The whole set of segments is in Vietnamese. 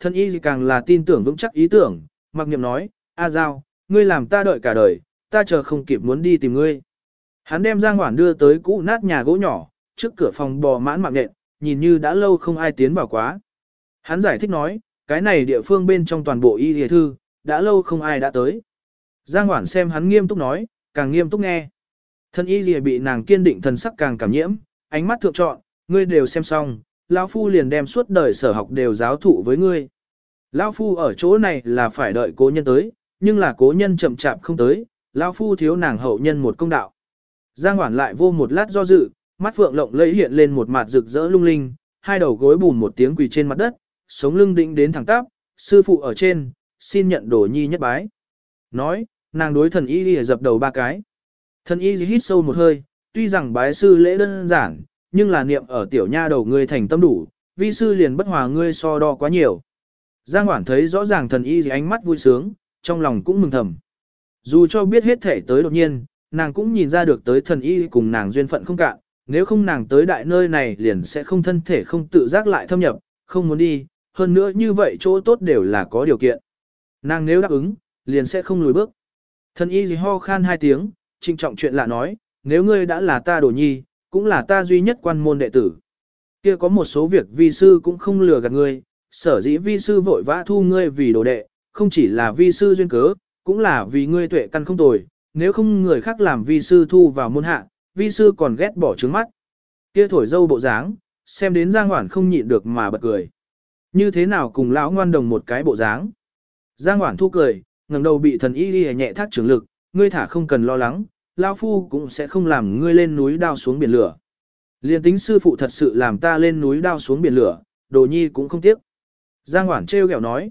Thân y càng là tin tưởng vững chắc ý tưởng, mặc niệm nói, A Giao, ngươi làm ta đợi cả đời, ta chờ không kịp muốn đi tìm ngươi. Hắn đem Giang Hoản đưa tới cũ nát nhà gỗ nhỏ, trước cửa phòng bò mãn mạng nện, nhìn như đã lâu không ai tiến vào quá. Hắn giải thích nói, cái này địa phương bên trong toàn bộ y hề thư, đã lâu không ai đã tới. Giang Hoản xem hắn nghiêm túc nói, càng nghiêm túc nghe. Thân y gì bị nàng kiên định thần sắc càng cảm nhiễm, ánh mắt thượng trọn, ngươi đều xem xong, lão phu liền đem suốt đời sở học đều giáo thụ với ngươi. Lão phu ở chỗ này là phải đợi cố nhân tới, nhưng là cố nhân chậm chạp không tới, lão phu thiếu nàng hậu nhân một công đạo. Giang Hoản lại vô một lát do dự, mắt phượng lộng lẫy hiện lên một mặt rực rỡ lung linh, hai đầu gối bùn một tiếng quỳ trên mặt đất, sống lưng định đến thẳng tắp, sư phụ ở trên, xin nhận đồ nhi nhất bái. Nói, nàng đối thần y lìa dập đầu ba cái. Thần y hít sâu một hơi, tuy rằng bái sư lễ đơn giản, nhưng là niệm ở tiểu nha đầu ngươi thành tâm đủ, vi sư liền bất hòa ngươi so đo quá nhiều. Giang Hoản thấy rõ ràng thần y ánh mắt vui sướng, trong lòng cũng mừng thầm. Dù cho biết hết thể tới đột nhiên, nàng cũng nhìn ra được tới thần y cùng nàng duyên phận không cạn, nếu không nàng tới đại nơi này liền sẽ không thân thể không tự giác lại thâm nhập, không muốn đi, hơn nữa như vậy chỗ tốt đều là có điều kiện. Nàng nếu đáp ứng, liền sẽ không lùi bước. Thần y gì ho khan hai tiếng, trinh trọng chuyện lạ nói, nếu ngươi đã là ta đồ nhi, cũng là ta duy nhất quan môn đệ tử. Kia có một số việc vi sư cũng không lừa gạt ngươi, sở dĩ vi sư vội vã thu ngươi vì đồ đệ, không chỉ là vi sư duyên cớ, cũng là vì ngươi tuệ căn không tồi, nếu không người khác làm vi sư thu vào môn hạ, vi sư còn ghét bỏ trứng mắt. Kia thổi dâu bộ dáng, xem đến Giang Hoản không nhịn được mà bật cười. Như thế nào cùng lão ngoan đồng một cái bộ dáng. Giang Hoản thu cười, ngẩng đầu bị thần y đi nhẹ thác trưởng lực, ngươi thả không cần lo lắng, lão phu cũng sẽ không làm ngươi lên núi đao xuống biển lửa. Liên tính sư phụ thật sự làm ta lên núi đao xuống biển lửa, đồ nhi cũng không tiếc. Giang Hoản trêu ghẹo nói.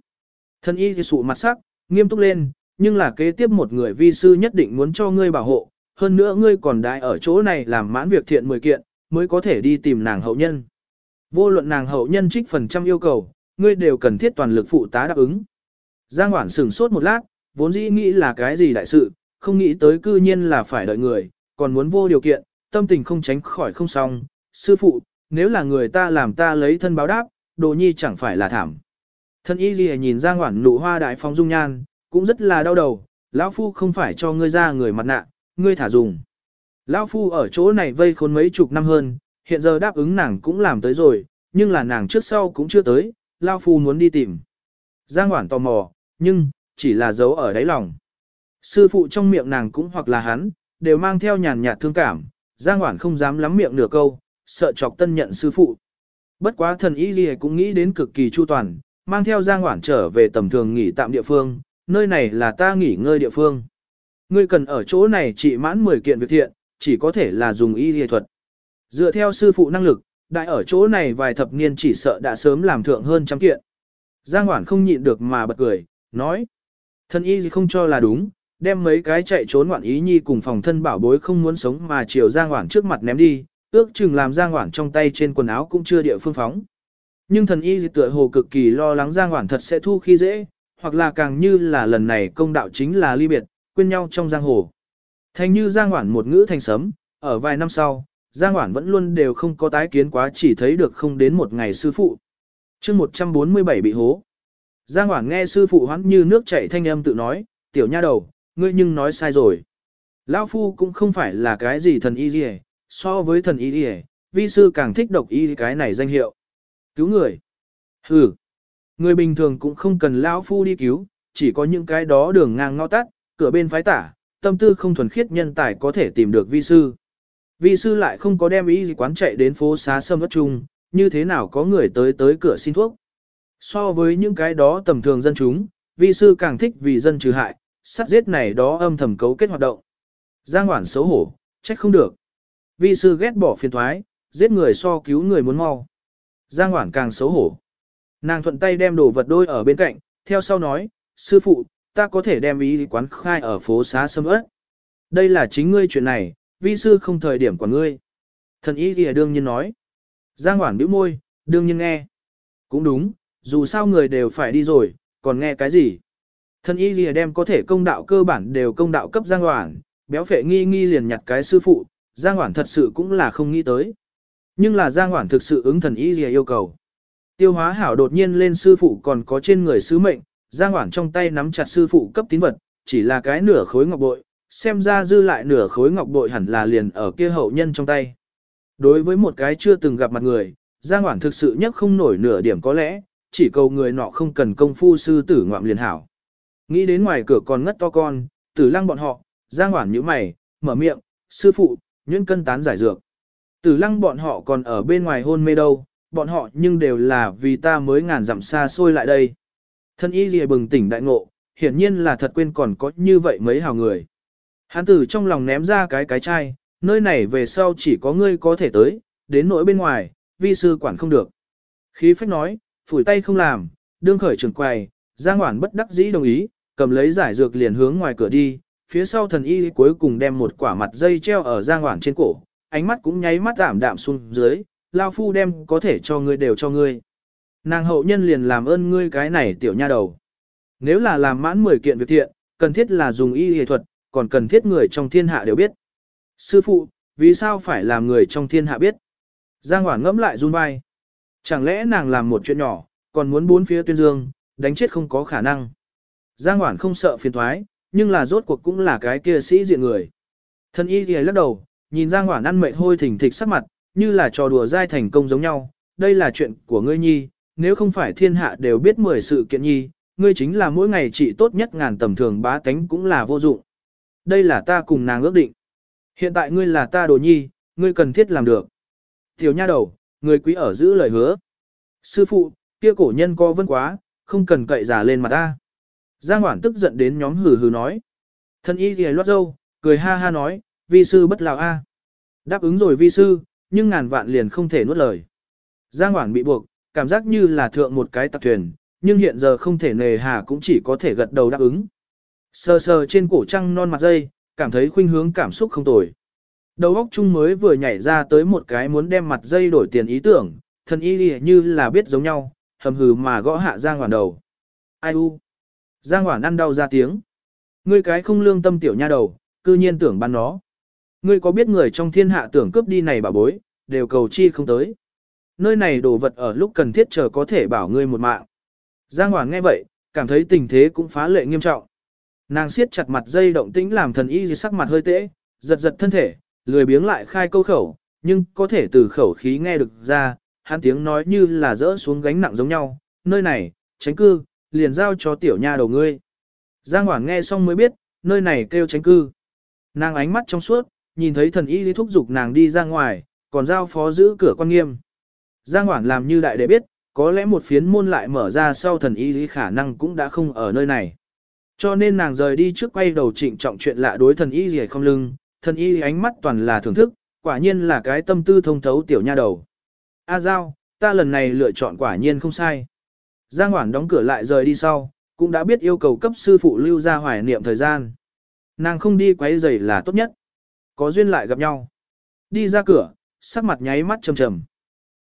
Thân y thì sụ mặt sắc, nghiêm túc lên, nhưng là kế tiếp một người vi sư nhất định muốn cho ngươi bảo hộ, hơn nữa ngươi còn đại ở chỗ này làm mãn việc thiện 10 kiện, mới có thể đi tìm nàng hậu nhân. Vô luận nàng hậu nhân trích phần trăm yêu cầu, ngươi đều cần thiết toàn lực phụ tá đáp ứng. Giang Hoản sửng sốt một lát, vốn dĩ nghĩ là cái gì đại sự, không nghĩ tới cư nhiên là phải đợi người, còn muốn vô điều kiện, tâm tình không tránh khỏi không xong. Sư phụ, nếu là người ta làm ta lấy thân báo đáp, đồ nhi chẳng phải là thảm. Thân y gì nhìn Giang ngoản nụ hoa đại phong dung nhan, cũng rất là đau đầu, lão phu không phải cho ngươi ra người mặt nạ, ngươi thả dùng. Lão phu ở chỗ này vây khốn mấy chục năm hơn, hiện giờ đáp ứng nàng cũng làm tới rồi, nhưng là nàng trước sau cũng chưa tới, lão phu muốn đi tìm. Giang Hoản tò mò, nhưng, chỉ là giấu ở đáy lòng. Sư phụ trong miệng nàng cũng hoặc là hắn, đều mang theo nhàn nhạt thương cảm, Giang Hoản không dám lắm miệng nửa câu, sợ chọc tân nhận sư phụ. Bất quá thần y gì cũng nghĩ đến cực kỳ chu toàn, mang theo Giang Hoản trở về tầm thường nghỉ tạm địa phương, nơi này là ta nghỉ ngơi địa phương. Ngươi cần ở chỗ này trị mãn 10 kiện việc thiện, chỉ có thể là dùng y y thuật. Dựa theo sư phụ năng lực, đại ở chỗ này vài thập niên chỉ sợ đã sớm làm thượng hơn trăm kiện. Giang Hoản không nhịn được mà bật cười, nói. Thần y gì không cho là đúng, đem mấy cái chạy trốn ngoạn ý nhi cùng phòng thân bảo bối không muốn sống mà chiều Giang Hoảng trước mặt ném đi, ước chừng làm Giang Hoảng trong tay trên quần áo cũng chưa địa phương phóng. Nhưng thần y dị tựa hồ cực kỳ lo lắng Giang Hoảng thật sẽ thu khi dễ, hoặc là càng như là lần này công đạo chính là ly biệt, quên nhau trong giang hồ. Thành như Giang Hoảng một ngữ thành sấm, ở vài năm sau, Giang Hoảng vẫn luôn đều không có tái kiến quá chỉ thấy được không đến một ngày sư phụ. chương 147 bị hố. Giang Hoảng nghe sư phụ hoãn như nước chảy thanh âm tự nói, tiểu nha đầu, ngươi nhưng nói sai rồi. Lão Phu cũng không phải là cái gì thần y gì so với thần y gì vi sư càng thích độc y cái này danh hiệu. Cứu người. Ừ, Người bình thường cũng không cần Lão Phu đi cứu, chỉ có những cái đó đường ngang ngõ tắt, cửa bên phái tả, tâm tư không thuần khiết nhân tài có thể tìm được vi sư. Vi sư lại không có đem ý gì quán chạy đến phố xá sâm ất chung, như thế nào có người tới tới cửa xin thuốc. So với những cái đó tầm thường dân chúng, vi sư càng thích vì dân trừ hại, sát giết này đó âm thầm cấu kết hoạt động. Giang Hoản xấu hổ, trách không được. Vi sư ghét bỏ phiền thoái, giết người so cứu người muốn mau. Giang Hoản càng xấu hổ. Nàng thuận tay đem đồ vật đôi ở bên cạnh, theo sau nói, sư phụ, ta có thể đem ý quán khai ở phố xá sâm ớt. Đây là chính ngươi chuyện này, vi sư không thời điểm của ngươi. Thần ý kìa đương nhiên nói. Giang Hoản bĩu môi, đương nhiên nghe. Cũng đúng, dù sao người đều phải đi rồi, còn nghe cái gì. Thần y lìa đem có thể công đạo cơ bản đều công đạo cấp Giang Hoản, béo phệ nghi nghi liền nhặt cái sư phụ, Giang Hoản thật sự cũng là không nghĩ tới. Nhưng là Giang Hoản thực sự ứng thần y lìa yêu cầu. Tiêu hóa hảo đột nhiên lên sư phụ còn có trên người sứ mệnh, Giang Hoảng trong tay nắm chặt sư phụ cấp tín vật, chỉ là cái nửa khối ngọc bội, xem ra dư lại nửa khối ngọc bội hẳn là liền ở kia hậu nhân trong tay. Đối với một cái chưa từng gặp mặt người, Giang Hoảng thực sự nhất không nổi nửa điểm có lẽ, chỉ cầu người nọ không cần công phu sư tử ngoạm liền hảo. Nghĩ đến ngoài cửa còn ngất to con, tử lăng bọn họ, Giang Hoảng như mày, mở miệng, sư phụ, nhuyễn cân tán giải dược. Tử lăng bọn họ còn ở bên ngoài hôn mê đâu, bọn họ nhưng đều là vì ta mới ngàn dặm xa xôi lại đây. Thân y gì bừng tỉnh đại ngộ, hiển nhiên là thật quên còn có như vậy mấy hào người. Hán tử trong lòng ném ra cái cái chai, nơi này về sau chỉ có ngươi có thể tới, đến nỗi bên ngoài, vi sư quản không được. Khí phách nói, phủi tay không làm, đương khởi trường quầy, Giang Hoản bất đắc dĩ đồng ý, cầm lấy giải dược liền hướng ngoài cửa đi, phía sau thần y cuối cùng đem một quả mặt dây treo ở Giang hoảng trên cổ, ánh mắt cũng nháy mắt giảm đạm xuống dưới, lao phu đem có thể cho ngươi đều cho ngươi. Nàng hậu nhân liền làm ơn ngươi cái này tiểu nha đầu. Nếu là làm mãn 10 kiện việc thiện, cần thiết là dùng y y thuật, còn cần thiết người trong thiên hạ đều biết. Sư phụ, vì sao phải làm người trong thiên hạ biết? Giang Hoảng ngẫm lại run vai. Chẳng lẽ nàng làm một chuyện nhỏ, còn muốn bốn phía tuyên dương, đánh chết không có khả năng. Giang Hoản không sợ phiền thoái, nhưng là rốt cuộc cũng là cái kia sĩ diện người. Thân y thì lắc đầu, nhìn Giang Hoản ăn mệt hôi thỉnh thịch sắc mặt, như là trò đùa dai thành công giống nhau. Đây là chuyện của ngươi nhi, nếu không phải thiên hạ đều biết 10 sự kiện nhi, ngươi chính là mỗi ngày chỉ tốt nhất ngàn tầm thường bá tánh cũng là vô dụng. Đây là ta cùng nàng ước định. Hiện tại ngươi là ta đồ nhi, ngươi cần thiết làm được. Tiểu nha đầu, người quý ở giữ lời hứa. Sư phụ, kia cổ nhân co vân quá, không cần cậy giả lên mặt ta. Giang Hoản tức giận đến nhóm hừ hừ nói. Thân y thì loát dâu, cười ha ha nói, vi sư bất lào a. Đáp ứng rồi vi sư, nhưng ngàn vạn liền không thể nuốt lời. Giang Hoản bị buộc, cảm giác như là thượng một cái tạc thuyền, nhưng hiện giờ không thể nề hà cũng chỉ có thể gật đầu đáp ứng. Sờ sờ trên cổ trăng non mặt dây, cảm thấy khuynh hướng cảm xúc không tồi. Đầu óc chung mới vừa nhảy ra tới một cái muốn đem mặt dây đổi tiền ý tưởng, thần y như là biết giống nhau, hầm hừ mà gõ hạ Giang Hoản đầu. Ai u? Giang Hoản ăn đau ra tiếng. Ngươi cái không lương tâm tiểu nha đầu, cư nhiên tưởng bắn nó. Ngươi có biết người trong thiên hạ tưởng cướp đi này bà bối, đều cầu chi không tới. Nơi này đồ vật ở lúc cần thiết chờ có thể bảo ngươi một mạng. Giang Hoản nghe vậy, cảm thấy tình thế cũng phá lệ nghiêm trọng. Nàng siết chặt mặt dây động tĩnh làm thần y sắc mặt hơi tễ, giật giật thân thể, lười biếng lại khai câu khẩu, nhưng có thể từ khẩu khí nghe được ra, hắn tiếng nói như là rỡ xuống gánh nặng giống nhau, nơi này, tránh cư, liền giao cho tiểu nha đầu ngươi. Giang Hoảng nghe xong mới biết, nơi này kêu tránh cư. Nàng ánh mắt trong suốt, nhìn thấy thần y lý thúc giục nàng đi ra ngoài, còn giao phó giữ cửa quan nghiêm. Giang Hoảng làm như đại để biết, có lẽ một phiến môn lại mở ra sau thần y lý khả năng cũng đã không ở nơi này. Cho nên nàng rời đi trước quay đầu trịnh trọng chuyện lạ đối thần y lý không lưng, thần y ánh mắt toàn là thưởng thức, quả nhiên là cái tâm tư thông thấu tiểu nha đầu. A Giao, ta lần này lựa chọn quả nhiên không sai. Giang Hoản đóng cửa lại rời đi sau, cũng đã biết yêu cầu cấp sư phụ lưu ra hoài niệm thời gian. Nàng không đi quấy rầy là tốt nhất. Có duyên lại gặp nhau. Đi ra cửa, sắc mặt nháy mắt trầm trầm.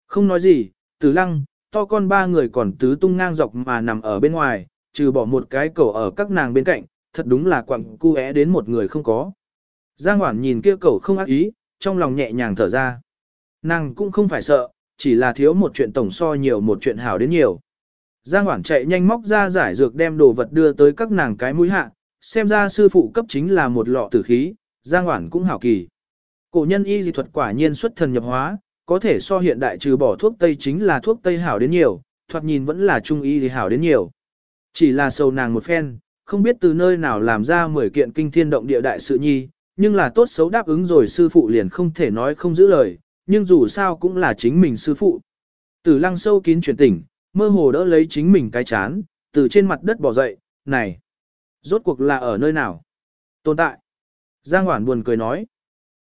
Không nói gì, tử lăng, to con ba người còn tứ tung ngang dọc mà nằm ở bên ngoài, trừ bỏ một cái cầu ở các nàng bên cạnh, thật đúng là quặng cu é đến một người không có. Giang Hoản nhìn kia cầu không ác ý, trong lòng nhẹ nhàng thở ra. Nàng cũng không phải sợ, chỉ là thiếu một chuyện tổng so nhiều một chuyện hảo đến nhiều. Giang Hoản chạy nhanh móc ra giải dược đem đồ vật đưa tới các nàng cái mũi hạ, xem ra sư phụ cấp chính là một lọ tử khí, Giang Hoản cũng hảo kỳ. Cổ nhân y dị thuật quả nhiên xuất thần nhập hóa, có thể so hiện đại trừ bỏ thuốc Tây chính là thuốc Tây hảo đến nhiều, thoạt nhìn vẫn là trung y thì hảo đến nhiều. Chỉ là sầu nàng một phen, không biết từ nơi nào làm ra 10 kiện kinh thiên động địa đại sự nhi, nhưng là tốt xấu đáp ứng rồi sư phụ liền không thể nói không giữ lời, nhưng dù sao cũng là chính mình sư phụ. Tử lăng sâu kín chuyển tỉnh, mơ hồ đỡ lấy chính mình cái chán, từ trên mặt đất bỏ dậy, này, rốt cuộc là ở nơi nào? Tồn tại. Giang Hoản buồn cười nói.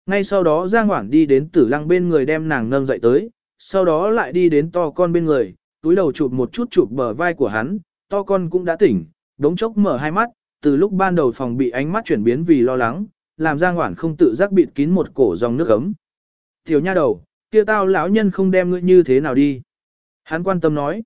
Ngay sau đó Giang Hoản đi đến tử lăng bên người đem nàng nâng dậy tới, sau đó lại đi đến to con bên người, túi đầu chụp một chút chụp bờ vai của hắn, to con cũng đã tỉnh, đống chốc mở hai mắt, từ lúc ban đầu phòng bị ánh mắt chuyển biến vì lo lắng, làm Giang Hoản không tự giác bịt kín một cổ dòng nước ấm. Tiểu nha đầu, kia tao lão nhân không đem ngươi như thế nào đi. Hắn quan tâm nói.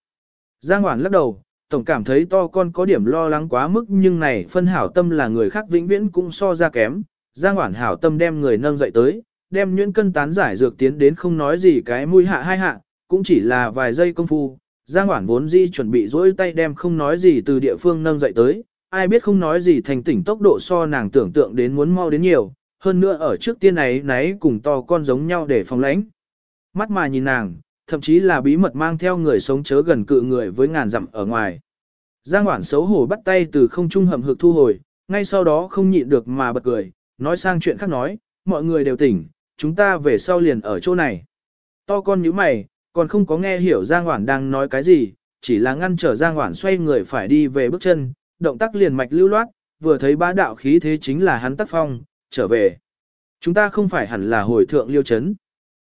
Giang Hoản lắc đầu, tổng cảm thấy to con có điểm lo lắng quá mức nhưng này phân hảo tâm là người khác vĩnh viễn cũng so ra kém. Giang Hoản hảo tâm đem người nâng dậy tới, đem nhuyễn cân tán giải dược tiến đến không nói gì cái mũi hạ hai hạ, cũng chỉ là vài giây công phu. Giang Hoản vốn dĩ chuẩn bị dỗi tay đem không nói gì từ địa phương nâng dậy tới, ai biết không nói gì thành tỉnh tốc độ so nàng tưởng tượng đến muốn mau đến nhiều, hơn nữa ở trước tiên ấy nấy cùng to con giống nhau để phòng lãnh. Mắt mà nhìn nàng, thậm chí là bí mật mang theo người sống chớ gần cự người với ngàn dặm ở ngoài. Giang Hoản xấu hổ bắt tay từ không trung hầm hực thu hồi, ngay sau đó không nhịn được mà bật cười, nói sang chuyện khác nói, mọi người đều tỉnh, chúng ta về sau liền ở chỗ này. To con như mày, còn không có nghe hiểu Giang Hoản đang nói cái gì, chỉ là ngăn trở Giang Hoản xoay người phải đi về bước chân, động tác liền mạch lưu loát, vừa thấy bá đạo khí thế chính là hắn tác phong, trở về. Chúng ta không phải hẳn là hồi thượng liêu chấn.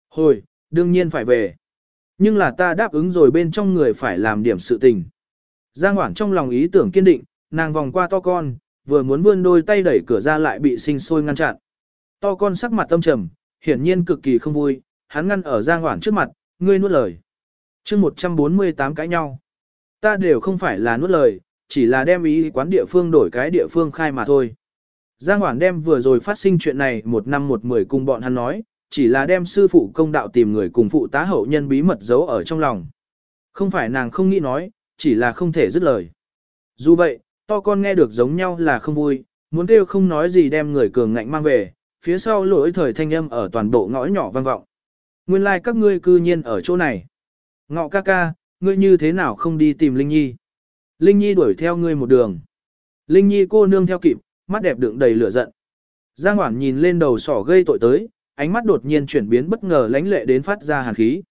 Hồi, đương nhiên phải về. Nhưng là ta đáp ứng rồi bên trong người phải làm điểm sự tình. Giang Hoảng trong lòng ý tưởng kiên định, nàng vòng qua to con, vừa muốn vươn đôi tay đẩy cửa ra lại bị sinh sôi ngăn chặn. To con sắc mặt tâm trầm, hiển nhiên cực kỳ không vui, hắn ngăn ở Giang Hoảng trước mặt, ngươi nuốt lời. chương 148 cãi nhau. Ta đều không phải là nuốt lời, chỉ là đem ý quán địa phương đổi cái địa phương khai mà thôi. Giang Hoảng đem vừa rồi phát sinh chuyện này một năm một mười cùng bọn hắn nói, chỉ là đem sư phụ công đạo tìm người cùng phụ tá hậu nhân bí mật giấu ở trong lòng. Không phải nàng không nghĩ nói, chỉ là không thể dứt lời. Dù vậy, to con nghe được giống nhau là không vui, muốn kêu không nói gì đem người cường ngạnh mang về, phía sau lỗi thời thanh âm ở toàn bộ ngõ nhỏ vang vọng. Nguyên lai like các ngươi cư nhiên ở chỗ này. Ngọ ca ca, ngươi như thế nào không đi tìm Linh Nhi? Linh Nhi đuổi theo ngươi một đường. Linh Nhi cô nương theo kịp, mắt đẹp đựng đầy lửa giận. Giang Hoảng nhìn lên đầu sỏ gây tội tới, ánh mắt đột nhiên chuyển biến bất ngờ lánh lệ đến phát ra hàn khí.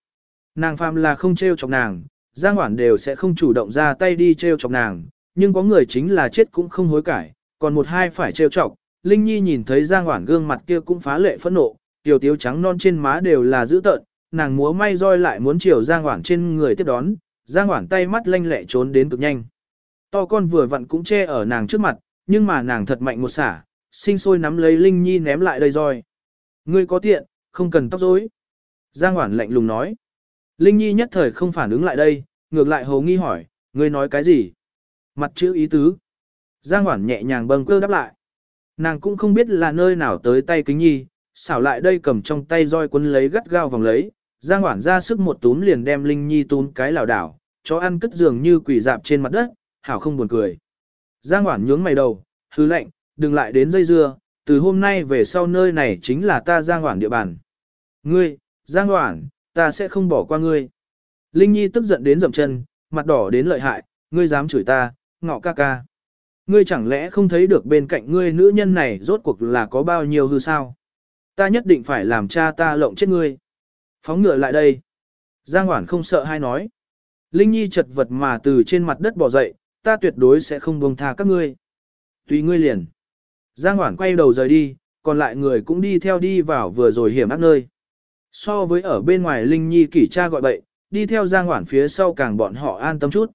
Nàng phàm là không treo chọc nàng, Giang Hoản đều sẽ không chủ động ra tay đi treo chọc nàng, nhưng có người chính là chết cũng không hối cải, còn một hai phải treo chọc. Linh Nhi nhìn thấy Giang Hoản gương mặt kia cũng phá lệ phẫn nộ, tiểu tiếu trắng non trên má đều là dữ tợn, nàng múa may roi lại muốn chiều Giang Hoản trên người tiếp đón, Giang Hoản tay mắt lanh lẹ trốn đến cực nhanh. To con vừa vặn cũng che ở nàng trước mặt, nhưng mà nàng thật mạnh một xả, sinh sôi nắm lấy Linh Nhi ném lại đây roi. Ngươi có tiện, không cần tóc rối. Giang Hoản lạnh lùng nói. Linh Nhi nhất thời không phản ứng lại đây, ngược lại hồ nghi hỏi, ngươi nói cái gì? Mặt chữ ý tứ. Giang Hoản nhẹ nhàng bâng cơ đáp lại. Nàng cũng không biết là nơi nào tới tay kính nhi, xảo lại đây cầm trong tay roi quấn lấy gắt gao vòng lấy. Giang Hoản ra sức một túm liền đem Linh Nhi túm cái lảo đảo, chó ăn cất giường như quỷ dạp trên mặt đất, hảo không buồn cười. Giang Hoản nhướng mày đầu, hứ lạnh, đừng lại đến dây dưa, từ hôm nay về sau nơi này chính là ta Giang Hoản địa bàn. Ngươi, Giang Hoản, ta sẽ không bỏ qua ngươi. Linh Nhi tức giận đến dậm chân, mặt đỏ đến lợi hại, ngươi dám chửi ta, ngọ ca ca. Ngươi chẳng lẽ không thấy được bên cạnh ngươi nữ nhân này rốt cuộc là có bao nhiêu hư sao? Ta nhất định phải làm cha ta lộng chết ngươi. Phóng ngựa lại đây. Giang Hoản không sợ hay nói. Linh Nhi chật vật mà từ trên mặt đất bò dậy, ta tuyệt đối sẽ không buông tha các ngươi. Tùy ngươi liền. Giang Hoản quay đầu rời đi, còn lại người cũng đi theo đi vào vừa rồi hiểm ác nơi. So với ở bên ngoài Linh Nhi kỷ cha gọi bậy, đi theo Giang Hoản phía sau càng bọn họ an tâm chút.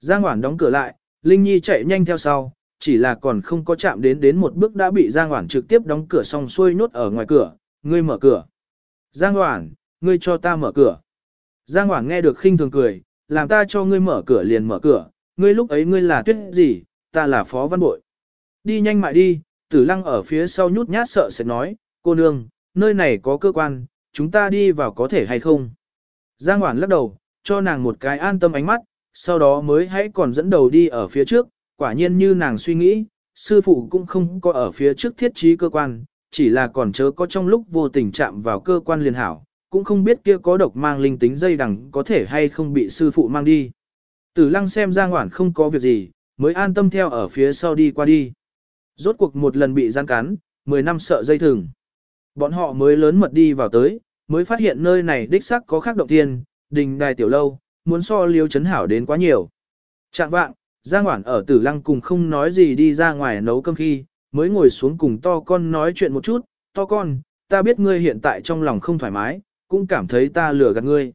Giang Hoản đóng cửa lại, Linh Nhi chạy nhanh theo sau, chỉ là còn không có chạm đến đến một bước đã bị Giang Hoản trực tiếp đóng cửa xong xuôi nốt ở ngoài cửa, ngươi mở cửa. Giang Hoản, ngươi cho ta mở cửa. Giang Hoản nghe được khinh thường cười, làm ta cho ngươi mở cửa liền mở cửa, ngươi lúc ấy ngươi là tuyết gì, ta là phó văn bội. Đi nhanh mại đi, tử lăng ở phía sau nhút nhát sợ sẽ nói, cô nương, nơi này có cơ quan, chúng ta đi vào có thể hay không. Giang Hoản lắc đầu, cho nàng một cái an tâm ánh mắt, sau đó mới hãy còn dẫn đầu đi ở phía trước, quả nhiên như nàng suy nghĩ, sư phụ cũng không có ở phía trước thiết trí cơ quan, chỉ là còn chớ có trong lúc vô tình chạm vào cơ quan liền hảo, cũng không biết kia có độc mang linh tính dây đằng có thể hay không bị sư phụ mang đi. Tử lăng xem Giang Hoản không có việc gì, mới an tâm theo ở phía sau đi qua đi. Rốt cuộc một lần bị gian cắn, 10 năm sợ dây thừng. Bọn họ mới lớn mật đi vào tới, mới phát hiện nơi này đích xác có khác động thiên, đình đài tiểu lâu, muốn so liêu chấn hảo đến quá nhiều. Trạng vạng, Giang Hoản ở tử lăng cùng không nói gì đi ra ngoài nấu cơm khi, mới ngồi xuống cùng to con nói chuyện một chút, to con, ta biết ngươi hiện tại trong lòng không thoải mái, cũng cảm thấy ta lừa gạt ngươi.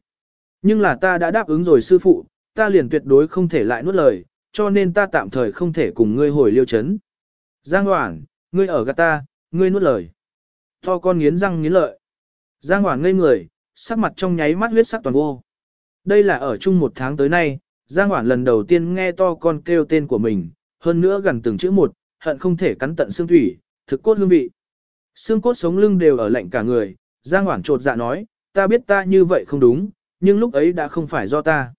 Nhưng là ta đã đáp ứng rồi sư phụ, ta liền tuyệt đối không thể lại nuốt lời, cho nên ta tạm thời không thể cùng ngươi hồi liêu chấn. Giang Hoản, ngươi ở gạt ta, ngươi nuốt lời. To con nghiến răng nghiến lợi. Giang Hoản ngây người, sắc mặt trong nháy mắt huyết sắc toàn vô. Đây là ở chung một tháng tới nay, Giang Hoản lần đầu tiên nghe to con kêu tên của mình, hơn nữa gần từng chữ một, hận không thể cắn tận xương thủy, thực cốt hương vị. Xương cốt sống lưng đều ở lạnh cả người, Giang Hoản trột dạ nói, ta biết ta như vậy không đúng, nhưng lúc ấy đã không phải do ta.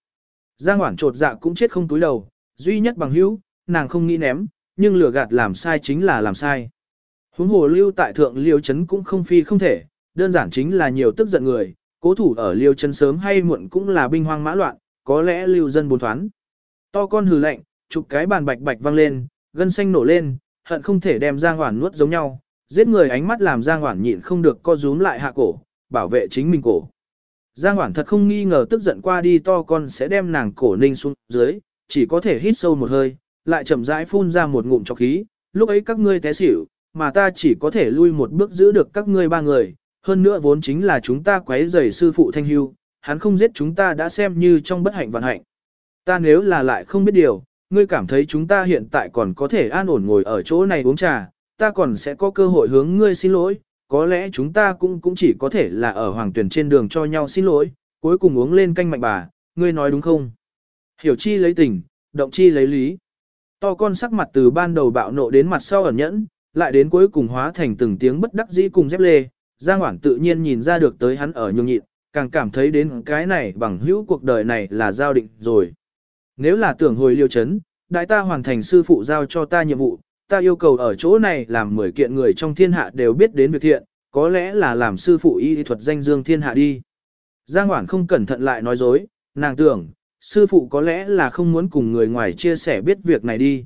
Giang Hoản trột dạ cũng chết không túi đầu, duy nhất bằng hữu, nàng không nghĩ ném, nhưng lừa gạt làm sai chính là làm sai. Huống hồ lưu tại thượng liêu chấn cũng không phi không thể, đơn giản chính là nhiều tức giận người, cố thủ ở liêu chấn sớm hay muộn cũng là binh hoang mã loạn, có lẽ lưu dân bốn thoán. To con hừ lạnh, chụp cái bàn bạch bạch văng lên, gân xanh nổ lên, hận không thể đem Giang Hoản nuốt giống nhau, giết người ánh mắt làm Giang Hoản nhịn không được co rúm lại hạ cổ, bảo vệ chính mình cổ. Giang Hoản thật không nghi ngờ tức giận qua đi to con sẽ đem nàng cổ ninh xuống dưới, chỉ có thể hít sâu một hơi, lại chậm rãi phun ra một ngụm trọc khí, lúc ấy các ngươi té xỉu, mà ta chỉ có thể lui một bước giữ được các ngươi ba người, hơn nữa vốn chính là chúng ta quấy rầy sư phụ thanh hưu, hắn không giết chúng ta đã xem như trong bất hạnh vạn hạnh. Ta nếu là lại không biết điều, ngươi cảm thấy chúng ta hiện tại còn có thể an ổn ngồi ở chỗ này uống trà, ta còn sẽ có cơ hội hướng ngươi xin lỗi, có lẽ chúng ta cũng cũng chỉ có thể là ở hoàng tuyển trên đường cho nhau xin lỗi, cuối cùng uống lên canh mạnh bà, ngươi nói đúng không? Hiểu chi lấy tình, động chi lấy lý. To con sắc mặt từ ban đầu bạo nộ đến mặt sau ẩn nhẫn, lại đến cuối cùng hóa thành từng tiếng bất đắc dĩ cùng dép lê, Giang Hoảng tự nhiên nhìn ra được tới hắn ở nhường nhịn, càng cảm thấy đến cái này bằng hữu cuộc đời này là giao định rồi. Nếu là tưởng hồi liêu chấn, đại ta hoàn thành sư phụ giao cho ta nhiệm vụ, ta yêu cầu ở chỗ này làm 10 kiện người trong thiên hạ đều biết đến việc thiện, có lẽ là làm sư phụ y thuật danh dương thiên hạ đi. Giang Hoảng không cẩn thận lại nói dối, nàng tưởng, sư phụ có lẽ là không muốn cùng người ngoài chia sẻ biết việc này đi.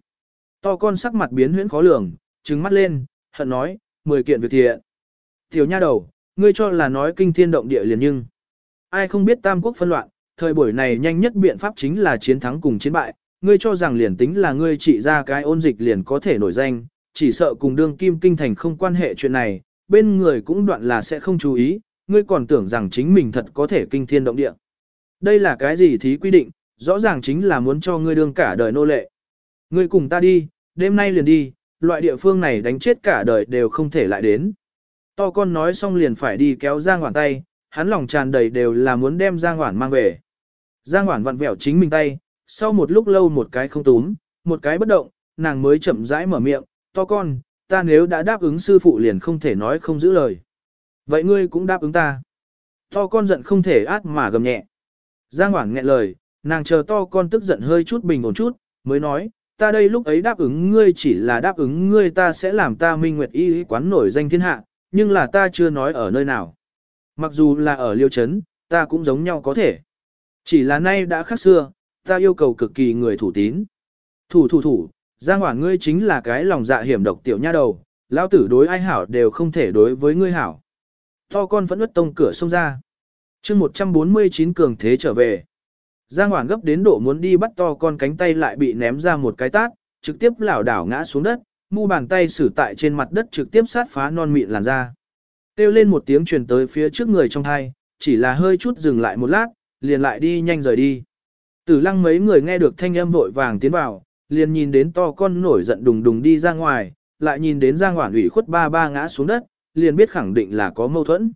To con sắc mặt biến huyễn khó lường, trừng mắt lên, hận nói, 10 kiện việc thiện. Tiểu nha đầu, ngươi cho là nói kinh thiên động địa liền nhưng. Ai không biết tam quốc phân loạn, thời buổi này nhanh nhất biện pháp chính là chiến thắng cùng chiến bại, ngươi cho rằng liền tính là ngươi chỉ ra cái ôn dịch liền có thể nổi danh, chỉ sợ cùng đương kim kinh thành không quan hệ chuyện này, bên người cũng đoạn là sẽ không chú ý, ngươi còn tưởng rằng chính mình thật có thể kinh thiên động địa. Đây là cái gì thí quy định, rõ ràng chính là muốn cho ngươi đương cả đời nô lệ. Ngươi cùng ta đi, đêm nay liền đi, loại địa phương này đánh chết cả đời đều không thể lại đến. To con nói xong liền phải đi kéo Giang Hoản tay, hắn lòng tràn đầy đều là muốn đem Giang Hoản mang về. Giang Hoản vặn vẹo chính mình tay, sau một lúc lâu một cái không túm, một cái bất động, nàng mới chậm rãi mở miệng, to con, ta nếu đã đáp ứng sư phụ liền không thể nói không giữ lời. Vậy ngươi cũng đáp ứng ta. To con giận không thể át mà gầm nhẹ. Giang Hoảng nghẹn lời, nàng chờ to con tức giận hơi chút bình ổn chút, mới nói, ta đây lúc ấy đáp ứng ngươi chỉ là đáp ứng ngươi ta sẽ làm ta minh nguyệt y quán nổi danh thiên hạ, nhưng là ta chưa nói ở nơi nào. Mặc dù là ở liêu chấn, ta cũng giống nhau có thể. Chỉ là nay đã khác xưa, ta yêu cầu cực kỳ người thủ tín. Thủ thủ thủ, Giang Hoảng ngươi chính là cái lòng dạ hiểm độc tiểu nha đầu, lão tử đối ai hảo đều không thể đối với ngươi hảo. To con vẫn ướt tông cửa xông ra chương 149 cường thế trở về. Giang Hoảng gấp đến độ muốn đi bắt to con cánh tay lại bị ném ra một cái tát, trực tiếp lảo đảo ngã xuống đất, mu bàn tay xử tại trên mặt đất trực tiếp sát phá non mịn làn da. Kêu lên một tiếng truyền tới phía trước người trong hai, chỉ là hơi chút dừng lại một lát, liền lại đi nhanh rời đi. Tử lăng mấy người nghe được thanh âm vội vàng tiến vào, liền nhìn đến to con nổi giận đùng đùng đi ra ngoài, lại nhìn đến Giang Hoản ủy khuất ba ba ngã xuống đất, liền biết khẳng định là có mâu thuẫn.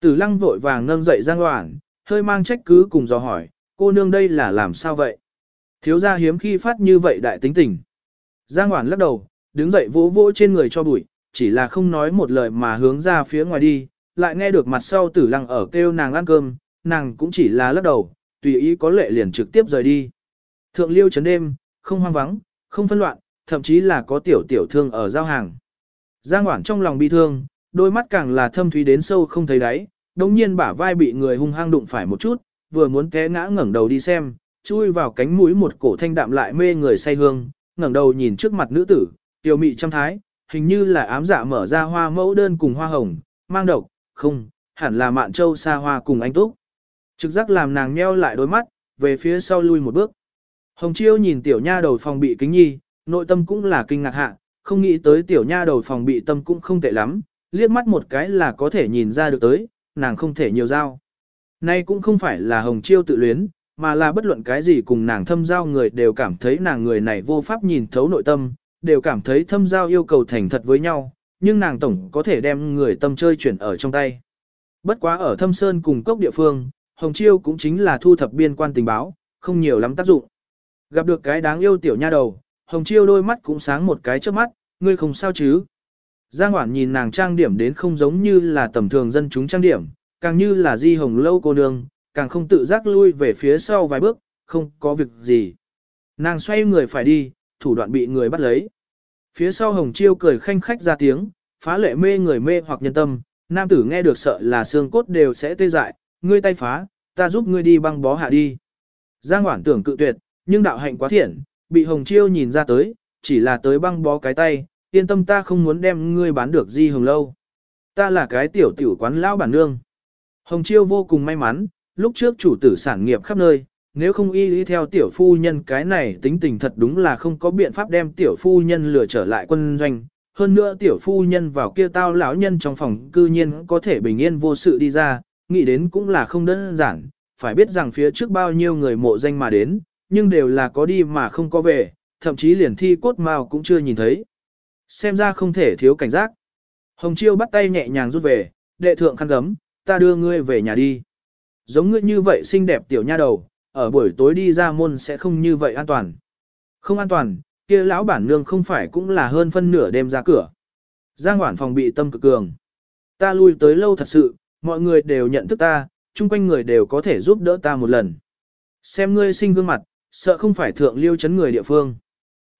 Tử lăng vội vàng nâng dậy Giang Hoản, hơi mang trách cứ cùng dò hỏi, cô nương đây là làm sao vậy? Thiếu gia hiếm khi phát như vậy đại tính tình. Giang Hoản lắc đầu, đứng dậy vỗ vỗ trên người cho bụi, chỉ là không nói một lời mà hướng ra phía ngoài đi, lại nghe được mặt sau tử lăng ở kêu nàng ăn cơm, nàng cũng chỉ là lắc đầu, tùy ý có lệ liền trực tiếp rời đi. Thượng liêu chấn đêm, không hoang vắng, không phân loạn, thậm chí là có tiểu tiểu thương ở giao hàng. Giang Hoảng trong lòng bi thương, đôi mắt càng là thâm thúy đến sâu không thấy đáy, đồng nhiên bả vai bị người hung hăng đụng phải một chút, vừa muốn té ngã ngẩng đầu đi xem, chui vào cánh mũi một cổ thanh đạm lại mê người say hương, ngẩng đầu nhìn trước mặt nữ tử, tiểu mị trăm thái, hình như là ám dạ mở ra hoa mẫu đơn cùng hoa hồng, mang độc, không, hẳn là mạn châu xa hoa cùng anh túc. Trực giác làm nàng nheo lại đôi mắt, về phía sau lui một bước. Hồng Chiêu nhìn tiểu nha đầu phòng bị kính nhi, nội tâm cũng là kinh ngạc hạ, không nghĩ tới tiểu nha đầu phòng bị tâm cũng không tệ lắm, liếc mắt một cái là có thể nhìn ra được tới, nàng không thể nhiều giao. Nay cũng không phải là Hồng Chiêu tự luyến, mà là bất luận cái gì cùng nàng thâm giao người đều cảm thấy nàng người này vô pháp nhìn thấu nội tâm, đều cảm thấy thâm giao yêu cầu thành thật với nhau, nhưng nàng tổng có thể đem người tâm chơi chuyển ở trong tay. Bất quá ở thâm sơn cùng cốc địa phương, Hồng Chiêu cũng chính là thu thập biên quan tình báo, không nhiều lắm tác dụng. Gặp được cái đáng yêu tiểu nha đầu, Hồng Chiêu đôi mắt cũng sáng một cái trước mắt, ngươi không sao chứ. Giang Hoản nhìn nàng trang điểm đến không giống như là tầm thường dân chúng trang điểm, càng như là di hồng lâu cô nương, càng không tự giác lui về phía sau vài bước, không có việc gì. Nàng xoay người phải đi, thủ đoạn bị người bắt lấy. Phía sau Hồng Chiêu cười khanh khách ra tiếng, phá lệ mê người mê hoặc nhân tâm, nam tử nghe được sợ là xương cốt đều sẽ tê dại, ngươi tay phá, ta giúp ngươi đi băng bó hạ đi. Giang Hoản tưởng cự tuyệt, nhưng đạo hạnh quá thiện, bị Hồng Chiêu nhìn ra tới, chỉ là tới băng bó cái tay, yên tâm ta không muốn đem ngươi bán được di hồng lâu. Ta là cái tiểu tiểu quán lão bản nương. Hồng Chiêu vô cùng may mắn, lúc trước chủ tử sản nghiệp khắp nơi, nếu không y lý theo tiểu phu nhân cái này tính tình thật đúng là không có biện pháp đem tiểu phu nhân lừa trở lại quân doanh. Hơn nữa tiểu phu nhân vào kia tao lão nhân trong phòng cư nhiên có thể bình yên vô sự đi ra, nghĩ đến cũng là không đơn giản, phải biết rằng phía trước bao nhiêu người mộ danh mà đến, nhưng đều là có đi mà không có về, thậm chí liền thi cốt mao cũng chưa nhìn thấy. Xem ra không thể thiếu cảnh giác. Hồng Chiêu bắt tay nhẹ nhàng rút về, đệ thượng khăn gấm, ta đưa ngươi về nhà đi. Giống ngươi như vậy xinh đẹp tiểu nha đầu, ở buổi tối đi ra môn sẽ không như vậy an toàn. Không an toàn, kia lão bản nương không phải cũng là hơn phân nửa đêm ra cửa. Giang Hoản phòng bị tâm cực cường. Ta lui tới lâu thật sự, mọi người đều nhận thức ta, chung quanh người đều có thể giúp đỡ ta một lần. Xem ngươi sinh gương mặt, sợ không phải thượng liêu chấn người địa phương.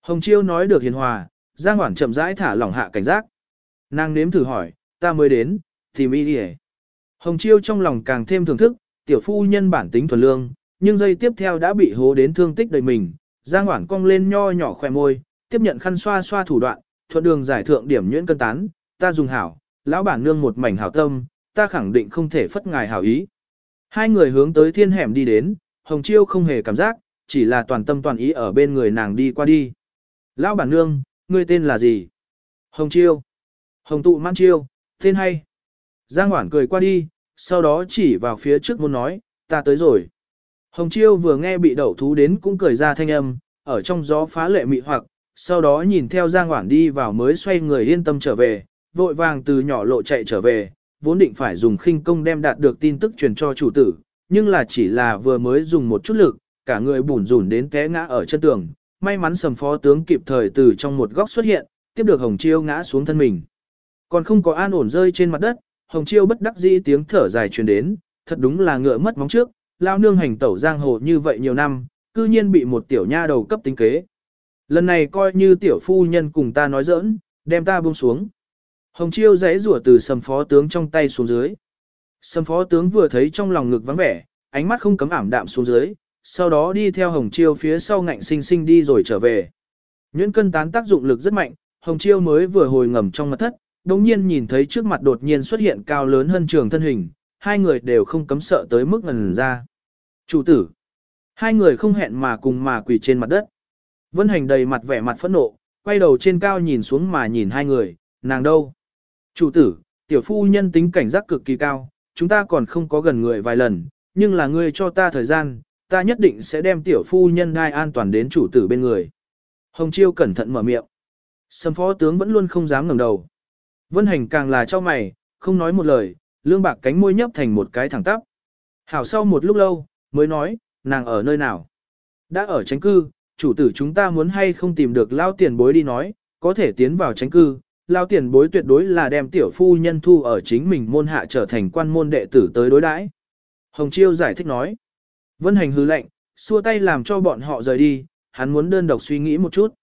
Hồng Chiêu nói được hiền hòa, Giang Hoản chậm rãi thả lỏng hạ cảnh giác. Nàng nếm thử hỏi, ta mới đến, tìm y đi Hồng Chiêu trong lòng càng thêm thưởng thức, tiểu phu nhân bản tính thuần lương, nhưng giây tiếp theo đã bị hố đến thương tích đầy mình. Giang Hoản cong lên nho nhỏ khỏe môi, tiếp nhận khăn xoa xoa thủ đoạn, thuận đường giải thượng điểm nhuyễn cân tán, ta dùng hảo, lão bản nương một mảnh hảo tâm, ta khẳng định không thể phất ngài hảo ý. Hai người hướng tới thiên hẻm đi đến, Hồng Chiêu không hề cảm giác, chỉ là toàn tâm toàn ý ở bên người nàng đi qua đi. Lão bản nương, ngươi tên là gì? Hồng Chiêu. Hồng tụ man chiêu, tên hay. Giang Hoản cười qua đi, sau đó chỉ vào phía trước muốn nói, ta tới rồi. Hồng Chiêu vừa nghe bị đậu thú đến cũng cười ra thanh âm, ở trong gió phá lệ mị hoặc, sau đó nhìn theo Giang Hoản đi vào mới xoay người yên tâm trở về, vội vàng từ nhỏ lộ chạy trở về, vốn định phải dùng khinh công đem đạt được tin tức truyền cho chủ tử, nhưng là chỉ là vừa mới dùng một chút lực, cả người bủn rủn đến té ngã ở chân tường, may mắn sầm phó tướng kịp thời từ trong một góc xuất hiện, tiếp được Hồng Chiêu ngã xuống thân mình. Còn không có an ổn rơi trên mặt đất, Hồng Chiêu bất đắc dĩ tiếng thở dài truyền đến, thật đúng là ngựa mất móng trước, lao nương hành tẩu giang hồ như vậy nhiều năm, cư nhiên bị một tiểu nha đầu cấp tính kế. Lần này coi như tiểu phu nhân cùng ta nói giỡn, đem ta buông xuống. Hồng Chiêu giãy rủa từ sầm phó tướng trong tay xuống dưới. Sầm phó tướng vừa thấy trong lòng ngực vắng vẻ, ánh mắt không cấm ảm đạm xuống dưới, sau đó đi theo Hồng Chiêu phía sau ngạnh sinh sinh đi rồi trở về. Nhuyễn cân tán tác dụng lực rất mạnh, Hồng Chiêu mới vừa hồi ngầm trong mặt thất, đồng nhiên nhìn thấy trước mặt đột nhiên xuất hiện cao lớn hơn trường thân hình, hai người đều không cấm sợ tới mức ngần ra. Chủ tử. Hai người không hẹn mà cùng mà quỳ trên mặt đất. Vân hành đầy mặt vẻ mặt phẫn nộ, quay đầu trên cao nhìn xuống mà nhìn hai người, nàng đâu? Chủ tử, tiểu phu nhân tính cảnh giác cực kỳ cao, chúng ta còn không có gần người vài lần, nhưng là ngươi cho ta thời gian, ta nhất định sẽ đem tiểu phu nhân ngai an toàn đến chủ tử bên người. Hồng Chiêu cẩn thận mở miệng. Sâm phó tướng vẫn luôn không dám ngẩng đầu. Vân hành càng là cho mày, không nói một lời, lương bạc cánh môi nhấp thành một cái thẳng tắp. Hảo sau một lúc lâu, mới nói, nàng ở nơi nào? Đã ở tránh cư, chủ tử chúng ta muốn hay không tìm được lao tiền bối đi nói, có thể tiến vào tránh cư, lao tiền bối tuyệt đối là đem tiểu phu nhân thu ở chính mình môn hạ trở thành quan môn đệ tử tới đối đãi. Hồng Chiêu giải thích nói. Vân hành hư lệnh, xua tay làm cho bọn họ rời đi, hắn muốn đơn độc suy nghĩ một chút.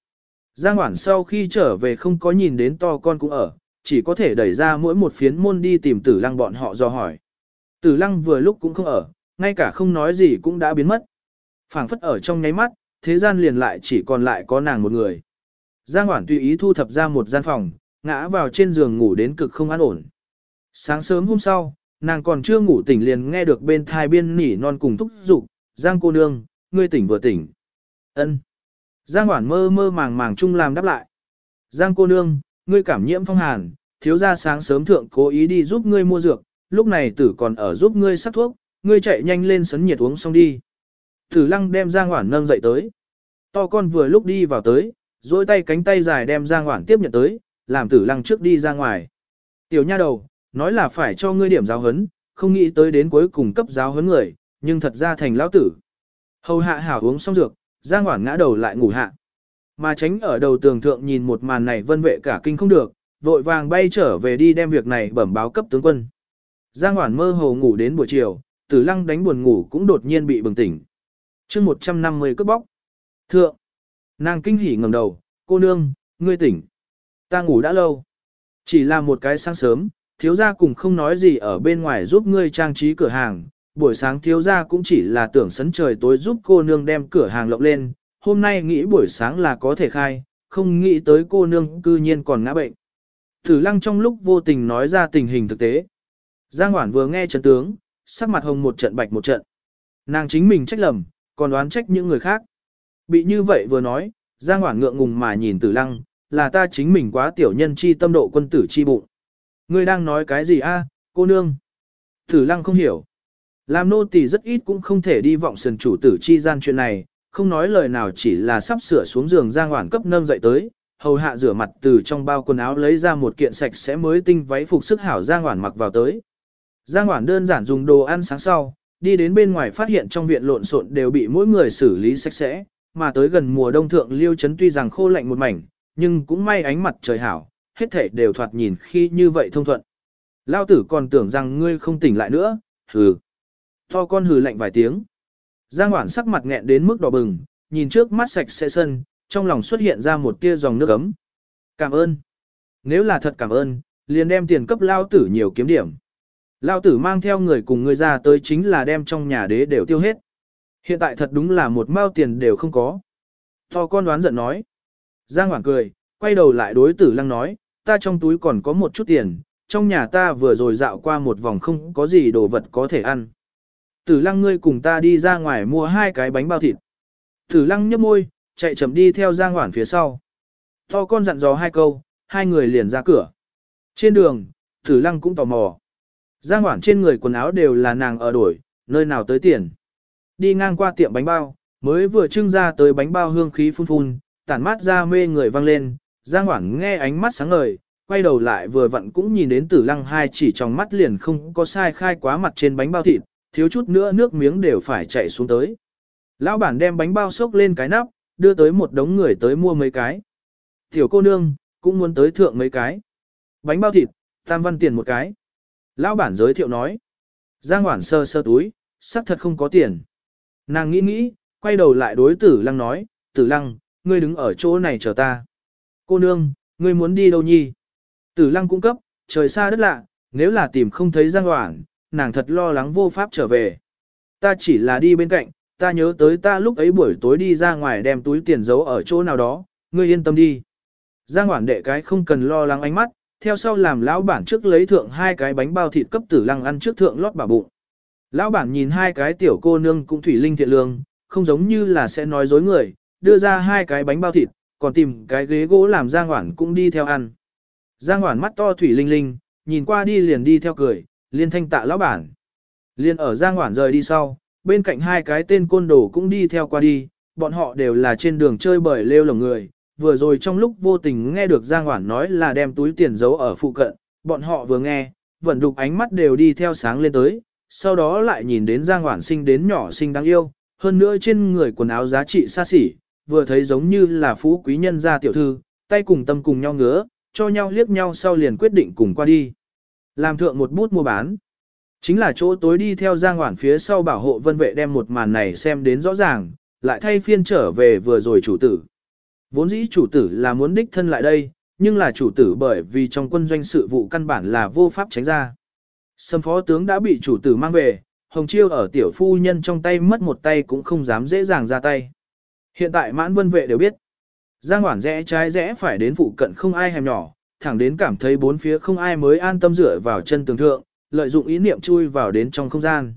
Giang Hoản sau khi trở về không có nhìn đến to con cũng ở, chỉ có thể đẩy ra mỗi một phiến môn đi tìm tử lăng bọn họ do hỏi. Tử lăng vừa lúc cũng không ở, ngay cả không nói gì cũng đã biến mất. phảng phất ở trong nháy mắt, thế gian liền lại chỉ còn lại có nàng một người. Giang Hoản tùy ý thu thập ra một gian phòng, ngã vào trên giường ngủ đến cực không an ổn. Sáng sớm hôm sau, nàng còn chưa ngủ tỉnh liền nghe được bên thai biên nỉ non cùng thúc giục, Giang cô nương, ngươi tỉnh vừa tỉnh. ân Giang Hoản mơ mơ màng màng chung làm đáp lại. Giang cô nương, ngươi cảm nhiễm phong hàn, thiếu gia sáng sớm thượng cố ý đi giúp ngươi mua dược, lúc này tử còn ở giúp ngươi sắc thuốc, ngươi chạy nhanh lên sấn nhiệt uống xong đi. Tử lăng đem Giang Hoản nâng dậy tới. To con vừa lúc đi vào tới, dôi tay cánh tay dài đem Giang Hoản tiếp nhận tới, làm tử lăng trước đi ra ngoài. Tiểu nha đầu, nói là phải cho ngươi điểm giáo hấn, không nghĩ tới đến cuối cùng cấp giáo hấn người, nhưng thật ra thành lão tử. Hầu hạ hảo uống xong dược, Giang Hoản ngã đầu lại ngủ hạ. Mà tránh ở đầu tường thượng nhìn một màn này vân vệ cả kinh không được, vội vàng bay trở về đi đem việc này bẩm báo cấp tướng quân. Giang Hoản mơ hồ ngủ đến buổi chiều, tử lăng đánh buồn ngủ cũng đột nhiên bị bừng tỉnh. chương 150 cướp bóc. Thượng. Nàng kinh hỉ ngẩng đầu, cô nương, ngươi tỉnh. Ta ngủ đã lâu. Chỉ là một cái sáng sớm, thiếu gia cùng không nói gì ở bên ngoài giúp ngươi trang trí cửa hàng. Buổi sáng thiếu gia cũng chỉ là tưởng sấn trời tối giúp cô nương đem cửa hàng lộng lên. Hôm nay nghĩ buổi sáng là có thể khai, không nghĩ tới cô nương cư nhiên còn ngã bệnh. Tử lăng trong lúc vô tình nói ra tình hình thực tế. Giang Hoản vừa nghe trận tướng, sắc mặt hồng một trận bạch một trận. Nàng chính mình trách lầm, còn đoán trách những người khác. Bị như vậy vừa nói, Giang Hoản ngượng ngùng mà nhìn tử lăng, là ta chính mình quá tiểu nhân chi tâm độ quân tử chi bụng. Ngươi đang nói cái gì a, cô nương? Tử lăng không hiểu. Làm nô tỳ rất ít cũng không thể đi vọng sườn chủ tử chi gian chuyện này, không nói lời nào chỉ là sắp sửa xuống giường Giang Hoản cấp nâng dậy tới, hầu hạ rửa mặt từ trong bao quần áo lấy ra một kiện sạch sẽ mới tinh váy phục sức hảo Giang Hoản mặc vào tới. Giang Hoản đơn giản dùng đồ ăn sáng sau, đi đến bên ngoài phát hiện trong viện lộn xộn đều bị mỗi người xử lý sạch sẽ, mà tới gần mùa đông thượng liêu chấn tuy rằng khô lạnh một mảnh, nhưng cũng may ánh mặt trời hảo, hết thể đều thoạt nhìn khi như vậy thông thuận. Lao tử còn tưởng rằng ngươi không tỉnh lại nữa, hừ. To con hừ lạnh vài tiếng. Giang Hoản sắc mặt nghẹn đến mức đỏ bừng, nhìn trước mắt sạch sẽ sân, trong lòng xuất hiện ra một tia dòng nước ấm. Cảm ơn. Nếu là thật cảm ơn, liền đem tiền cấp lao tử nhiều kiếm điểm. Lao tử mang theo người cùng ngươi ra tới chính là đem trong nhà đế đều tiêu hết. Hiện tại thật đúng là một mao tiền đều không có. To con đoán giận nói. Giang Hoảng cười, quay đầu lại đối tử lăng nói, ta trong túi còn có một chút tiền, trong nhà ta vừa rồi dạo qua một vòng không có gì đồ vật có thể ăn. Tử lăng ngươi cùng ta đi ra ngoài mua hai cái bánh bao thịt. Tử lăng nhấp môi, chạy chậm đi theo Giang Hoản phía sau. To con dặn dò hai câu, hai người liền ra cửa. Trên đường, Tử lăng cũng tò mò. Giang Hoản trên người quần áo đều là nàng ở đổi, nơi nào tới tiền. Đi ngang qua tiệm bánh bao, mới vừa trưng ra tới bánh bao hương khí phun phun, tản mát ra mê người vang lên, Giang Hoảng nghe ánh mắt sáng ngời, quay đầu lại vừa vặn cũng nhìn đến tử lăng hai chỉ trong mắt liền không có sai khai quá mặt trên bánh bao thịt, thiếu chút nữa nước miếng đều phải chạy xuống tới. Lão bản đem bánh bao sốc lên cái nắp, đưa tới một đống người tới mua mấy cái. Tiểu cô nương, cũng muốn tới thượng mấy cái. Bánh bao thịt, tam văn tiền một cái. Lão bản giới thiệu nói. Giang Hoản sơ sơ túi, sắc thật không có tiền. Nàng nghĩ nghĩ, quay đầu lại đối tử lăng nói, tử lăng, ngươi đứng ở chỗ này chờ ta. Cô nương, ngươi muốn đi đâu nhi? Tử lăng cung cấp, trời xa đất lạ, nếu là tìm không thấy Giang Hoảng, nàng thật lo lắng vô pháp trở về. Ta chỉ là đi bên cạnh, ta nhớ tới ta lúc ấy buổi tối đi ra ngoài đem túi tiền giấu ở chỗ nào đó, ngươi yên tâm đi. Giang Hoảng đệ cái không cần lo lắng ánh mắt, theo sau làm lão bản trước lấy thượng hai cái bánh bao thịt cấp tử lăng ăn trước thượng lót bà bụng. Lão bản nhìn hai cái tiểu cô nương cũng thủy linh thiện lương, không giống như là sẽ nói dối người, đưa ra hai cái bánh bao thịt, còn tìm cái ghế gỗ làm Giang Hoản cũng đi theo ăn. Giang Hoản mắt to thủy linh linh, nhìn qua đi liền đi theo cười, liên thanh tạ lão bản. Liên ở Giang Hoản rời đi sau, bên cạnh hai cái tên côn đồ cũng đi theo qua đi, bọn họ đều là trên đường chơi bời lêu lồng người. Vừa rồi trong lúc vô tình nghe được Giang Hoản nói là đem túi tiền giấu ở phụ cận, bọn họ vừa nghe, vẫn đục ánh mắt đều đi theo sáng lên tới, sau đó lại nhìn đến Giang Hoản sinh đến nhỏ sinh đáng yêu, hơn nữa trên người quần áo giá trị xa xỉ, vừa thấy giống như là phú quý nhân gia tiểu thư, tay cùng tâm cùng nhau ngứa, cho nhau liếc nhau sau liền quyết định cùng qua đi. Làm thượng một bút mua bán. Chính là chỗ tối đi theo Giang Hoản phía sau bảo hộ vân vệ đem một màn này xem đến rõ ràng, lại thay phiên trở về vừa rồi chủ tử. Vốn dĩ chủ tử là muốn đích thân lại đây, nhưng là chủ tử bởi vì trong quân doanh sự vụ căn bản là vô pháp tránh ra. Sâm phó tướng đã bị chủ tử mang về, Hồng Chiêu ở tiểu phu nhân trong tay mất một tay cũng không dám dễ dàng ra tay. Hiện tại mãn vân vệ đều biết. Giang Hoản rẽ trái rẽ phải đến phụ cận không ai hẻm nhỏ, thẳng đến cảm thấy bốn phía không ai mới an tâm dựa vào chân tường thượng, lợi dụng ý niệm chui vào đến trong không gian.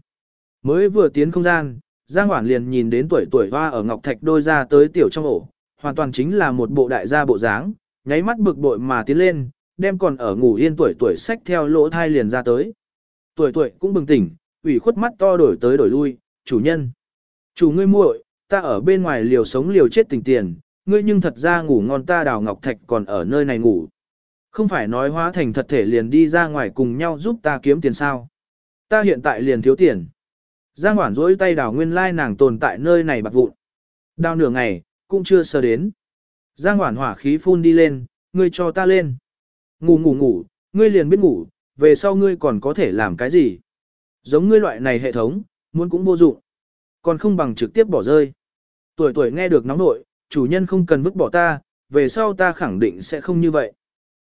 Mới vừa tiến không gian, Giang Hoản liền nhìn đến tuổi tuổi hoa ở Ngọc Thạch đôi ra tới tiểu trong ổ, hoàn toàn chính là một bộ đại gia bộ dáng, nháy mắt bực bội mà tiến lên, đem còn ở ngủ yên tuổi tuổi sách theo lỗ thai liền ra tới. Tuổi tuổi cũng bừng tỉnh, ủy khuất mắt to đổi tới đổi lui, chủ nhân. Chủ ngươi muội, ta ở bên ngoài liều sống liều chết tình tiền, ngươi nhưng thật ra ngủ ngon ta đào ngọc thạch còn ở nơi này ngủ. Không phải nói hóa thành thật thể liền đi ra ngoài cùng nhau giúp ta kiếm tiền sao. Ta hiện tại liền thiếu tiền. Giang Hoản rỗi tay đào nguyên lai nàng tồn tại nơi này bạc vụn. Đào nửa ngày, cũng chưa sơ đến. Giang Hoản hỏa khí phun đi lên, ngươi cho ta lên. Ngủ ngủ ngủ, ngươi liền biết ngủ, về sau ngươi còn có thể làm cái gì. Giống ngươi loại này hệ thống, muốn cũng vô dụng. Còn không bằng trực tiếp bỏ rơi. Tuổi tuổi nghe được nóng nội, chủ nhân không cần vứt bỏ ta, về sau ta khẳng định sẽ không như vậy.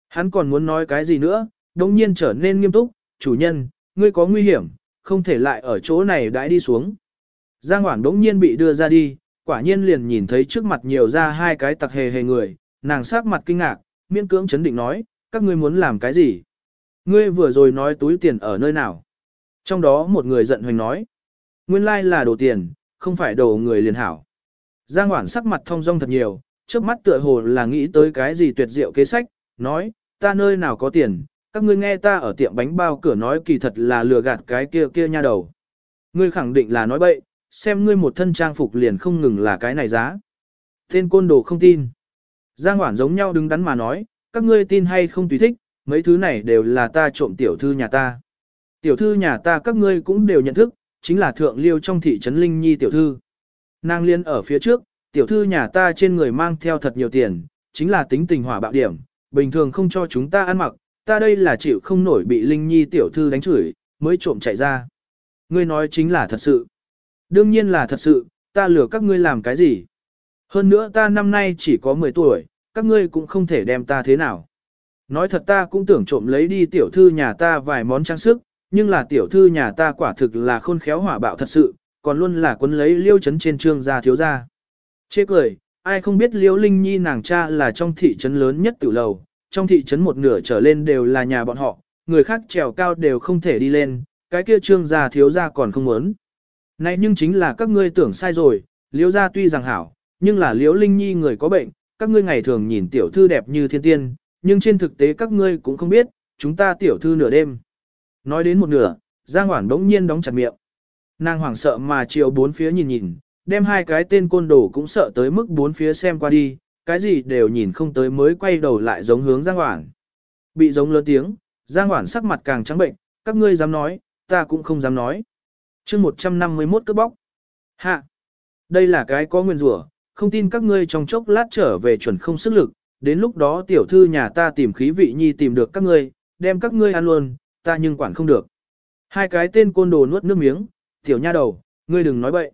Hắn còn muốn nói cái gì nữa, đồng nhiên trở nên nghiêm túc, chủ nhân, ngươi có nguy hiểm, không thể lại ở chỗ này đãi đi xuống. Giang Hoảng đống nhiên bị đưa ra đi, quả nhiên liền nhìn thấy trước mặt nhiều ra hai cái tặc hề hề người, nàng sắc mặt kinh ngạc, miễn cưỡng chấn định nói, các ngươi muốn làm cái gì? Ngươi vừa rồi nói túi tiền ở nơi nào? Trong đó một người giận hoành nói, nguyên lai là đồ tiền, không phải đồ người liền hảo. Giang Hoản sắc mặt thông dong thật nhiều, trước mắt tựa hồ là nghĩ tới cái gì tuyệt diệu kế sách, nói, ta nơi nào có tiền, các ngươi nghe ta ở tiệm bánh bao cửa nói kỳ thật là lừa gạt cái kia kia nha đầu. Ngươi khẳng định là nói bậy, xem ngươi một thân trang phục liền không ngừng là cái này giá. Tên côn đồ không tin. Giang Hoản giống nhau đứng đắn mà nói, các ngươi tin hay không tùy thích, mấy thứ này đều là ta trộm tiểu thư nhà ta. Tiểu thư nhà ta các ngươi cũng đều nhận thức, chính là thượng liêu trong thị trấn Linh Nhi tiểu thư. Nàng liên ở phía trước, tiểu thư nhà ta trên người mang theo thật nhiều tiền, chính là tính tình hỏa bạo điểm, bình thường không cho chúng ta ăn mặc, ta đây là chịu không nổi bị Linh Nhi tiểu thư đánh chửi, mới trộm chạy ra. Ngươi nói chính là thật sự. Đương nhiên là thật sự, ta lừa các ngươi làm cái gì. Hơn nữa ta năm nay chỉ có 10 tuổi, các ngươi cũng không thể đem ta thế nào. Nói thật ta cũng tưởng trộm lấy đi tiểu thư nhà ta vài món trang sức, nhưng là tiểu thư nhà ta quả thực là khôn khéo hỏa bạo thật sự, còn luôn là quân lấy liêu chấn trên trương gia thiếu gia. Chê cười, ai không biết liêu linh nhi nàng cha là trong thị trấn lớn nhất tiểu lầu, trong thị trấn một nửa trở lên đều là nhà bọn họ, người khác trèo cao đều không thể đi lên, cái kia trương gia thiếu gia còn không muốn. Này nhưng chính là các ngươi tưởng sai rồi, liêu gia tuy rằng hảo, nhưng là liêu linh nhi người có bệnh, các ngươi ngày thường nhìn tiểu thư đẹp như thiên tiên, nhưng trên thực tế các ngươi cũng không biết, chúng ta tiểu thư nửa đêm. Nói đến một nửa, Giang Hoản đống nhiên đóng chặt miệng. Nàng hoảng sợ mà chiều bốn phía nhìn nhìn, đem hai cái tên côn đồ cũng sợ tới mức bốn phía xem qua đi, cái gì đều nhìn không tới mới quay đầu lại giống hướng Giang Hoảng. Bị giống lớn tiếng, Giang Hoảng sắc mặt càng trắng bệnh, các ngươi dám nói, ta cũng không dám nói. chương 151 cướp bóc. Hạ! Đây là cái có nguyên rủa không tin các ngươi trong chốc lát trở về chuẩn không sức lực, đến lúc đó tiểu thư nhà ta tìm khí vị nhi tìm được các ngươi, đem các ngươi ăn luôn, ta nhưng quản không được. Hai cái tên côn đồ nuốt nước miếng, tiểu nha đầu, ngươi đừng nói bậy.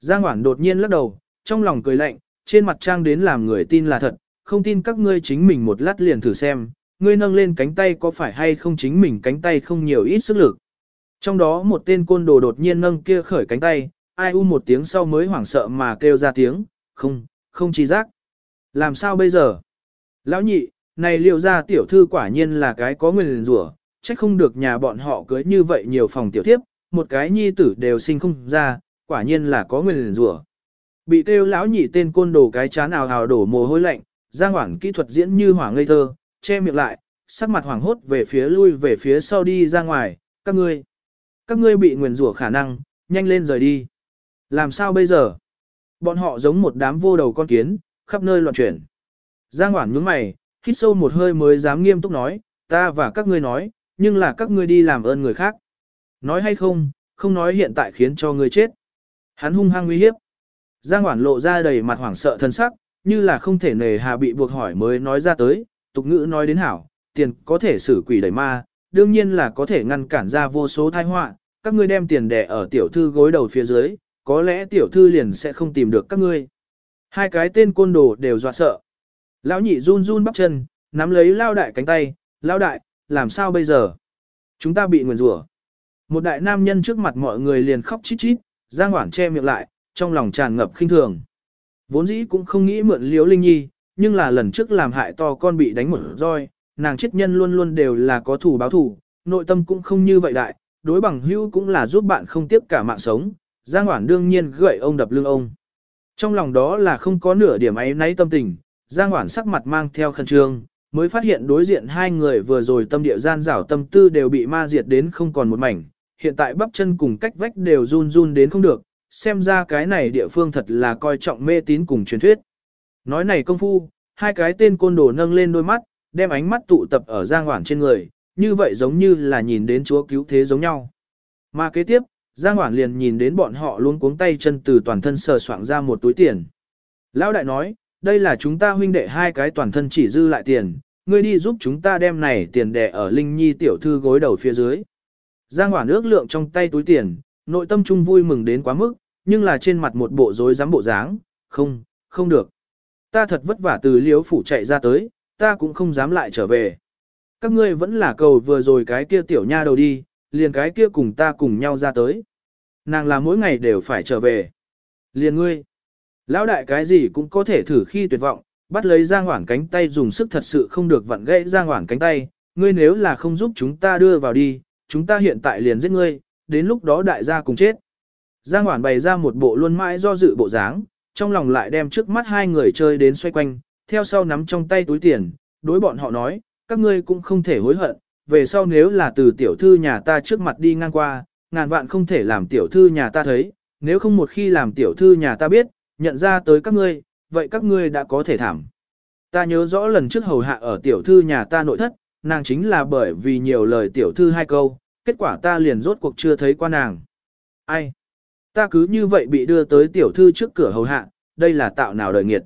Giang Hoản đột nhiên lắc đầu, trong lòng cười lạnh, trên mặt trang đến làm người tin là thật, không tin các ngươi chính mình một lát liền thử xem, ngươi nâng lên cánh tay có phải hay không chính mình cánh tay không nhiều ít sức lực. Trong đó một tên côn đồ đột nhiên nâng kia khởi cánh tay, ai u một tiếng sau mới hoảng sợ mà kêu ra tiếng, không, không chi giác. Làm sao bây giờ? Lão nhị, này liệu ra tiểu thư quả nhiên là cái có nguyên rủa trách không được nhà bọn họ cưới như vậy nhiều phòng tiểu thiếp, một cái nhi tử đều sinh không ra, quả nhiên là có nguyên rủa. Bị kêu lão nhị tên côn đồ cái chán ào ào đổ mồ hôi lạnh, giang hoảng kỹ thuật diễn như hỏa ngây thơ, che miệng lại, sắc mặt hoảng hốt về phía lui về phía sau đi ra ngoài, các ngươi, các ngươi bị nguyền rủa khả năng, nhanh lên rời đi. Làm sao bây giờ? Bọn họ giống một đám vô đầu con kiến, khắp nơi loạn chuyển. Giang Hoảng nhướng mày, hít sâu một hơi mới dám nghiêm túc nói, ta và các ngươi nói, nhưng là các ngươi đi làm ơn người khác. Nói hay không, không nói hiện tại khiến cho ngươi chết. Hắn hung hăng nguy hiếp. Giang Hoản lộ ra đầy mặt hoảng sợ thân sắc, như là không thể nề hà bị buộc hỏi mới nói ra tới, tục ngữ nói đến hảo, tiền có thể xử quỷ đẩy ma, đương nhiên là có thể ngăn cản ra vô số tai họa, các ngươi đem tiền đẻ ở tiểu thư gối đầu phía dưới, có lẽ tiểu thư liền sẽ không tìm được các ngươi. Hai cái tên côn đồ đều dọa sợ. Lão nhị run run bắp chân, nắm lấy lao đại cánh tay, lao đại, làm sao bây giờ? Chúng ta bị nguyền rủa. Một đại nam nhân trước mặt mọi người liền khóc chít chít, Giang Hoảng che miệng lại, trong lòng tràn ngập khinh thường. Vốn dĩ cũng không nghĩ mượn Liễu linh nhi, nhưng là lần trước làm hại to con bị đánh một roi, nàng chết nhân luôn luôn đều là có thủ báo thủ, nội tâm cũng không như vậy đại, đối bằng hữu cũng là giúp bạn không tiếp cả mạng sống, Giang Hoảng đương nhiên gậy ông đập lưng ông. Trong lòng đó là không có nửa điểm ấy nấy tâm tình, Giang Hoảng sắc mặt mang theo khẩn trương, mới phát hiện đối diện hai người vừa rồi tâm địa gian rảo tâm tư đều bị ma diệt đến không còn một mảnh, hiện tại bắp chân cùng cách vách đều run run đến không được, xem ra cái này địa phương thật là coi trọng mê tín cùng truyền thuyết. Nói này công phu, hai cái tên côn đồ nâng lên đôi mắt, đem ánh mắt tụ tập ở Giang Hoảng trên người, như vậy giống như là nhìn đến chúa cứu thế giống nhau. Mà kế tiếp, Giang Hoảng liền nhìn đến bọn họ luôn cuống tay chân từ toàn thân sờ soạng ra một túi tiền. Lão đại nói, đây là chúng ta huynh đệ hai cái toàn thân chỉ dư lại tiền, ngươi đi giúp chúng ta đem này tiền đẻ ở Linh Nhi tiểu thư gối đầu phía dưới. Giang Hoản ước lượng trong tay túi tiền, nội tâm trung vui mừng đến quá mức, nhưng là trên mặt một bộ rối rắm bộ dáng, không, không được. Ta thật vất vả từ liếu phủ chạy ra tới, ta cũng không dám lại trở về. Các ngươi vẫn là cầu vừa rồi cái kia tiểu nha đầu đi, liền cái kia cùng ta cùng nhau ra tới. Nàng là mỗi ngày đều phải trở về. Liền ngươi. Lão đại cái gì cũng có thể thử khi tuyệt vọng, bắt lấy Giang Hoảng cánh tay dùng sức thật sự không được vặn gãy Giang Hoảng cánh tay, ngươi nếu là không giúp chúng ta đưa vào đi, chúng ta hiện tại liền giết ngươi, đến lúc đó đại gia cùng chết. Giang Hoản bày ra một bộ luôn mãi do dự bộ dáng, trong lòng lại đem trước mắt hai người chơi đến xoay quanh, theo sau nắm trong tay túi tiền, đối bọn họ nói, các ngươi cũng không thể hối hận, về sau nếu là từ tiểu thư nhà ta trước mặt đi ngang qua, ngàn vạn không thể làm tiểu thư nhà ta thấy, nếu không một khi làm tiểu thư nhà ta biết, nhận ra tới các ngươi, vậy các ngươi đã có thể thảm. Ta nhớ rõ lần trước hầu hạ ở tiểu thư nhà ta nội thất, nàng chính là bởi vì nhiều lời tiểu thư hai câu, kết quả ta liền rốt cuộc chưa thấy qua nàng. Ai? Ta cứ như vậy bị đưa tới tiểu thư trước cửa hầu hạ, đây là tạo nào đời nghiệt.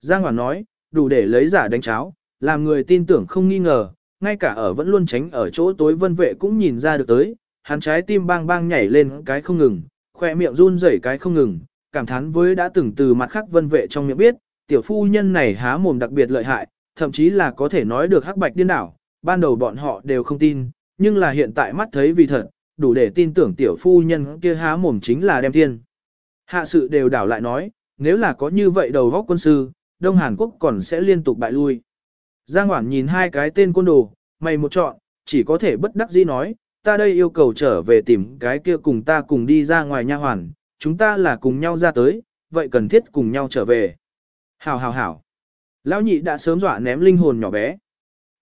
Giang Hoàng nói, đủ để lấy giả đánh cháo, làm người tin tưởng không nghi ngờ, ngay cả ở vẫn luôn tránh ở chỗ tối vân vệ cũng nhìn ra được tới, hắn trái tim bang bang nhảy lên cái không ngừng, khoe miệng run rẩy cái không ngừng, cảm thán với đã từng từ mặt khác vân vệ trong miệng biết, tiểu phu nhân này há mồm đặc biệt lợi hại, thậm chí là có thể nói được hắc bạch điên đảo, ban đầu bọn họ đều không tin, nhưng là hiện tại mắt thấy vì thật, đủ để tin tưởng tiểu phu nhân kia há mồm chính là đem thiên. Hạ sự đều đảo lại nói, nếu là có như vậy đầu vóc quân sư, Đông Hàn Quốc còn sẽ liên tục bại lui. Giang Hoảng nhìn hai cái tên côn đồ, mày một chọn, chỉ có thể bất đắc dĩ nói, ta đây yêu cầu trở về tìm cái kia cùng ta cùng đi ra ngoài nha hoàn, chúng ta là cùng nhau ra tới, vậy cần thiết cùng nhau trở về. Hảo hảo hảo. Lão nhị đã sớm dọa ném linh hồn nhỏ bé.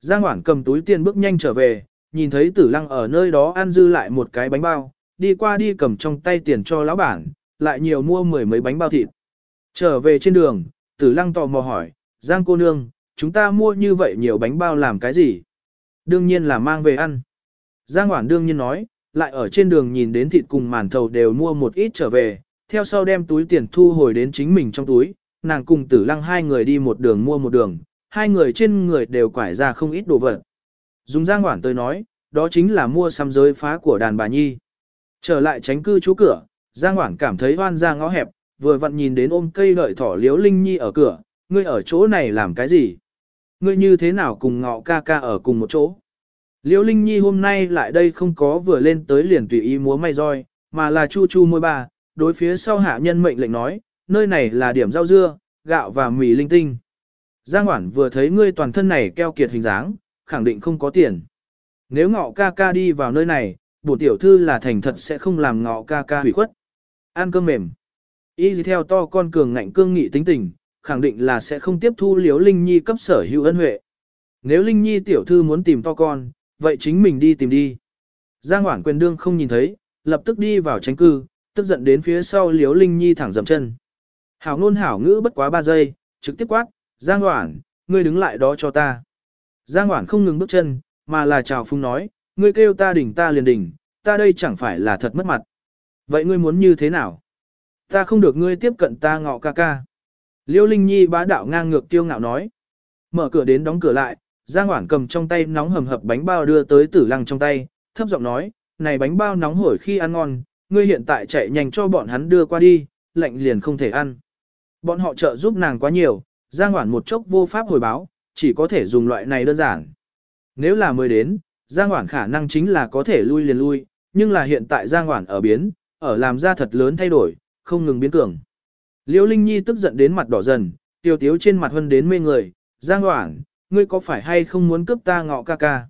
Giang Hoảng cầm túi tiền bước nhanh trở về, nhìn thấy tử lăng ở nơi đó ăn dư lại một cái bánh bao, đi qua đi cầm trong tay tiền cho lão bản, lại nhiều mua mười mấy bánh bao thịt. Trở về trên đường, tử lăng tò mò hỏi, Giang cô nương, chúng ta mua như vậy nhiều bánh bao làm cái gì? Đương nhiên là mang về ăn. Giang Hoảng đương nhiên nói, lại ở trên đường nhìn đến thịt cùng màn thầu đều mua một ít trở về, theo sau đem túi tiền thu hồi đến chính mình trong túi, nàng cùng tử lăng hai người đi một đường mua một đường, hai người trên người đều quải ra không ít đồ vật. Dùng Giang hoảng tới nói, đó chính là mua xăm giới phá của đàn bà nhi. Trở lại tránh cư chú cửa, Giang hoảng cảm thấy hoan ra ngõ hẹp, vừa vặn nhìn đến ôm cây đợi thỏ liếu linh nhi ở cửa, ngươi ở chỗ này làm cái gì? Ngươi như thế nào cùng ngọ ca ca ở cùng một chỗ? Liễu Linh Nhi hôm nay lại đây không có vừa lên tới liền tùy ý múa may roi, mà là chu chu môi Bà đối phía sau hạ nhân mệnh lệnh nói, nơi này là điểm rau dưa, gạo và mì linh tinh. Giang Hoản vừa thấy ngươi toàn thân này keo kiệt hình dáng, khẳng định không có tiền. Nếu ngọ ca ca đi vào nơi này, bổ tiểu thư là thành thật sẽ không làm ngọ ca ca hủy khuất. Ăn cơm mềm. Y theo to con cường ngạnh cương nghị tính tình, khẳng định là sẽ không tiếp thu liếu Linh Nhi cấp sở hữu ân huệ. Nếu Linh Nhi tiểu thư muốn tìm to con, vậy chính mình đi tìm đi. Giang Hoản quyền đương không nhìn thấy, lập tức đi vào tránh cư, tức giận đến phía sau liếu Linh Nhi thẳng dậm chân. Hảo ngôn hảo ngữ bất quá 3 giây, trực tiếp quát, Giang Hoảng, ngươi đứng lại đó cho ta. Giang Hoảng không ngừng bước chân, mà là chào phung nói, ngươi kêu ta đỉnh ta liền đỉnh, ta đây chẳng phải là thật mất mặt. Vậy ngươi muốn như thế nào? Ta không được ngươi tiếp cận ta ngọ ca ca. Liêu Linh Nhi bá đạo ngang ngược tiêu ngạo nói. Mở cửa đến đóng cửa lại, Giang Hoảng cầm trong tay nóng hầm hập bánh bao đưa tới tử lăng trong tay, thấp giọng nói, này bánh bao nóng hổi khi ăn ngon, ngươi hiện tại chạy nhanh cho bọn hắn đưa qua đi, lạnh liền không thể ăn. Bọn họ trợ giúp nàng quá nhiều, Giang Hoản một chốc vô pháp hồi báo, chỉ có thể dùng loại này đơn giản. Nếu là mới đến, Giang Hoản khả năng chính là có thể lui liền lui, nhưng là hiện tại Giang Hoản ở biến, ở làm ra thật lớn thay đổi, không ngừng biến cường. Liêu Linh Nhi tức giận đến mặt đỏ dần, tiêu tiếu trên mặt hơn đến mê người, Giang Hoản, ngươi có phải hay không muốn cướp ta ngọ ca ca?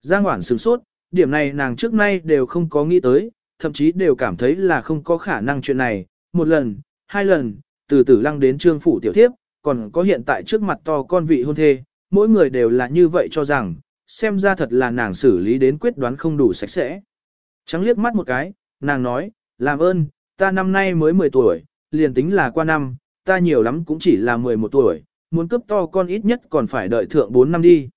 Giang Hoản sửng sốt, điểm này nàng trước nay đều không có nghĩ tới, thậm chí đều cảm thấy là không có khả năng chuyện này, một lần, hai lần, từ tử lăng đến trương phủ tiểu thiếp, còn có hiện tại trước mặt to con vị hôn thê, mỗi người đều là như vậy cho rằng, xem ra thật là nàng xử lý đến quyết đoán không đủ sạch sẽ. Trắng liếc mắt một cái, nàng nói, làm ơn, ta năm nay mới 10 tuổi, liền tính là qua năm, ta nhiều lắm cũng chỉ là 11 tuổi, muốn cướp to con ít nhất còn phải đợi thượng 4 năm đi.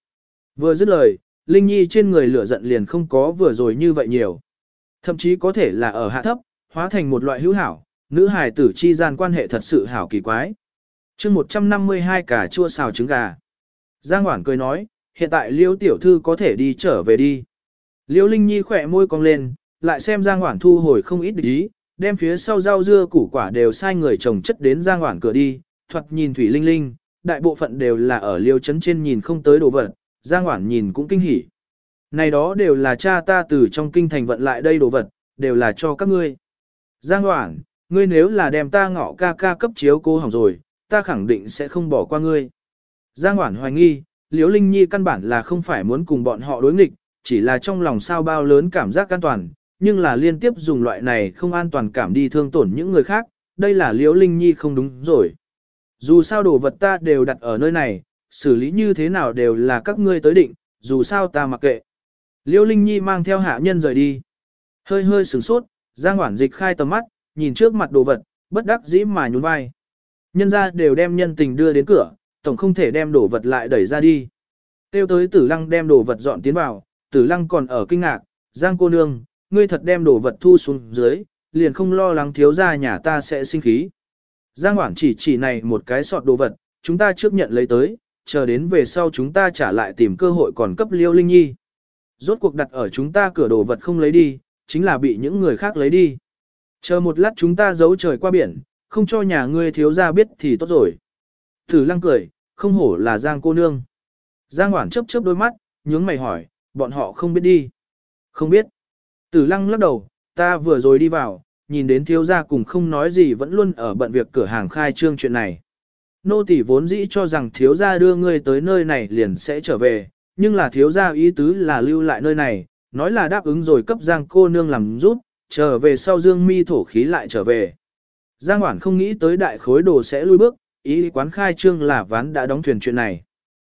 Vừa dứt lời, Linh Nhi trên người lửa giận liền không có vừa rồi như vậy nhiều. Thậm chí có thể là ở hạ thấp, hóa thành một loại hữu hảo, nữ hài tử chi gian quan hệ thật sự hảo kỳ quái chương 152 cả chua xào trứng gà. Giang Hoảng cười nói, hiện tại Liêu tiểu thư có thể đi trở về đi. Liêu Linh Nhi khỏe môi cong lên, lại xem Giang Hoảng thu hồi không ít ý, đem phía sau rau dưa củ quả đều sai người trồng chất đến giang hoảng cửa đi, thoạt nhìn thủy linh linh, đại bộ phận đều là ở liêu trấn trên nhìn không tới đồ vật, giang hoảng nhìn cũng kinh hỉ. Này đó đều là cha ta từ trong kinh thành vận lại đây đồ vật, đều là cho các ngươi. Giang hoảng, ngươi nếu là đem ta ngọ ca ca cấp chiếu cô hỏng rồi, ta khẳng định sẽ không bỏ qua ngươi. Giang Hoản hoài nghi, Liễu Linh Nhi căn bản là không phải muốn cùng bọn họ đối nghịch, chỉ là trong lòng sao bao lớn cảm giác an toàn, nhưng là liên tiếp dùng loại này không an toàn cảm đi thương tổn những người khác, đây là Liễu Linh Nhi không đúng rồi. Dù sao đồ vật ta đều đặt ở nơi này, xử lý như thế nào đều là các ngươi tới định, dù sao ta mặc kệ. Liễu Linh Nhi mang theo hạ nhân rời đi. Hơi hơi sửng sốt, Giang Hoản dịch khai tầm mắt, nhìn trước mặt đồ vật, bất đắc dĩ mà nhún vai. Nhân ra đều đem nhân tình đưa đến cửa, tổng không thể đem đồ vật lại đẩy ra đi. Tiêu tới tử lăng đem đồ vật dọn tiến vào, tử lăng còn ở kinh ngạc, Giang cô nương, ngươi thật đem đồ vật thu xuống dưới, liền không lo lắng thiếu ra nhà ta sẽ sinh khí. Giang Hoảng chỉ chỉ này một cái sọt đồ vật, chúng ta trước nhận lấy tới, chờ đến về sau chúng ta trả lại tìm cơ hội còn cấp liêu linh nhi. Rốt cuộc đặt ở chúng ta cửa đồ vật không lấy đi, chính là bị những người khác lấy đi. Chờ một lát chúng ta giấu trời qua biển, không cho nhà ngươi thiếu ra biết thì tốt rồi. Tử lăng cười, không hổ là Giang cô nương. Giang Hoảng chớp chớp đôi mắt, nhướng mày hỏi, bọn họ không biết đi. Không biết. Tử lăng lắc đầu, ta vừa rồi đi vào, nhìn đến thiếu gia cùng không nói gì vẫn luôn ở bận việc cửa hàng khai trương chuyện này. Nô tỷ vốn dĩ cho rằng thiếu gia đưa ngươi tới nơi này liền sẽ trở về, nhưng là thiếu gia ý tứ là lưu lại nơi này, nói là đáp ứng rồi cấp Giang cô nương làm rút, trở về sau dương mi thổ khí lại trở về. Giang Hoản không nghĩ tới đại khối đồ sẽ lui bước, ý quán khai trương là ván đã đóng thuyền chuyện này.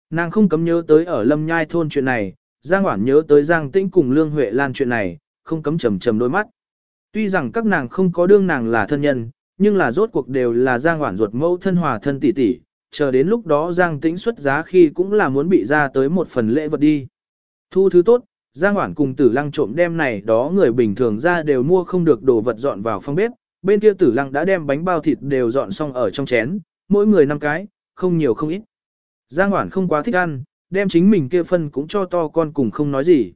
Nàng không cấm nhớ tới ở lâm nhai thôn chuyện này, Giang Hoản nhớ tới Giang Tĩnh cùng Lương Huệ Lan chuyện này, không cấm trầm trầm đôi mắt. Tuy rằng các nàng không có đương nàng là thân nhân, nhưng là rốt cuộc đều là Giang Hoản ruột mẫu thân hòa thân tỷ tỷ, chờ đến lúc đó Giang Tĩnh xuất giá khi cũng là muốn bị ra tới một phần lễ vật đi. Thu thứ tốt, Giang Hoản cùng Tử Lăng trộm đem này đó người bình thường ra đều mua không được đồ vật dọn vào phòng bếp, bên kia Tử Lăng đã đem bánh bao thịt đều dọn xong ở trong chén, mỗi người năm cái, không nhiều không ít. Giang Hoản không quá thích ăn, đem chính mình kia phân cũng cho to con cùng không nói gì.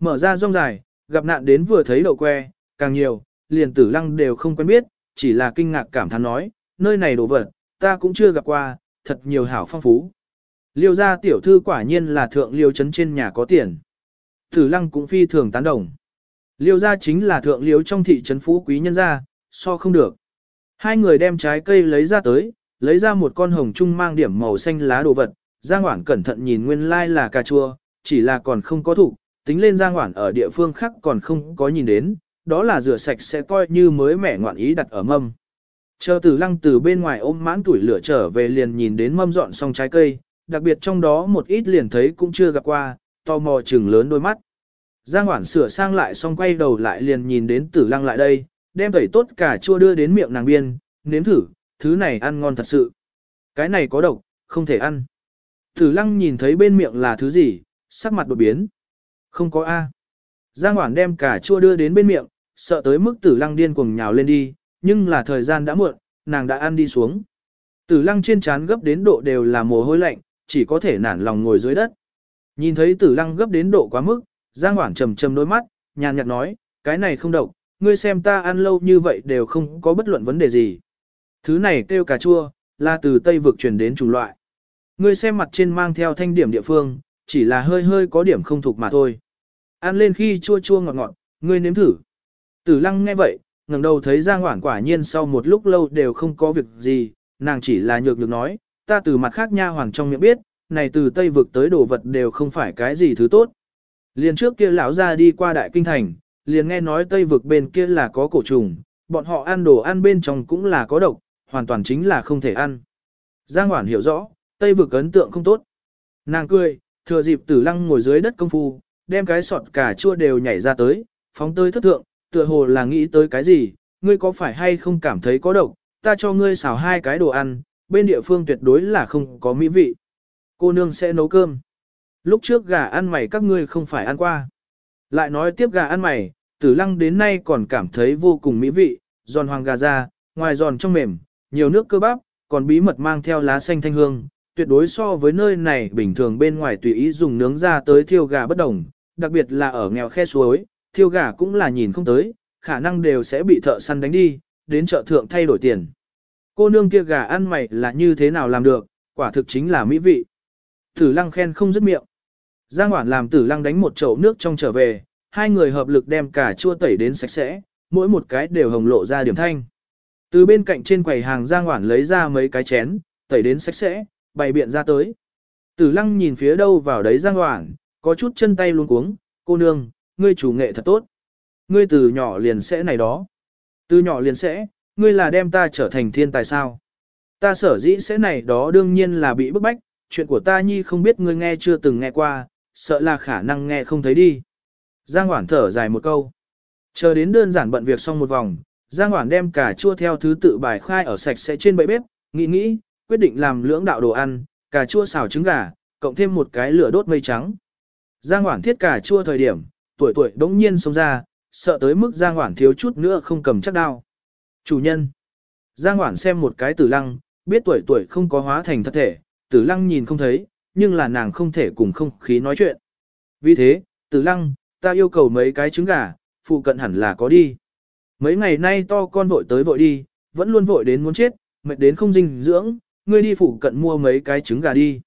Mở ra rong dài, gặp nạn đến vừa thấy đậu que, càng nhiều, liền tử lăng đều không quen biết, chỉ là kinh ngạc cảm thán nói, nơi này đồ vật, ta cũng chưa gặp qua, thật nhiều hảo phong phú. Liêu gia tiểu thư quả nhiên là thượng liêu trấn trên nhà có tiền. Tử lăng cũng phi thường tán đồng. Liêu gia chính là thượng liêu trong thị trấn phú quý nhân gia, so không được. Hai người đem trái cây lấy ra tới, lấy ra một con hồng trung mang điểm màu xanh lá đồ vật, Giang Hoảng cẩn thận nhìn nguyên lai like là cà chua, chỉ là còn không có thủ, tính lên Giang Hoảng ở địa phương khác còn không có nhìn đến, đó là rửa sạch sẽ coi như mới mẻ ngoạn ý đặt ở mâm. Chờ tử lăng từ bên ngoài ôm mãn tuổi lửa trở về liền nhìn đến mâm dọn xong trái cây, đặc biệt trong đó một ít liền thấy cũng chưa gặp qua, tò mò chừng lớn đôi mắt. Giang Hoảng sửa sang lại xong quay đầu lại liền nhìn đến tử lăng lại đây, đem tẩy tốt cả chua đưa đến miệng nàng biên, nếm thử, thứ này ăn ngon thật sự. Cái này có độc, không thể ăn. Tử lăng nhìn thấy bên miệng là thứ gì, sắc mặt đột biến. Không có A. Giang Hoản đem cả chua đưa đến bên miệng, sợ tới mức tử lăng điên cuồng nhào lên đi, nhưng là thời gian đã muộn, nàng đã ăn đi xuống. Tử lăng trên trán gấp đến độ đều là mồ hôi lạnh, chỉ có thể nản lòng ngồi dưới đất. Nhìn thấy tử lăng gấp đến độ quá mức, Giang Hoảng trầm trầm đôi mắt, nhàn nhạt nói, cái này không độc, ngươi xem ta ăn lâu như vậy đều không có bất luận vấn đề gì. Thứ này kêu cà chua, là từ Tây vực truyền đến chủng loại. Ngươi xem mặt trên mang theo thanh điểm địa phương, chỉ là hơi hơi có điểm không thuộc mà thôi. Ăn lên khi chua chua ngọt ngọt, ngươi nếm thử. Tử lăng nghe vậy, ngẩng đầu thấy Giang Hoản quả nhiên sau một lúc lâu đều không có việc gì, nàng chỉ là nhược được nói, ta từ mặt khác nha hoàng trong miệng biết, này từ Tây vực tới đồ vật đều không phải cái gì thứ tốt. Liên trước kia lão ra đi qua đại kinh thành, liền nghe nói Tây vực bên kia là có cổ trùng, bọn họ ăn đồ ăn bên trong cũng là có độc, hoàn toàn chính là không thể ăn. Giang Hoản hiểu rõ, Tây vực ấn tượng không tốt. Nàng cười, thừa dịp tử lăng ngồi dưới đất công phu, đem cái sọt cà chua đều nhảy ra tới, phóng tơi thất thượng, tựa hồ là nghĩ tới cái gì, ngươi có phải hay không cảm thấy có độc, ta cho ngươi xào hai cái đồ ăn, bên địa phương tuyệt đối là không có mỹ vị. Cô nương sẽ nấu cơm. Lúc trước gà ăn mày các ngươi không phải ăn qua. Lại nói tiếp gà ăn mày, tử lăng đến nay còn cảm thấy vô cùng mỹ vị, giòn hoàng gà ra, ngoài giòn trong mềm, nhiều nước cơ bắp, còn bí mật mang theo lá xanh thanh hương, tuyệt đối so với nơi này bình thường bên ngoài tùy ý dùng nướng ra tới thiêu gà bất đồng, đặc biệt là ở nghèo khe suối, thiêu gà cũng là nhìn không tới, khả năng đều sẽ bị thợ săn đánh đi, đến chợ thượng thay đổi tiền. Cô nương kia gà ăn mày là như thế nào làm được, quả thực chính là mỹ vị. Tử lăng khen không dứt miệng. Giang Hoản làm tử lăng đánh một chậu nước trong trở về, hai người hợp lực đem cả chua tẩy đến sạch sẽ, mỗi một cái đều hồng lộ ra điểm thanh. Từ bên cạnh trên quầy hàng Giang Hoản lấy ra mấy cái chén, tẩy đến sạch sẽ, bày biện ra tới. Tử lăng nhìn phía đâu vào đấy Giang Hoản, có chút chân tay luôn cuống, cô nương, ngươi chủ nghệ thật tốt. Ngươi từ nhỏ liền sẽ này đó. Từ nhỏ liền sẽ, ngươi là đem ta trở thành thiên tài sao. Ta sở dĩ sẽ này đó đương nhiên là bị bức bách, chuyện của ta nhi không biết ngươi nghe chưa từng nghe qua, sợ là khả năng nghe không thấy đi. Giang Hoản thở dài một câu. Chờ đến đơn giản bận việc xong một vòng, Giang Hoản đem cà chua theo thứ tự bài khai ở sạch sẽ trên bệ bếp, nghĩ nghĩ, quyết định làm lưỡng đạo đồ ăn, cà chua xào trứng gà, cộng thêm một cái lửa đốt mây trắng. Giang Hoản thiết cà chua thời điểm, tuổi tuổi đống nhiên xông ra, sợ tới mức Giang Hoản thiếu chút nữa không cầm chắc đao. Chủ nhân. Giang Hoản xem một cái tử lăng, biết tuổi tuổi không có hóa thành thật thể, tử lăng nhìn không thấy, nhưng là nàng không thể cùng không khí nói chuyện. Vì thế, tử lăng, ta yêu cầu mấy cái trứng gà, phụ cận hẳn là có đi. Mấy ngày nay to con vội tới vội đi, vẫn luôn vội đến muốn chết, mệt đến không dinh dưỡng, ngươi đi phụ cận mua mấy cái trứng gà đi.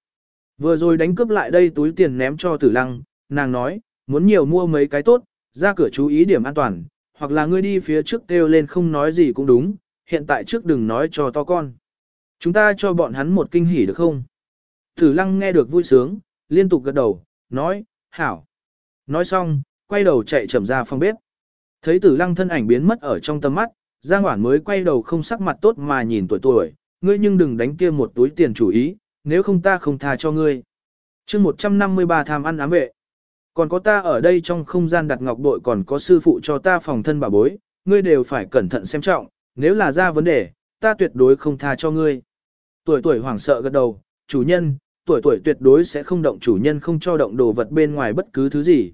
Vừa rồi đánh cướp lại đây túi tiền ném cho tử lăng, nàng nói, muốn nhiều mua mấy cái tốt, ra cửa chú ý điểm an toàn, hoặc là ngươi đi phía trước kêu lên không nói gì cũng đúng, hiện tại trước đừng nói cho to con. Chúng ta cho bọn hắn một kinh hỉ được không? Tử lăng nghe được vui sướng, liên tục gật đầu, nói, hảo. Nói xong, quay đầu chạy chậm ra phòng bếp. Thấy tử lăng thân ảnh biến mất ở trong tầm mắt, Giang Hoản mới quay đầu không sắc mặt tốt mà nhìn tuổi tuổi, ngươi nhưng đừng đánh kia một túi tiền chủ ý, nếu không ta không tha cho ngươi. chương 153 tham ăn ám vệ. Còn có ta ở đây trong không gian đặt ngọc bội còn có sư phụ cho ta phòng thân bà bối, ngươi đều phải cẩn thận xem trọng, nếu là ra vấn đề, ta tuyệt đối không tha cho ngươi. Tuổi tuổi hoảng sợ gật đầu, chủ nhân, tuổi tuổi tuyệt đối sẽ không động chủ nhân không cho động đồ vật bên ngoài bất cứ thứ gì.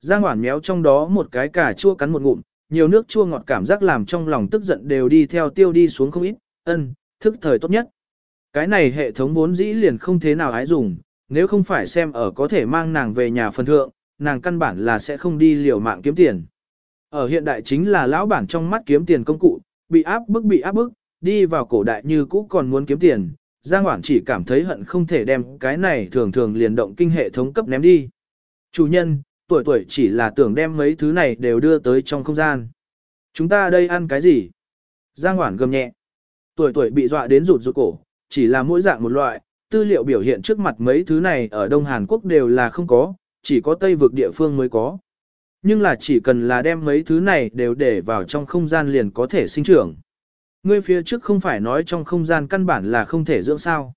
Giang Hoản méo trong đó một cái cà chua cắn một ngụm, nhiều nước chua ngọt cảm giác làm trong lòng tức giận đều đi theo tiêu đi xuống không ít, ân, thức thời tốt nhất. Cái này hệ thống vốn dĩ liền không thế nào ái dùng, nếu không phải xem ở có thể mang nàng về nhà phân thượng, nàng căn bản là sẽ không đi liều mạng kiếm tiền. Ở hiện đại chính là lão bản trong mắt kiếm tiền công cụ, bị áp bức bị áp bức, đi vào cổ đại như cũ còn muốn kiếm tiền, Giang Hoảng chỉ cảm thấy hận không thể đem cái này thường thường liền động kinh hệ thống cấp ném đi. Chủ nhân, tuổi tuổi chỉ là tưởng đem mấy thứ này đều đưa tới trong không gian. Chúng ta đây ăn cái gì? Giang Hoảng gầm nhẹ. Tuổi tuổi bị dọa đến rụt rụt cổ, chỉ là mỗi dạng một loại, tư liệu biểu hiện trước mặt mấy thứ này ở Đông Hàn Quốc đều là không có, chỉ có Tây vực địa phương mới có. Nhưng là chỉ cần là đem mấy thứ này đều để vào trong không gian liền có thể sinh trưởng. Ngươi phía trước không phải nói trong không gian căn bản là không thể dưỡng sao.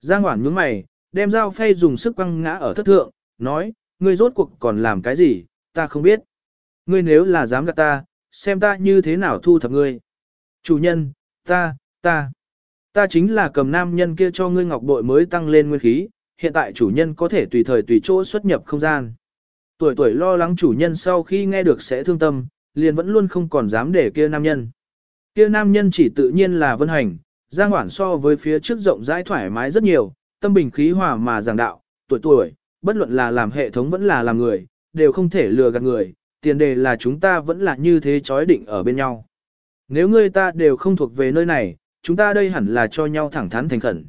Giang Hoảng nhướng mày, đem dao phay dùng sức quăng ngã ở thất thượng, nói, ngươi rốt cuộc còn làm cái gì, ta không biết. Ngươi nếu là dám gạt ta, xem ta như thế nào thu thập ngươi. Chủ nhân, ta, ta, ta chính là cầm nam nhân kia cho ngươi ngọc bội mới tăng lên nguyên khí, hiện tại chủ nhân có thể tùy thời tùy chỗ xuất nhập không gian. Tuổi tuổi lo lắng chủ nhân sau khi nghe được sẽ thương tâm, liền vẫn luôn không còn dám để kia nam nhân. Kia nam nhân chỉ tự nhiên là vân hành, giang hoảng so với phía trước rộng rãi thoải mái rất nhiều, tâm bình khí hòa mà giảng đạo, tuổi tuổi, bất luận là làm hệ thống vẫn là làm người, đều không thể lừa gạt người, tiền đề là chúng ta vẫn là như thế chói định ở bên nhau. Nếu ngươi ta đều không thuộc về nơi này, chúng ta đây hẳn là cho nhau thẳng thắn thành khẩn.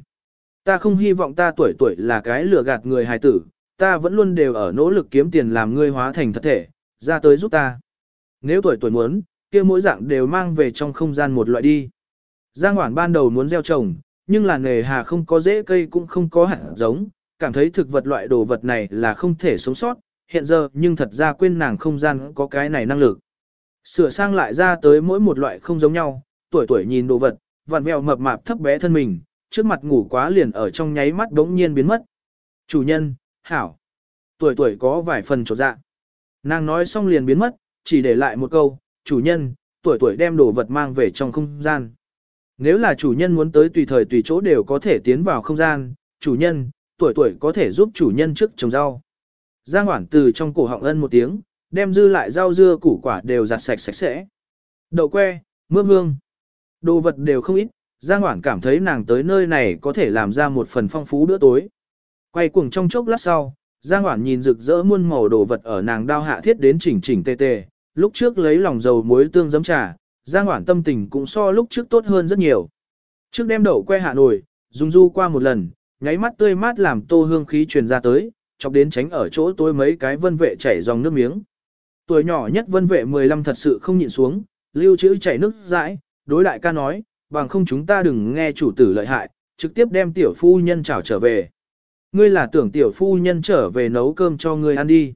Ta không hy vọng ta tuổi tuổi là cái lừa gạt người hài tử, ta vẫn luôn đều ở nỗ lực kiếm tiền làm ngươi hóa thành thật thể, ra tới giúp ta. Nếu tuổi tuổi muốn, kia mỗi dạng đều mang về trong không gian một loại đi. Giang Hoản ban đầu muốn gieo trồng, nhưng là nề hà không có rễ cây cũng không có hạt giống, cảm thấy thực vật loại đồ vật này là không thể sống sót, hiện giờ nhưng thật ra quên nàng không gian có cái này năng lực. Sửa sang lại ra tới mỗi một loại không giống nhau, tuổi tuổi nhìn đồ vật, vặn vẹo mập mạp thấp bé thân mình, trước mặt ngủ quá liền ở trong nháy mắt đống nhiên biến mất. Chủ nhân, hảo. Tuổi tuổi có vài phần trột dạ. Nàng nói xong liền biến mất, chỉ để lại một câu, chủ nhân, tuổi tuổi đem đồ vật mang về trong không gian. Nếu là chủ nhân muốn tới tùy thời tùy chỗ đều có thể tiến vào không gian, chủ nhân, tuổi tuổi có thể giúp chủ nhân trước trồng rau. Giang Hoản từ trong cổ họng ân một tiếng, đem dư lại rau dưa củ quả đều giặt sạch sạch sẽ. Đậu que, mướp hương, đồ vật đều không ít, Giang Hoản cảm thấy nàng tới nơi này có thể làm ra một phần phong phú bữa tối. Quay cuồng trong chốc lát sau, Giang Hoản nhìn rực rỡ muôn màu đồ vật ở nàng đao hạ thiết đến chỉnh chỉnh tề tề, lúc trước lấy lòng dầu muối tương giấm trà, Giang Hoản tâm tình cũng so lúc trước tốt hơn rất nhiều. Trước đem đậu que hạ nổi, dùng du qua một lần, nháy mắt tươi mát làm tô hương khí truyền ra tới, chọc đến tránh ở chỗ tối mấy cái vân vệ chảy dòng nước miếng. Tuổi nhỏ nhất vân vệ 15 thật sự không nhịn xuống, lưu trữ chảy nước dãi, đối đại ca nói, bằng không chúng ta đừng nghe chủ tử lợi hại, trực tiếp đem tiểu phu nhân chảo trở về. Ngươi là tưởng tiểu phu nhân trở về nấu cơm cho ngươi ăn đi.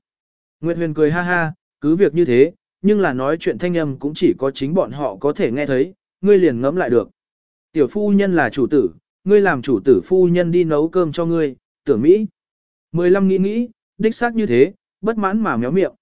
Nguyệt Huyền cười ha ha, cứ việc như thế, nhưng là nói chuyện thanh âm cũng chỉ có chính bọn họ có thể nghe thấy, ngươi liền ngẫm lại được. Tiểu phu nhân là chủ tử, ngươi làm chủ tử phu nhân đi nấu cơm cho ngươi, tưởng Mỹ. Mười lăm nghĩ nghĩ, đích xác như thế, bất mãn mà méo miệng.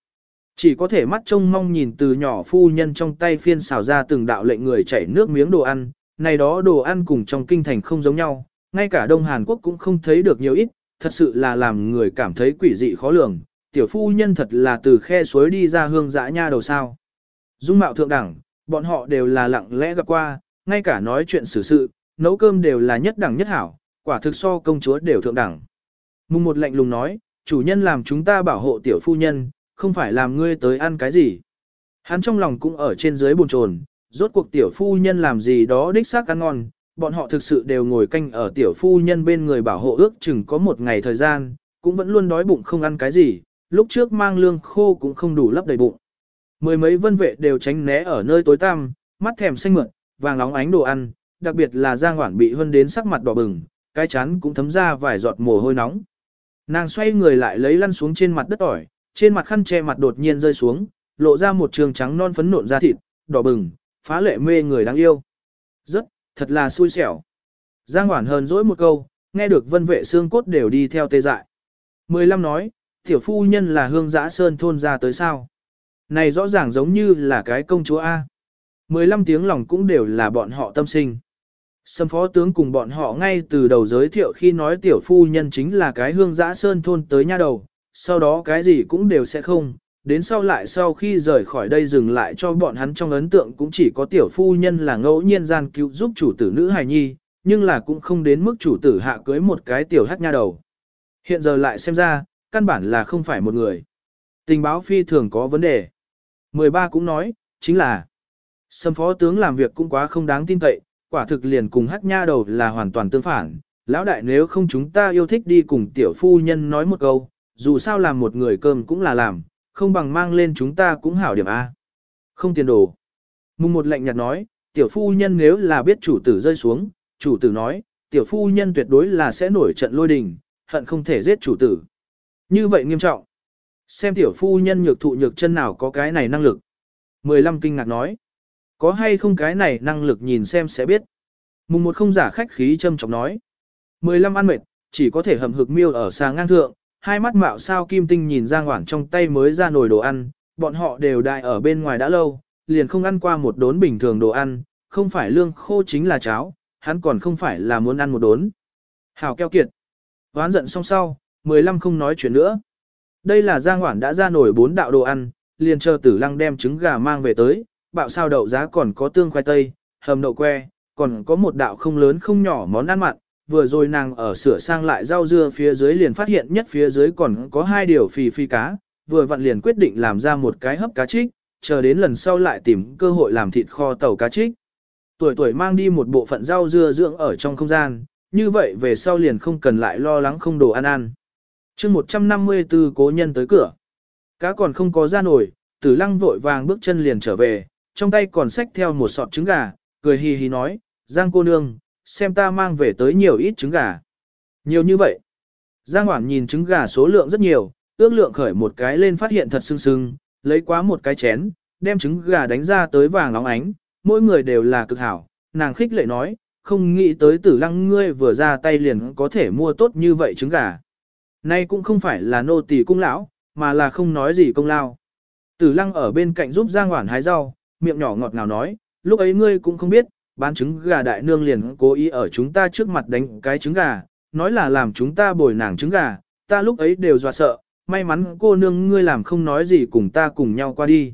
Chỉ có thể mắt trông mong nhìn từ nhỏ phu nhân trong tay phiên xào ra từng đạo lệnh người chảy nước miếng đồ ăn, này đó đồ ăn cùng trong kinh thành không giống nhau, ngay cả Đông Hàn Quốc cũng không thấy được nhiều ít, thật sự là làm người cảm thấy quỷ dị khó lường, tiểu phu nhân thật là từ khe suối đi ra hương dã nha đầu sao. Dung mạo thượng đẳng, bọn họ đều là lặng lẽ gặp qua, ngay cả nói chuyện xử sự, nấu cơm đều là nhất đẳng nhất hảo, quả thực so công chúa đều thượng đẳng. Mùng một lạnh lùng nói, chủ nhân làm chúng ta bảo hộ tiểu phu nhân, không phải làm ngươi tới ăn cái gì. Hắn trong lòng cũng ở trên dưới buồn chồn, rốt cuộc tiểu phu nhân làm gì đó đích xác ăn ngon, bọn họ thực sự đều ngồi canh ở tiểu phu nhân bên người bảo hộ ước chừng có một ngày thời gian, cũng vẫn luôn đói bụng không ăn cái gì, lúc trước mang lương khô cũng không đủ lấp đầy bụng. Mười mấy vân vệ đều tránh né ở nơi tối tăm, mắt thèm xanh mượn, vàng nóng ánh đồ ăn, đặc biệt là Giang Hoản bị hơn đến sắc mặt đỏ bừng, cái chán cũng thấm ra vài giọt mồ hôi nóng. Nàng xoay người lại lấy lăn xuống trên mặt đất ỏi, trên mặt khăn che mặt đột nhiên rơi xuống, lộ ra một trường trắng non phấn nộn da thịt, đỏ bừng, phá lệ mê người đáng yêu. Rất, thật là xui xẻo. Giang Hoản hờn dỗi một câu, nghe được vân vệ xương cốt đều đi theo tê dại. Mười lăm nói, tiểu phu nhân là hương giã sơn thôn ra tới sao. Này rõ ràng giống như là cái công chúa A. Mười lăm tiếng lòng cũng đều là bọn họ tâm sinh. Sâm phó tướng cùng bọn họ ngay từ đầu giới thiệu khi nói tiểu phu nhân chính là cái hương giã sơn thôn tới nha đầu, sau đó cái gì cũng đều sẽ không, đến sau lại sau khi rời khỏi đây dừng lại cho bọn hắn trong ấn tượng cũng chỉ có tiểu phu nhân là ngẫu nhiên gian cứu giúp chủ tử nữ hài nhi, nhưng là cũng không đến mức chủ tử hạ cưới một cái tiểu hát nha đầu. Hiện giờ lại xem ra, căn bản là không phải một người. Tình báo phi thường có vấn đề. 13 cũng nói, chính là Sâm phó tướng làm việc cũng quá không đáng tin cậy, quả thực liền cùng hắc nha đầu là hoàn toàn tương phản. Lão đại nếu không chúng ta yêu thích đi cùng tiểu phu nhân nói một câu, dù sao làm một người cơm cũng là làm, không bằng mang lên chúng ta cũng hảo điểm A. Không tiền đồ. Mùng một lệnh nhạt nói, tiểu phu nhân nếu là biết chủ tử rơi xuống, chủ tử nói, tiểu phu nhân tuyệt đối là sẽ nổi trận lôi đình, hận không thể giết chủ tử. Như vậy nghiêm trọng. Xem tiểu phu nhân nhược thụ nhược chân nào có cái này năng lực. Mười lăm kinh ngạc nói. Có hay không cái này năng lực nhìn xem sẽ biết. Mùng một không giả khách khí châm trọng nói. Mười lăm ăn mệt, chỉ có thể hầm hực miêu ở xa ngang thượng, hai mắt mạo sao kim tinh nhìn ra Hoảng trong tay mới ra nồi đồ ăn, bọn họ đều đại ở bên ngoài đã lâu, liền không ăn qua một đốn bình thường đồ ăn, không phải lương khô chính là cháo, hắn còn không phải là muốn ăn một đốn. Hảo keo kiệt. Hoán giận xong sau, 15 không nói chuyện nữa. Đây là Giang Hoản đã ra nổi bốn đạo đồ ăn, liền chờ tử lăng đem trứng gà mang về tới, bạo sao đậu giá còn có tương khoai tây, hầm đậu que, còn có một đạo không lớn không nhỏ món ăn mặn, vừa rồi nàng ở sửa sang lại rau dưa phía dưới liền phát hiện nhất phía dưới còn có hai điều phì phi cá, vừa vặn liền quyết định làm ra một cái hấp cá trích, chờ đến lần sau lại tìm cơ hội làm thịt kho tàu cá trích. Tuổi tuổi mang đi một bộ phận rau dưa dưỡng ở trong không gian, như vậy về sau liền không cần lại lo lắng không đồ ăn ăn chương 154 cố nhân tới cửa. Cá còn không có ra nổi, tử lăng vội vàng bước chân liền trở về, trong tay còn xách theo một sọt trứng gà, cười hì hì nói, Giang cô nương, xem ta mang về tới nhiều ít trứng gà. Nhiều như vậy. Giang Hoảng nhìn trứng gà số lượng rất nhiều, ước lượng khởi một cái lên phát hiện thật sưng sưng, lấy quá một cái chén, đem trứng gà đánh ra tới vàng óng ánh, mỗi người đều là cực hảo. Nàng khích lệ nói, không nghĩ tới tử lăng ngươi vừa ra tay liền có thể mua tốt như vậy trứng gà. Nay cũng không phải là nô tỳ cung lão, mà là không nói gì công lao. Tử lăng ở bên cạnh giúp Giang Hoản hái rau, miệng nhỏ ngọt ngào nói, lúc ấy ngươi cũng không biết, bán trứng gà đại nương liền cố ý ở chúng ta trước mặt đánh cái trứng gà, nói là làm chúng ta bồi nàng trứng gà, ta lúc ấy đều dọa sợ, may mắn cô nương ngươi làm không nói gì cùng ta cùng nhau qua đi.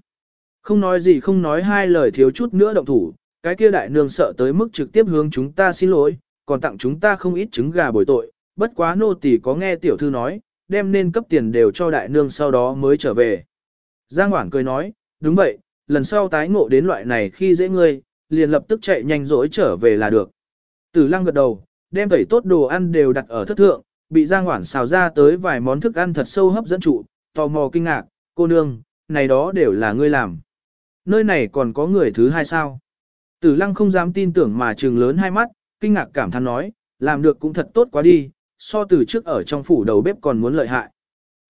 Không nói gì không nói hai lời thiếu chút nữa động thủ, cái kia đại nương sợ tới mức trực tiếp hướng chúng ta xin lỗi, còn tặng chúng ta không ít trứng gà bồi tội, bất quá nô tỳ có nghe tiểu thư nói, đem nên cấp tiền đều cho đại nương sau đó mới trở về. Giang Hoảng cười nói, đúng vậy, lần sau tái ngộ đến loại này khi dễ ngươi, liền lập tức chạy nhanh rỗi trở về là được. Tử lăng gật đầu, đem tẩy tốt đồ ăn đều đặt ở thất thượng, bị Giang Hoảng xào ra tới vài món thức ăn thật sâu hấp dẫn trụ, tò mò kinh ngạc, cô nương, này đó đều là ngươi làm. Nơi này còn có người thứ hai sao? Tử lăng không dám tin tưởng mà trừng lớn hai mắt, kinh ngạc cảm thán nói, làm được cũng thật tốt quá đi, so từ trước ở trong phủ đầu bếp còn muốn lợi hại.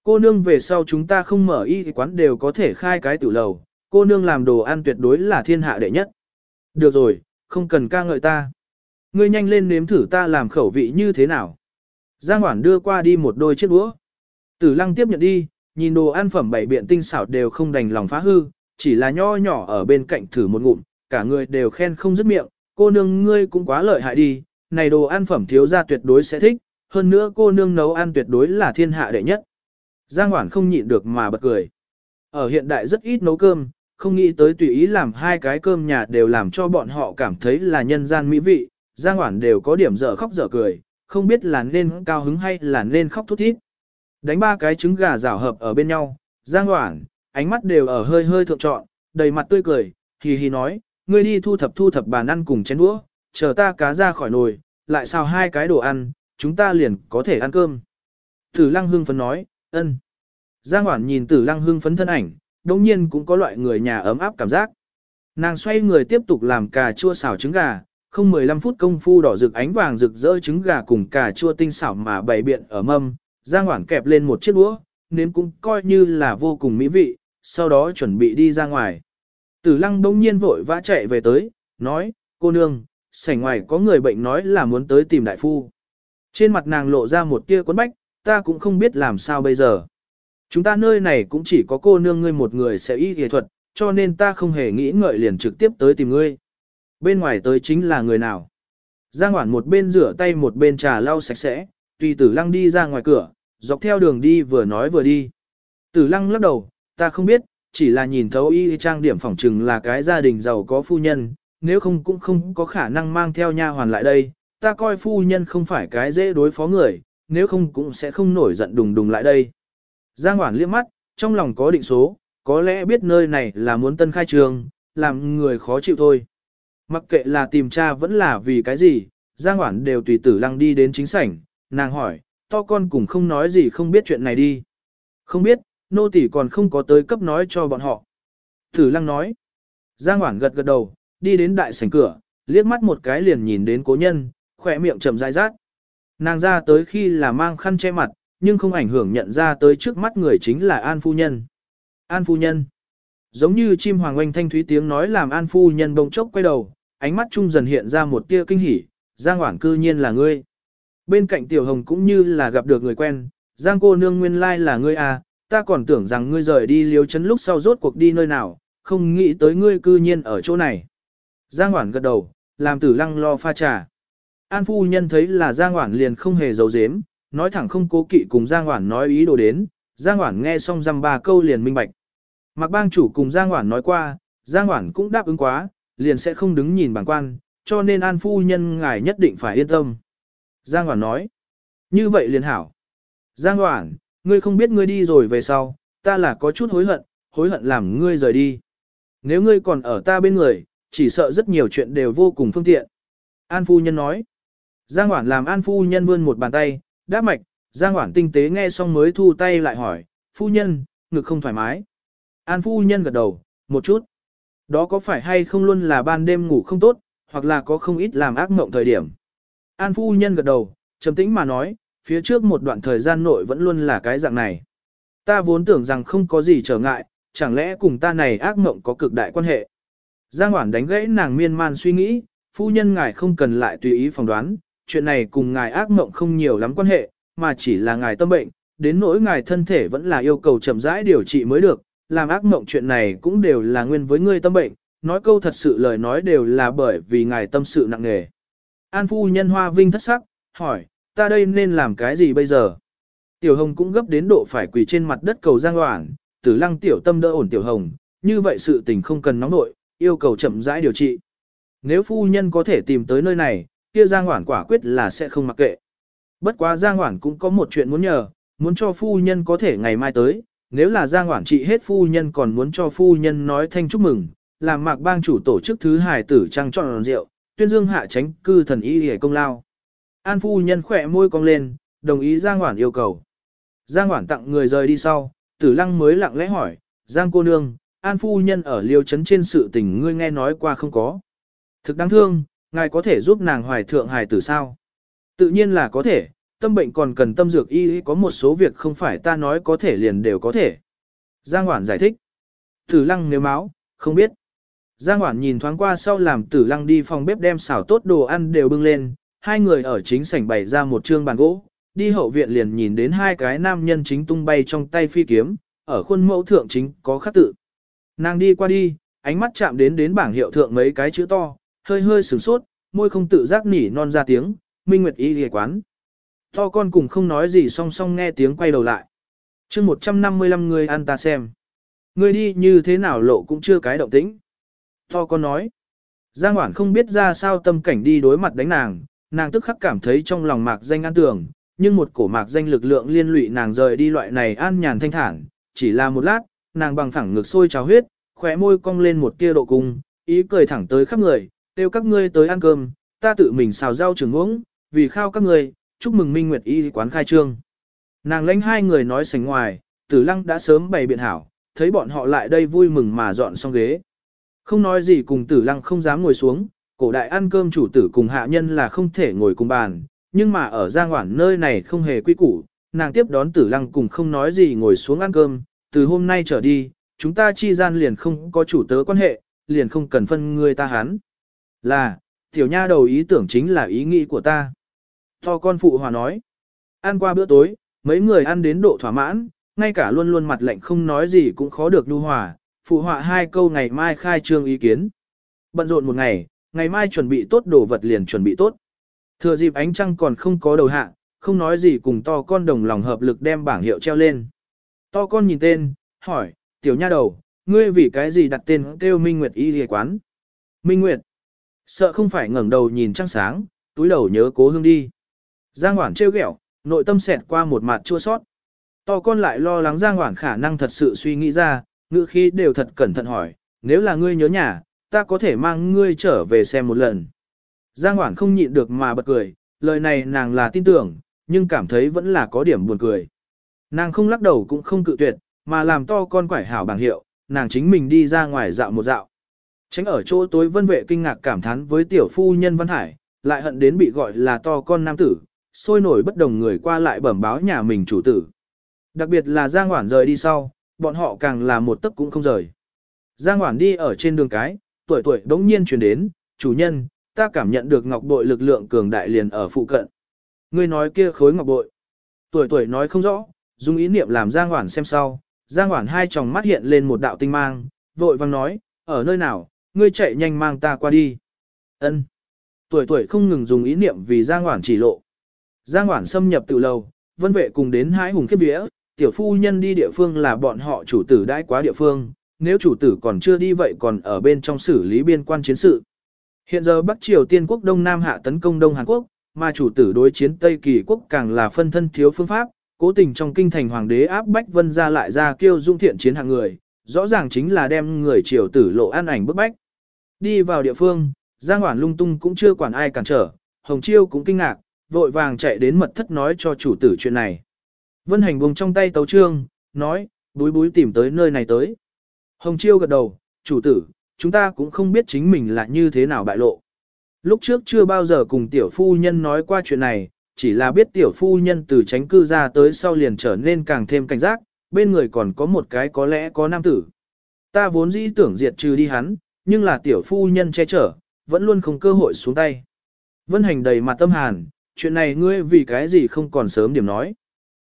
Cô nương về sau chúng ta không mở y quán đều có thể khai cái tử lầu, cô nương làm đồ ăn tuyệt đối là thiên hạ đệ nhất. Được rồi, không cần ca ngợi ta. Ngươi nhanh lên nếm thử ta làm khẩu vị như thế nào. Giang Hoản đưa qua đi một đôi chiếc đũa. Tử lăng tiếp nhận đi, nhìn đồ ăn phẩm bảy biện tinh xảo đều không đành lòng phá hư, chỉ là nho nhỏ ở bên cạnh thử một ngụm, cả người đều khen không dứt miệng, cô nương ngươi cũng quá lợi hại đi, này đồ ăn phẩm thiếu gia tuyệt đối sẽ thích, hơn nữa cô nương nấu ăn tuyệt đối là thiên hạ đệ nhất. Giang Hoản không nhịn được mà bật cười. Ở hiện đại rất ít nấu cơm, không nghĩ tới tùy ý làm hai cái cơm nhà đều làm cho bọn họ cảm thấy là nhân gian mỹ vị, Giang Hoản đều có điểm dở khóc dở cười, không biết là nên cao hứng hay là nên khóc thút thít. Đánh ba cái trứng gà rảo hợp ở bên nhau, Giang Hoản, ánh mắt đều ở hơi hơi thượng trọn, đầy mặt tươi cười, hì hì nói, ngươi đi thu thập thu thập bàn ăn cùng chén đũa, chờ ta cá ra khỏi nồi, lại xào hai cái đồ ăn, chúng ta liền có thể ăn cơm. Tử Lăng hưng phấn nói, ân. Giang Hoản nhìn Tử Lăng hưng phấn thân ảnh, đồng nhiên cũng có loại người nhà ấm áp cảm giác. Nàng xoay người tiếp tục làm cà chua xào trứng gà, không 15 phút công phu đỏ rực ánh vàng rực rỡ trứng gà cùng cà chua tinh xảo mà bày biện ở mâm, Giang Hoản kẹp lên một chiếc đũa, nếm cũng coi như là vô cùng mỹ vị, sau đó chuẩn bị đi ra ngoài. Tử lăng đông nhiên vội vã chạy về tới, nói, cô nương, sảnh ngoài có người bệnh nói là muốn tới tìm đại phu. Trên mặt nàng lộ ra một tia quấn bách, ta cũng không biết làm sao bây giờ. Chúng ta nơi này cũng chỉ có cô nương ngươi một người sẽ y nghệ thuật, cho nên ta không hề nghĩ ngợi liền trực tiếp tới tìm ngươi. Bên ngoài tới chính là người nào. Giang Hoản một bên rửa tay một bên trà lau sạch sẽ, tùy tử lăng đi ra ngoài cửa, dọc theo đường đi vừa nói vừa đi. Tử lăng lắc đầu, ta không biết, chỉ là nhìn thấu y trang điểm phỏng trừng là cái gia đình giàu có phu nhân, nếu không cũng không có khả năng mang theo nha hoàn lại đây, ta coi phu nhân không phải cái dễ đối phó người, nếu không cũng sẽ không nổi giận đùng đùng lại đây. Giang Hoản liếc mắt, trong lòng có định số, có lẽ biết nơi này là muốn tân khai trường, làm người khó chịu thôi. Mặc kệ là tìm cha vẫn là vì cái gì, Giang Hoản đều tùy tử lăng đi đến chính sảnh, nàng hỏi, to con cũng không nói gì không biết chuyện này đi. Không biết, nô tỷ còn không có tới cấp nói cho bọn họ. Tử lăng nói, Giang Hoản gật gật đầu, đi đến đại sảnh cửa, liếc mắt một cái liền nhìn đến cố nhân, khỏe miệng chậm rãi rát. Nàng ra tới khi là mang khăn che mặt, nhưng không ảnh hưởng nhận ra tới trước mắt người chính là An Phu Nhân. An Phu Nhân. Giống như chim hoàng oanh thanh thúy tiếng nói làm An Phu Nhân bỗng chốc quay đầu, ánh mắt trung dần hiện ra một tia kinh hỉ, Giang Hoảng cư nhiên là ngươi. Bên cạnh Tiểu Hồng cũng như là gặp được người quen, Giang cô nương nguyên lai là ngươi à, ta còn tưởng rằng ngươi rời đi liếu chấn lúc sau rốt cuộc đi nơi nào, không nghĩ tới ngươi cư nhiên ở chỗ này. Giang Hoảng gật đầu, làm tử lăng lo pha trà. An phu nhân thấy là Giang Hoản liền không hề giấu giếm, nói thẳng không cố kỵ cùng Giang Hoản nói ý đồ đến, Giang Hoản nghe xong dăm ba câu liền minh bạch. Mặc bang chủ cùng Giang Hoản nói qua, Giang Hoản cũng đáp ứng quá, liền sẽ không đứng nhìn bản quan, cho nên An phu nhân ngài nhất định phải yên tâm. Giang Hoản nói, như vậy liền hảo. Giang Hoản, ngươi không biết ngươi đi rồi về sau, ta là có chút hối hận, hối hận làm ngươi rời đi. Nếu ngươi còn ở ta bên người, chỉ sợ rất nhiều chuyện đều vô cùng phương tiện. An phu nhân nói, Giang Hoản làm An phu nhân vươn một bàn tay, đáp mạch, Giang Hoản tinh tế nghe xong mới thu tay lại hỏi, phu nhân, ngực không thoải mái. An phu nhân gật đầu, một chút. Đó có phải hay không luôn là ban đêm ngủ không tốt, hoặc là có không ít làm ác mộng thời điểm. An phu nhân gật đầu, trầm tĩnh mà nói, phía trước một đoạn thời gian nội vẫn luôn là cái dạng này. Ta vốn tưởng rằng không có gì trở ngại, chẳng lẽ cùng ta này ác mộng có cực đại quan hệ. Giang Hoản đánh gãy nàng miên man suy nghĩ, phu nhân ngài không cần lại tùy ý phỏng đoán, chuyện này cùng ngài ác mộng không nhiều lắm quan hệ, mà chỉ là ngài tâm bệnh, đến nỗi ngài thân thể vẫn là yêu cầu chậm rãi điều trị mới được, làm ác mộng chuyện này cũng đều là nguyên với ngươi tâm bệnh, nói câu thật sự lời nói đều là bởi vì ngài tâm sự nặng nề. An phu nhân hoa vinh thất sắc, hỏi, ta đây nên làm cái gì bây giờ? Tiểu hồng cũng gấp đến độ phải quỳ trên mặt đất cầu giang hoảng, tử lăng tiểu tâm đỡ ổn tiểu hồng, như vậy sự tình không cần nóng nội, yêu cầu chậm rãi điều trị. Nếu phu nhân có thể tìm tới nơi này, kia giang Hoản quả quyết là sẽ không mặc kệ. Bất quá giang Hoản cũng có một chuyện muốn nhờ, muốn cho phu nhân có thể ngày mai tới, nếu là Giang Hoản trị hết phu nhân còn muốn cho phu nhân nói thanh chúc mừng, làm mạc bang chủ tổ chức thứ hài tử trăng trọn rượu, tuyên dương hạ tránh cư thần y hề công lao. An phu nhân khỏe môi cong lên, đồng ý Giang Hoản yêu cầu. Giang Hoản tặng người rời đi sau, tử lăng mới lặng lẽ hỏi, Giang cô nương, An phu nhân ở liêu trấn trên sự tình ngươi nghe nói qua không có. Thực đáng thương, ngài có thể giúp nàng hoài thượng hài tử sao? Tự nhiên là có thể, tâm bệnh còn cần tâm dược y có một số việc không phải ta nói có thể liền đều có thể. Giang Hoản giải thích. Tử lăng nếu máu, không biết. Giang Hoản nhìn thoáng qua sau làm tử lăng đi phòng bếp đem xào tốt đồ ăn đều bưng lên, hai người ở chính sảnh bày ra một trương bàn gỗ, đi hậu viện liền nhìn đến hai cái nam nhân chính tung bay trong tay phi kiếm, ở khuôn mẫu thượng chính có khắc tự. Nàng đi qua đi, ánh mắt chạm đến đến bảng hiệu thượng mấy cái chữ to, hơi hơi sửng sốt, môi không tự giác nỉ non ra tiếng, minh nguyệt y ghề quán. To con cùng không nói gì song song nghe tiếng quay đầu lại. chương 155 người ăn ta xem. Người đi như thế nào lộ cũng chưa cái động tĩnh. To con nói. Giang Hoản không biết ra sao tâm cảnh đi đối mặt đánh nàng, nàng tức khắc cảm thấy trong lòng mạc danh an tưởng, nhưng một cổ mạc danh lực lượng liên lụy nàng rời đi loại này an nhàn thanh thản, chỉ là một lát, nàng bằng phẳng ngực sôi trào huyết, khóe môi cong lên một tia độ cung, ý cười thẳng tới khắp người, kêu các ngươi tới ăn cơm, ta tự mình xào rau trường uống, vì khao các ngươi, chúc mừng Minh Nguyệt Y quán khai trương. Nàng lãnh hai người nói sánh ngoài, tử lăng đã sớm bày biện hảo, thấy bọn họ lại đây vui mừng mà dọn xong ghế. Không nói gì cùng tử lăng không dám ngồi xuống, cổ đại ăn cơm chủ tử cùng hạ nhân là không thể ngồi cùng bàn, nhưng mà ở Giang hoảng nơi này không hề quy củ, nàng tiếp đón tử lăng cùng không nói gì ngồi xuống ăn cơm, từ hôm nay trở đi, chúng ta chi gian liền không có chủ tớ quan hệ, liền không cần phân người ta hắn. Là, tiểu nha đầu ý tưởng chính là ý nghĩ của ta. To con phụ hòa nói, ăn qua bữa tối, mấy người ăn đến độ thỏa mãn, ngay cả luôn luôn mặt lạnh không nói gì cũng khó được nhu hòa, phụ họa hai câu ngày mai khai trương ý kiến. Bận rộn một ngày, ngày mai chuẩn bị tốt đồ vật liền chuẩn bị tốt. Thừa dịp ánh trăng còn không có đầu hạ, không nói gì cùng to con đồng lòng hợp lực đem bảng hiệu treo lên. To con nhìn tên, hỏi, tiểu nha đầu, ngươi vì cái gì đặt tên kêu Minh Nguyệt y hề quán? Minh Nguyệt. Sợ không phải ngẩng đầu nhìn trăng sáng, túi đầu nhớ cố hương đi. Giang Hoản trêu ghẹo, nội tâm xẹt qua một mặt chua sót. To con lại lo lắng Giang Hoản khả năng thật sự suy nghĩ ra, ngữ khí đều thật cẩn thận hỏi, nếu là ngươi nhớ nhà, ta có thể mang ngươi trở về xem một lần. Giang Hoản không nhịn được mà bật cười, lời này nàng là tin tưởng, nhưng cảm thấy vẫn là có điểm buồn cười. Nàng không lắc đầu cũng không cự tuyệt, mà làm to con quải hảo bảng hiệu, nàng chính mình đi ra ngoài dạo một dạo. Tránh ở chỗ tối vân vệ kinh ngạc cảm thán với tiểu phu nhân Văn Hải, lại hận đến bị gọi là to con nam tử, sôi nổi bất đồng người qua lại bẩm báo nhà mình chủ tử. Đặc biệt là Giang Hoản rời đi sau, bọn họ càng là một tấc cũng không rời. Giang Hoản đi ở trên đường cái, tuổi tuổi đống nhiên chuyển đến, chủ nhân, ta cảm nhận được ngọc bội lực lượng cường đại liền ở phụ cận. Ngươi nói kia khối ngọc bội. Tuổi tuổi nói không rõ, dùng ý niệm làm Giang Hoản xem sau, Giang Hoản hai tròng mắt hiện lên một đạo tinh mang, vội vang nói, ở nơi nào, ngươi chạy nhanh mang ta qua đi. Ân. Tuổi tuổi không ngừng dùng ý niệm vì Giang Hoản chỉ lộ. Giang Hoản xâm nhập tự lầu, vân vệ cùng đến hái hùng khiếp vía, tiểu phu nhân đi địa phương là bọn họ chủ tử đãi quá địa phương, nếu chủ tử còn chưa đi vậy còn ở bên trong xử lý biên quan chiến sự. Hiện giờ Bắc Triều Tiên quốc Đông Nam hạ tấn công Đông Hàn Quốc, mà chủ tử đối chiến Tây Kỳ quốc càng là phân thân thiếu phương pháp, cố tình trong kinh thành hoàng đế áp bách vân ra lại ra kêu dung thiện chiến hạng người, rõ ràng chính là đem người triều tử lộ an ảnh bức bách. Đi vào địa phương, Giang Hoản lung tung cũng chưa quản ai cản trở, Hồng Chiêu cũng kinh ngạc, vội vàng chạy đến mật thất nói cho chủ tử chuyện này. Vân Hành buông trong tay tấu trương, nói, búi búi tìm tới nơi này tới. Hồng Chiêu gật đầu, chủ tử, chúng ta cũng không biết chính mình là như thế nào bại lộ. Lúc trước chưa bao giờ cùng tiểu phu nhân nói qua chuyện này, chỉ là biết tiểu phu nhân từ tránh cư ra tới sau liền trở nên càng thêm cảnh giác, bên người còn có một cái có lẽ có nam tử. Ta vốn dĩ tưởng diệt trừ đi hắn, nhưng là tiểu phu nhân che chở, vẫn luôn không cơ hội xuống tay. Vân hành đầy mặt tâm hàn, chuyện này ngươi vì cái gì không còn sớm điểm nói.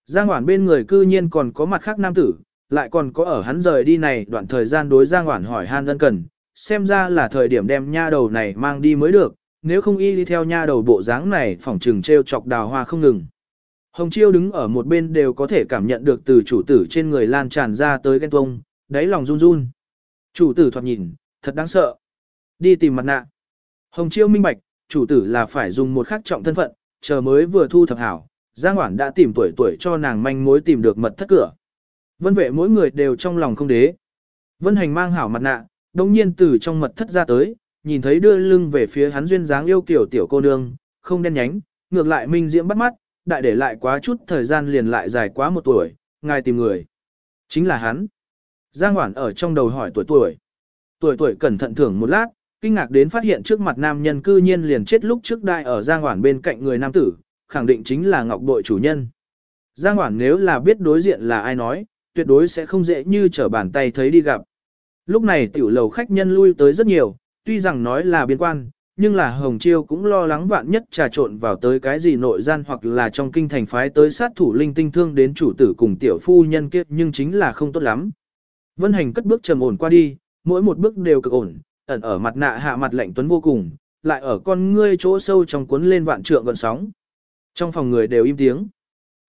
Giang Hoản bên người cư nhiên còn có mặt khác nam tử, lại còn có ở hắn rời đi này đoạn thời gian đối Giang Hoản hỏi han ân cần, xem ra là thời điểm đem nha đầu này mang đi mới được, nếu không y đi theo nha đầu bộ dáng này phỏng trừng treo chọc đào hoa không ngừng. Hồng Chiêu đứng ở một bên đều có thể cảm nhận được từ chủ tử trên người lan tràn ra tới ghen tuông, đáy lòng run run. Chủ tử thoạt nhìn, thật đáng sợ. Đi tìm mặt nạ. Hồng Chiêu minh bạch, chủ tử là phải dùng một khắc trọng thân phận, chờ mới vừa thu thập hảo, Giang Hoản đã tìm tuổi tuổi cho nàng manh mối tìm được mật thất cửa. Vân vệ mỗi người đều trong lòng không đế. Vân hành mang hảo mặt nạ, đồng nhiên từ trong mật thất ra tới, nhìn thấy đưa lưng về phía hắn duyên dáng yêu kiểu tiểu cô nương, không đen nhánh, ngược lại minh diễm bắt mắt, đại để lại quá chút thời gian liền lại dài quá một tuổi, ngài tìm người. Chính là hắn. Giang Hoản ở trong đầu hỏi tuổi tuổi. Tuổi tuổi cẩn thận thưởng một lát, kinh ngạc đến phát hiện trước mặt nam nhân cư nhiên liền chết lúc trước đại ở Giang Hoản bên cạnh người nam tử, khẳng định chính là Ngọc Bội chủ nhân. Giang Hoản nếu là biết đối diện là ai nói, tuyệt đối sẽ không dễ như trở bàn tay thấy đi gặp. Lúc này tiểu lầu khách nhân lui tới rất nhiều, tuy rằng nói là biên quan, nhưng là Hồng Chiêu cũng lo lắng vạn nhất trà trộn vào tới cái gì nội gian hoặc là trong kinh thành phái tới sát thủ linh tinh thương đến chủ tử cùng tiểu phu nhân kiếp nhưng chính là không tốt lắm. Vân Hành cất bước trầm ổn qua đi, mỗi một bước đều cực ổn, ẩn ở mặt nạ hạ mặt lạnh tuấn vô cùng, lại ở con ngươi chỗ sâu trong cuốn lên vạn trượng gần sóng. Trong phòng người đều im tiếng.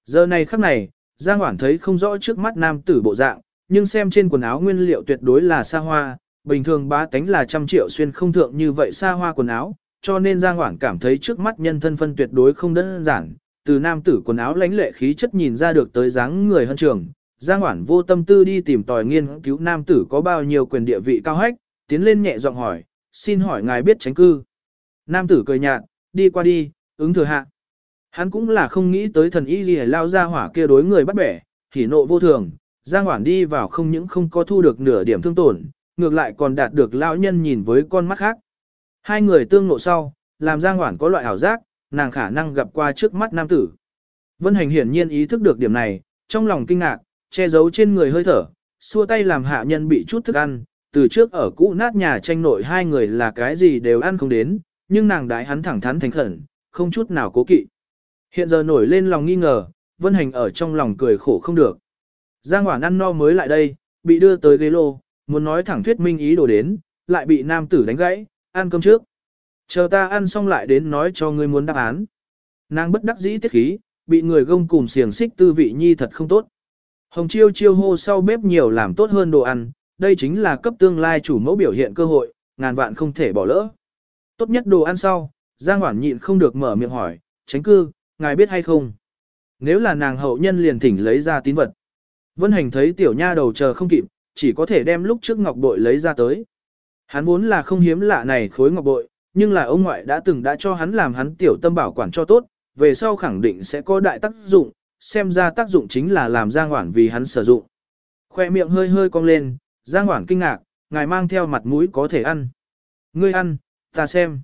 Giờ này khắc này, Giang Hoảng thấy không rõ trước mắt nam tử bộ dạng, nhưng xem trên quần áo nguyên liệu tuyệt đối là xa hoa, bình thường bá tánh là trăm triệu xuyên không thượng như vậy xa hoa quần áo, cho nên Giang Hoảng cảm thấy trước mắt nhân thân phân tuyệt đối không đơn giản, từ nam tử quần áo lãnh lệ khí chất nhìn ra được tới dáng người hơn trường. Giang Hoản vô tâm tư đi tìm tòi nghiên cứu nam tử có bao nhiêu quyền địa vị cao hách, tiến lên nhẹ giọng hỏi, xin hỏi ngài biết tránh cư. Nam tử cười nhạt, đi qua đi, ứng thừa hạ. Hắn cũng là không nghĩ tới thần y gì lao ra hỏa kia đối người bắt bẻ, hỉ nộ vô thường, Giang Hoản đi vào không những không có thu được nửa điểm thương tổn, ngược lại còn đạt được lão nhân nhìn với con mắt khác. Hai người tương ngộ sau, làm Giang Hoản có loại ảo giác, nàng khả năng gặp qua trước mắt nam tử. Vân Hành hiển nhiên ý thức được điểm này, trong lòng kinh ngạc, che giấu trên người hơi thở, xua tay làm hạ nhân bị chút thức ăn, từ trước ở cũ nát nhà tranh nội hai người là cái gì đều ăn không đến, nhưng nàng đái hắn thẳng thắn thành khẩn, không chút nào cố kỵ. Hiện giờ nổi lên lòng nghi ngờ, Vân Hành ở trong lòng cười khổ không được. Giang Hoản ăn no mới lại đây, bị đưa tới ghế lô, muốn nói thẳng thuyết minh ý đồ đến, lại bị nam tử đánh gãy, ăn cơm trước. Chờ ta ăn xong lại đến nói cho ngươi muốn đáp án. Nàng bất đắc dĩ tiết khí, bị người gông cùng xiềng xích tư vị nhi thật không tốt. Hồng chiêu chiêu hô sau bếp nhiều làm tốt hơn đồ ăn, đây chính là cấp tương lai chủ mẫu biểu hiện cơ hội, ngàn vạn không thể bỏ lỡ. Tốt nhất đồ ăn sau, Giang Hoản nhịn không được mở miệng hỏi, tránh cư, ngài biết hay không? Nếu là nàng hậu nhân liền thỉnh lấy ra tín vật. Vân Hành thấy tiểu nha đầu chờ không kịp, chỉ có thể đem lúc trước ngọc bội lấy ra tới. Hắn vốn là không hiếm lạ này khối ngọc bội, nhưng là ông ngoại đã từng đã cho hắn làm hắn tiểu tâm bảo quản cho tốt, về sau khẳng định sẽ có đại tác dụng, xem ra tác dụng chính là làm Giang Hoản vì hắn sử dụng. Khoe miệng hơi hơi cong lên, Giang Hoản kinh ngạc, ngài mang theo mặt mũi có thể ăn. Ngươi ăn, ta xem.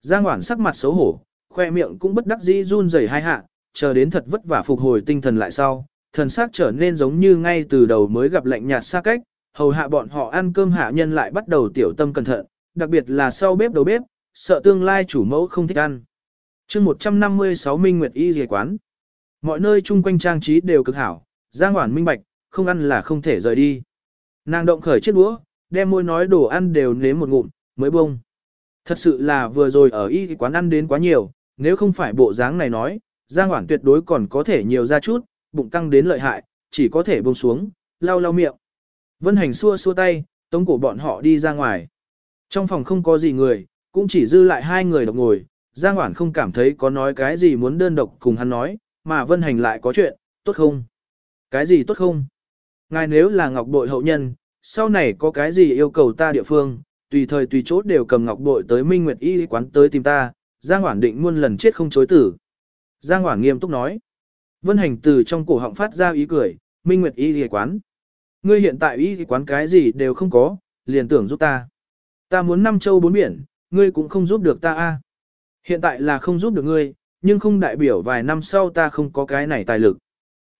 Giang Hoản sắc mặt xấu hổ, khoe miệng cũng bất đắc dĩ run rẩy hai hạ, chờ đến thật vất vả phục hồi tinh thần lại sau, thần sắc trở nên giống như ngay từ đầu mới gặp lạnh nhạt xa cách, hầu hạ bọn họ ăn cơm hạ nhân lại bắt đầu tiểu tâm cẩn thận, đặc biệt là sau bếp đầu bếp, sợ tương lai chủ mẫu không thích ăn. chương 156 Minh Nguyệt Y Dề Quán Mọi nơi chung quanh trang trí đều cực hảo, giang hoản minh bạch, không ăn là không thể rời đi. Nàng động khởi chiếc đũa, đem môi nói đồ ăn đều nếm một ngụm, mới bông. Thật sự là vừa rồi ở y quán ăn đến quá nhiều, nếu không phải bộ dáng này nói, Giang Hoản tuyệt đối còn có thể nhiều ra chút, bụng căng đến lợi hại, chỉ có thể bông xuống, lau lau miệng. Vân Hành xua xua tay, tống cổ bọn họ đi ra ngoài. Trong phòng không có gì người, cũng chỉ dư lại hai người độc ngồi, Giang Hoản không cảm thấy có nói cái gì muốn đơn độc cùng hắn nói, mà Vân Hành lại có chuyện, tốt không? Cái gì tốt không? Ngài nếu là ngọc bội hậu nhân, sau này có cái gì yêu cầu ta địa phương, tùy thời tùy chốt đều cầm ngọc bội tới Minh Nguyệt Y quán tới tìm ta, Giang Hoản định muôn lần chết không chối tử. Giang Hoản nghiêm túc nói. Vân hành từ trong cổ họng phát ra ý cười, minh nguyệt y y quán. Ngươi hiện tại y quán cái gì đều không có, liền tưởng giúp ta. Ta muốn năm châu bốn biển, ngươi cũng không giúp được ta a. Hiện tại là không giúp được ngươi, nhưng không đại biểu vài năm sau ta không có cái này tài lực.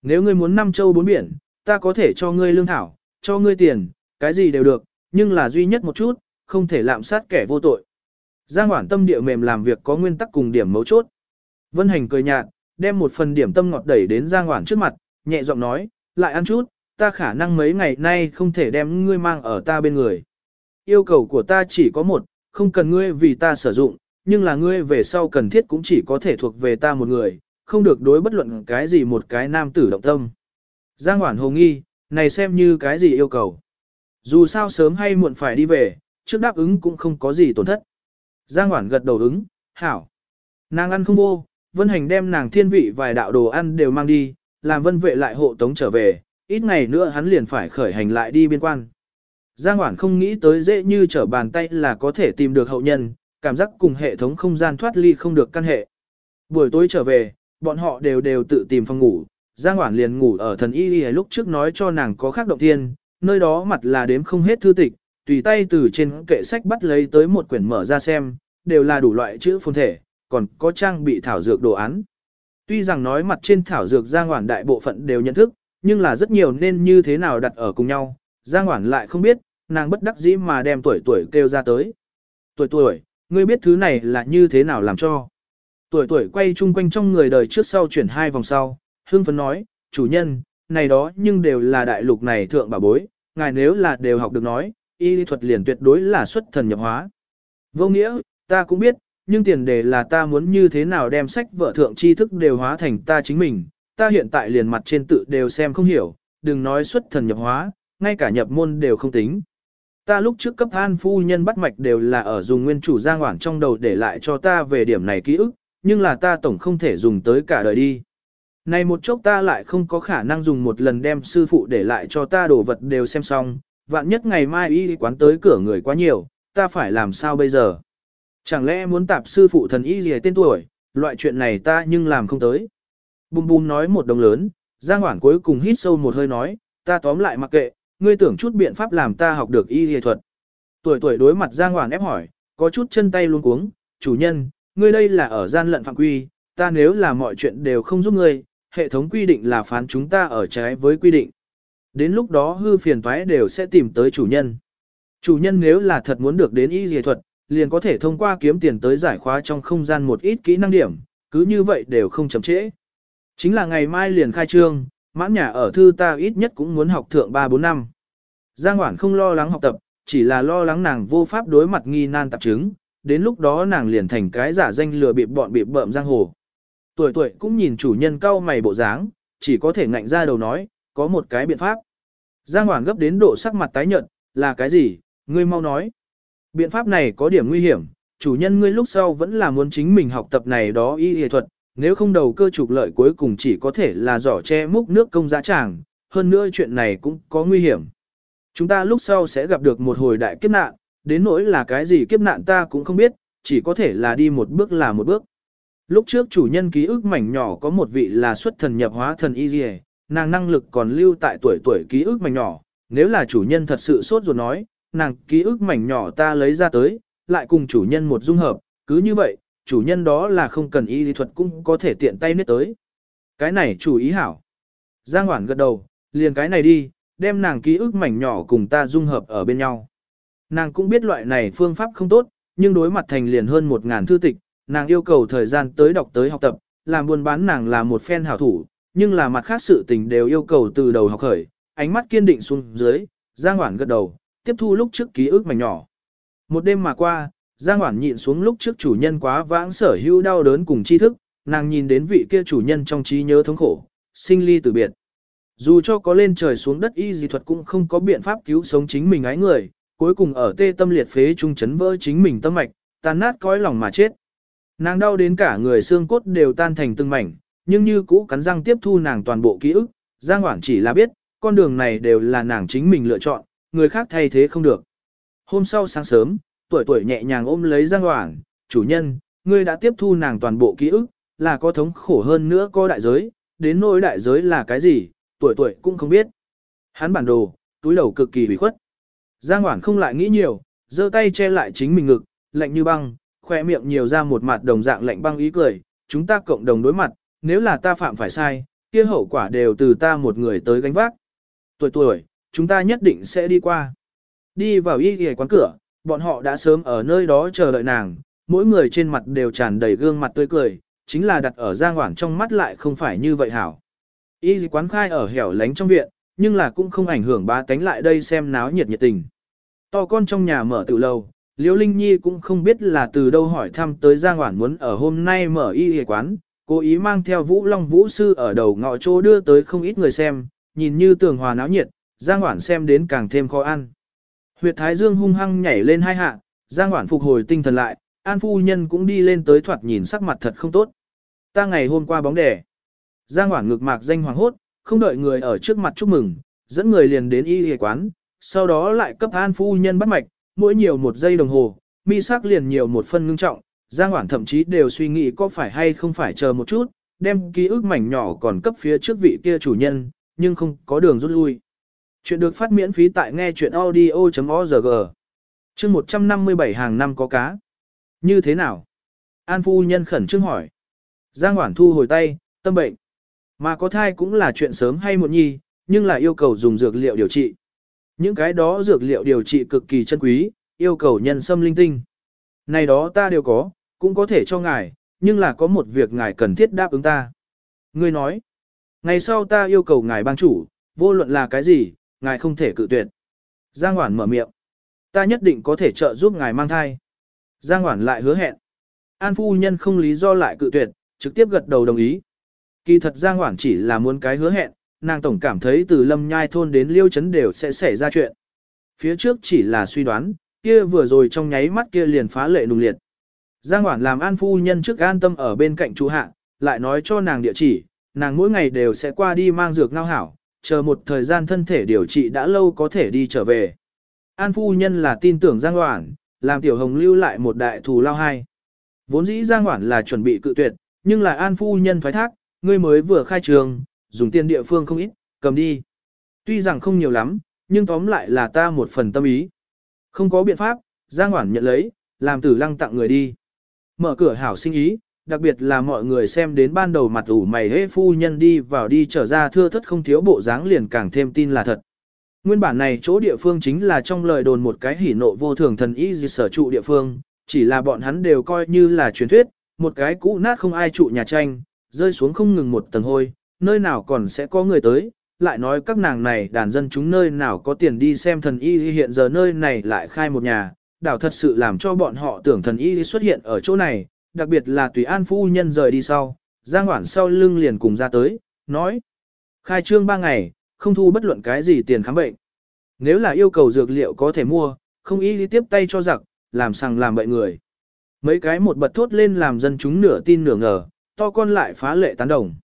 Nếu ngươi muốn năm châu bốn biển, ta có thể cho ngươi lương thảo, cho ngươi tiền, cái gì đều được, nhưng là duy nhất một chút, không thể lạm sát kẻ vô tội. Giang Hoản tâm địa mềm làm việc có nguyên tắc cùng điểm mấu chốt. Vân Hành cười nhạt, đem một phần điểm tâm ngọt đẩy đến Giang Hoản trước mặt, nhẹ giọng nói, lại ăn chút, ta khả năng mấy ngày nay không thể đem ngươi mang ở ta bên người. Yêu cầu của ta chỉ có một, không cần ngươi vì ta sử dụng, nhưng là ngươi về sau cần thiết cũng chỉ có thể thuộc về ta một người, không được đối bất luận cái gì một cái nam tử động tâm. Giang Hoản hồ nghi, này xem như cái gì yêu cầu. Dù sao sớm hay muộn phải đi về, trước đáp ứng cũng không có gì tổn thất. Giang Hoản gật đầu ứng, hảo. Nàng ăn không vô, Vân Hành đem nàng thiên vị vài đạo đồ ăn đều mang đi, làm vân vệ lại hộ tống trở về, ít ngày nữa hắn liền phải khởi hành lại đi biên quan. Giang Hoản không nghĩ tới dễ như trở bàn tay là có thể tìm được hậu nhân, cảm giác cùng hệ thống không gian thoát ly không được căn hệ. Buổi tối trở về, bọn họ đều đều tự tìm phòng ngủ, Giang Hoản liền ngủ ở thần y y lúc trước nói cho nàng có khác động thiên, nơi đó mặt là đếm không hết thư tịch, tùy tay từ trên kệ sách bắt lấy tới một quyển mở ra xem, đều là đủ loại chữ phồn thể, còn có trang bị thảo dược đồ án. Tuy rằng nói mặt trên thảo dược Giang Hoản đại bộ phận đều nhận thức, nhưng là rất nhiều nên như thế nào đặt ở cùng nhau, Giang Hoản lại không biết, nàng bất đắc dĩ mà đem tuổi tuổi kêu ra tới. Tuổi tuổi, ngươi biết thứ này là như thế nào làm cho. Tuổi tuổi quay chung quanh trong người đời trước sau chuyển hai vòng sau, hương phấn nói, chủ nhân, này đó nhưng đều là đại lục này thượng bà bối, ngài nếu là đều học được nói, y lý thuật liền tuyệt đối là xuất thần nhập hóa. Vô nghĩa, ta cũng biết, nhưng tiền đề là ta muốn như thế nào đem sách vợ thượng tri thức đều hóa thành ta chính mình, ta hiện tại liền mặt trên tự đều xem không hiểu, đừng nói xuất thần nhập hóa, ngay cả nhập môn đều không tính. Ta lúc trước cấp an phu nhân bắt mạch đều là ở dùng nguyên chủ giang hoảng trong đầu để lại cho ta về điểm này ký ức, nhưng là ta tổng không thể dùng tới cả đời đi. Này một chốc ta lại không có khả năng dùng một lần đem sư phụ để lại cho ta đồ vật đều xem xong, vạn nhất ngày mai y quán tới cửa người quá nhiều, ta phải làm sao bây giờ? Chẳng lẽ muốn tạp sư phụ thần y gì tên tuổi, loại chuyện này ta nhưng làm không tới. Bùm bùm nói một đồng lớn, Giang Hoảng cuối cùng hít sâu một hơi nói, ta tóm lại mặc kệ, ngươi tưởng chút biện pháp làm ta học được y y thuật. Tuổi tuổi đối mặt Giang hoàng ép hỏi, có chút chân tay luôn cuống, chủ nhân, ngươi đây là ở gian lận phạm quy, ta nếu là mọi chuyện đều không giúp ngươi, hệ thống quy định là phán chúng ta ở trái với quy định. Đến lúc đó hư phiền toái đều sẽ tìm tới chủ nhân. Chủ nhân nếu là thật muốn được đến y y thuật, liền có thể thông qua kiếm tiền tới giải khóa trong không gian một ít kỹ năng điểm, cứ như vậy đều không chậm trễ. Chính là ngày mai liền khai trương, mãn nhà ở thư ta ít nhất cũng muốn học thượng 3-4 năm. Giang Hoản không lo lắng học tập, chỉ là lo lắng nàng vô pháp đối mặt nghi nan tạp chứng, đến lúc đó nàng liền thành cái giả danh lừa bịp bọn bịp bợm giang hồ. Tuổi tuổi cũng nhìn chủ nhân cau mày bộ dáng, chỉ có thể ngạnh ra đầu nói, có một cái biện pháp. Giang Hoản gấp đến độ sắc mặt tái nhợt, là cái gì, ngươi mau nói. Biện pháp này có điểm nguy hiểm, chủ nhân ngươi lúc sau vẫn là muốn chính mình học tập này đó y y thuật, nếu không đầu cơ trục lợi cuối cùng chỉ có thể là giỏ che múc nước công giá tràng, hơn nữa chuyện này cũng có nguy hiểm. Chúng ta lúc sau sẽ gặp được một hồi đại kiếp nạn, đến nỗi là cái gì kiếp nạn ta cũng không biết, chỉ có thể là đi một bước là một bước. Lúc trước chủ nhân ký ức mảnh nhỏ có một vị là xuất thần nhập hóa thần y dì nàng năng lực còn lưu tại tuổi tuổi ký ức mảnh nhỏ, nếu là chủ nhân thật sự sốt ruột nói, nàng ký ức mảnh nhỏ ta lấy ra tới, lại cùng chủ nhân một dung hợp, cứ như vậy, chủ nhân đó là không cần y lý thuật cũng có thể tiện tay nết tới. Cái này chủ ý hảo. Giang Hoản gật đầu, liền cái này đi, đem nàng ký ức mảnh nhỏ cùng ta dung hợp ở bên nhau. Nàng cũng biết loại này phương pháp không tốt, nhưng đối mặt thành liền hơn một ngàn thư tịch, nàng yêu cầu thời gian tới đọc tới học tập, làm buôn bán nàng là một phen hảo thủ, nhưng là mặt khác sự tình đều yêu cầu từ đầu học khởi, ánh mắt kiên định xuống dưới, Giang Hoản gật đầu, tiếp thu lúc trước ký ức mảnh nhỏ. Một đêm mà qua, Giang Hoản nhịn xuống lúc trước chủ nhân quá vãng sở hữu đau đớn cùng tri thức, nàng nhìn đến vị kia chủ nhân trong trí nhớ thống khổ, sinh ly từ biệt. Dù cho có lên trời xuống đất y dị thuật cũng không có biện pháp cứu sống chính mình ái người, cuối cùng ở tê tâm liệt phế trung chấn vỡ chính mình tâm mạch, tan nát cõi lòng mà chết. Nàng đau đến cả người xương cốt đều tan thành từng mảnh, nhưng như cũ cắn răng tiếp thu nàng toàn bộ ký ức, Giang Hoản chỉ là biết, con đường này đều là nàng chính mình lựa chọn, người khác thay thế không được. Hôm sau sáng sớm, tuổi tuổi nhẹ nhàng ôm lấy Giang Hoảng, chủ nhân, ngươi đã tiếp thu nàng toàn bộ ký ức, là có thống khổ hơn nữa có đại giới, đến nỗi đại giới là cái gì, tuổi tuổi cũng không biết. Hắn bản đồ, túi đầu cực kỳ hủy khuất. Giang Hoảng không lại nghĩ nhiều, giơ tay che lại chính mình ngực, lạnh như băng, khoe miệng nhiều ra một mặt đồng dạng lạnh băng ý cười, chúng ta cộng đồng đối mặt, nếu là ta phạm phải sai, kia hậu quả đều từ ta một người tới gánh vác. Tuổi tuổi, chúng ta nhất định sẽ đi qua. Đi vào y y quán cửa, bọn họ đã sớm ở nơi đó chờ đợi nàng, mỗi người trên mặt đều tràn đầy gương mặt tươi cười, chính là đặt ở giang hoảng trong mắt lại không phải như vậy hảo. Y quán khai ở hẻo lánh trong viện, nhưng là cũng không ảnh hưởng ba tánh lại đây xem náo nhiệt nhiệt tình. To con trong nhà mở tự lâu, Liễu Linh Nhi cũng không biết là từ đâu hỏi thăm tới Giang Hoảng muốn ở hôm nay mở y y quán, cố ý mang theo Vũ Long Vũ Sư ở đầu ngõ chỗ đưa tới không ít người xem, nhìn như tường hòa náo nhiệt, Giang Hoảng xem đến càng thêm khó ăn. Huyệt Thái Dương hung hăng nhảy lên hai hạ, Giang Hoản phục hồi tinh thần lại, An Phu Nhân cũng đi lên tới thoạt nhìn sắc mặt thật không tốt. Ta ngày hôm qua bóng đẻ. Giang Hoản ngực mạc danh hoàng hốt, không đợi người ở trước mặt chúc mừng, dẫn người liền đến y y quán, sau đó lại cấp an phu nhân bắt mạch, mỗi nhiều một giây đồng hồ, mi sắc liền nhiều một phân ngưng trọng, Giang Hoản thậm chí đều suy nghĩ có phải hay không phải chờ một chút, đem ký ức mảnh nhỏ còn cấp phía trước vị kia chủ nhân, nhưng không có đường rút lui. Chuyện được phát miễn phí tại nghe chuyện audio.org. Chương 157 hàng năm có cá. Như thế nào? An phu nhân khẩn trương hỏi. Giang Hoản thu hồi tay, tâm bệnh. Mà có thai cũng là chuyện sớm hay muộn nhi, nhưng là yêu cầu dùng dược liệu điều trị. Những cái đó dược liệu điều trị cực kỳ chân quý, yêu cầu nhân sâm linh tinh. Này đó ta đều có, cũng có thể cho ngài, nhưng là có một việc ngài cần thiết đáp ứng ta. Ngươi nói, ngày sau ta yêu cầu ngài bang chủ, vô luận là cái gì, ngài không thể cự tuyệt. Giang Hoản mở miệng. Ta nhất định có thể trợ giúp ngài mang thai. Giang Hoản lại hứa hẹn. An phu nhân không lý do lại cự tuyệt, trực tiếp gật đầu đồng ý. Kỳ thật Giang Hoản chỉ là muốn cái hứa hẹn, nàng tổng cảm thấy từ lâm nhai thôn đến liêu chấn đều sẽ xảy ra chuyện. Phía trước chỉ là suy đoán, kia vừa rồi trong nháy mắt kia liền phá lệ nùng liệt. Giang Hoản làm an phu nhân trước an tâm ở bên cạnh chú hạ, lại nói cho nàng địa chỉ, nàng mỗi ngày đều sẽ qua đi mang dược ngao hảo, chờ một thời gian thân thể điều trị đã lâu có thể đi trở về. An phu nhân là tin tưởng Giang Hoản, làm tiểu hồng lưu lại một đại thù lao hai. Vốn dĩ Giang Hoản là chuẩn bị cự tuyệt, nhưng lại an phu nhân thoái thác, ngươi mới vừa khai trường, dùng tiền địa phương không ít, cầm đi. Tuy rằng không nhiều lắm, nhưng tóm lại là ta một phần tâm ý. Không có biện pháp, Giang Hoản nhận lấy, làm tử lăng tặng người đi. Mở cửa hảo sinh ý, đặc biệt là mọi người xem đến ban đầu mặt ủ mày hế phu nhân đi vào đi trở ra thưa thất không thiếu bộ dáng liền càng thêm tin là thật. Nguyên bản này chỗ địa phương chính là trong lời đồn một cái hỉ nộ vô thường thần y sở trụ địa phương, chỉ là bọn hắn đều coi như là truyền thuyết, một cái cũ nát không ai trụ nhà tranh, rơi xuống không ngừng một tầng hôi, nơi nào còn sẽ có người tới, lại nói các nàng này đàn dân chúng nơi nào có tiền đi xem thần y hiện giờ nơi này lại khai một nhà, đảo thật sự làm cho bọn họ tưởng thần y xuất hiện ở chỗ này, đặc biệt là tùy an phu nhân rời đi sau, Giang Hoản sau lưng liền cùng ra tới, nói. Khai trương ba ngày, không thu bất luận cái gì tiền khám bệnh. Nếu là yêu cầu dược liệu có thể mua, không ý đi tiếp tay cho giặc, làm sằng làm bậy người. Mấy cái một bật thốt lên làm dân chúng nửa tin nửa ngờ, to con lại phá lệ tán đồng.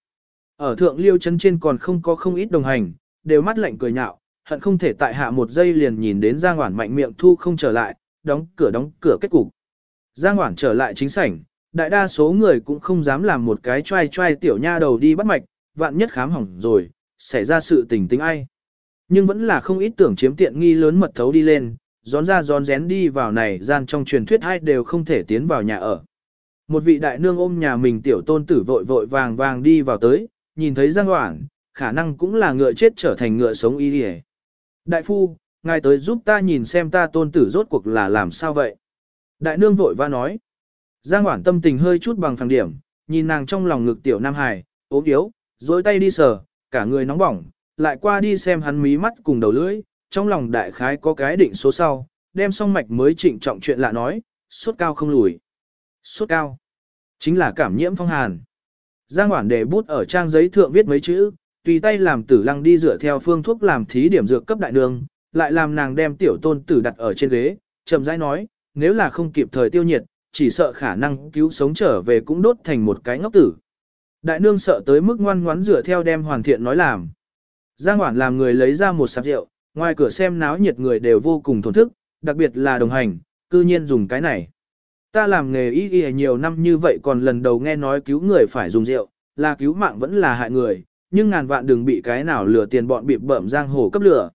Ở thượng liêu chân trên còn không có không ít đồng hành, đều mắt lạnh cười nhạo, hận không thể tại hạ một giây liền nhìn đến Giang Hoản mạnh miệng thu không trở lại, đóng cửa đóng cửa kết cục. Giang Hoản trở lại chính sảnh, đại đa số người cũng không dám làm một cái trai trai tiểu nha đầu đi bắt mạch, vạn nhất khám hỏng rồi, xảy ra sự tình tính ai. Nhưng vẫn là không ít tưởng chiếm tiện nghi lớn mật thấu đi lên, gión ra gión rén đi vào này gian trong truyền thuyết hai đều không thể tiến vào nhà ở. Một vị đại nương ôm nhà mình tiểu tôn tử vội vội vàng vàng đi vào tới, nhìn thấy Giang Hoảng, khả năng cũng là ngựa chết trở thành ngựa sống y hề. Đại phu, ngài tới giúp ta nhìn xem ta tôn tử rốt cuộc là làm sao vậy. Đại nương vội va nói. Giang Hoản tâm tình hơi chút bằng phẳng điểm, nhìn nàng trong lòng ngực tiểu Nam Hải, ốm yếu, dối tay đi sờ, cả người nóng bỏng, lại qua đi xem hắn mí mắt cùng đầu lưỡi, trong lòng đại khái có cái định số sau, đem xong mạch mới trịnh trọng chuyện lạ nói, sốt cao không lùi. Sốt cao. Chính là cảm nhiễm phong hàn. Giang Hoản để bút ở trang giấy thượng viết mấy chữ, tùy tay làm tử lăng đi dựa theo phương thuốc làm thí điểm dược cấp đại đường, lại làm nàng đem tiểu tôn tử đặt ở trên ghế, chậm rãi nói, nếu là không kịp thời tiêu nhiệt, chỉ sợ khả năng cứu sống trở về cũng đốt thành một cái ngốc tử. Đại nương sợ tới mức ngoan ngoãn rửa theo đem hoàn thiện nói làm. Giang Hoản làm người lấy ra một sạp rượu, ngoài cửa xem náo nhiệt người đều vô cùng thổn thức, đặc biệt là đồng hành, cư nhiên dùng cái này. Ta làm nghề y y nhiều năm như vậy còn lần đầu nghe nói cứu người phải dùng rượu, là cứu mạng vẫn là hại người, nhưng ngàn vạn đừng bị cái nào lừa tiền bọn bị bẩm giang hồ cấp lửa.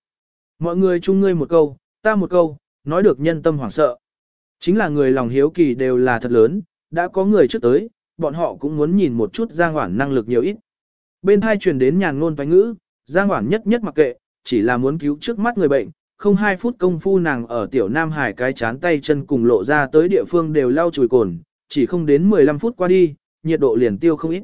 Mọi người chung ngươi một câu, ta một câu, nói được nhân tâm hoảng sợ. Chính là người lòng hiếu kỳ đều là thật lớn, đã có người trước tới, bọn họ cũng muốn nhìn một chút Giang Hoản năng lực nhiều ít. Bên hai truyền đến nhàn ngôn toán ngữ, Giang Hoản nhất nhất mặc kệ, chỉ là muốn cứu trước mắt người bệnh, không hai phút công phu nàng ở tiểu Nam Hải cái chán tay chân cùng lộ ra tới địa phương đều lau chùi cồn, chỉ không đến 15 phút qua đi, nhiệt độ liền tiêu không ít.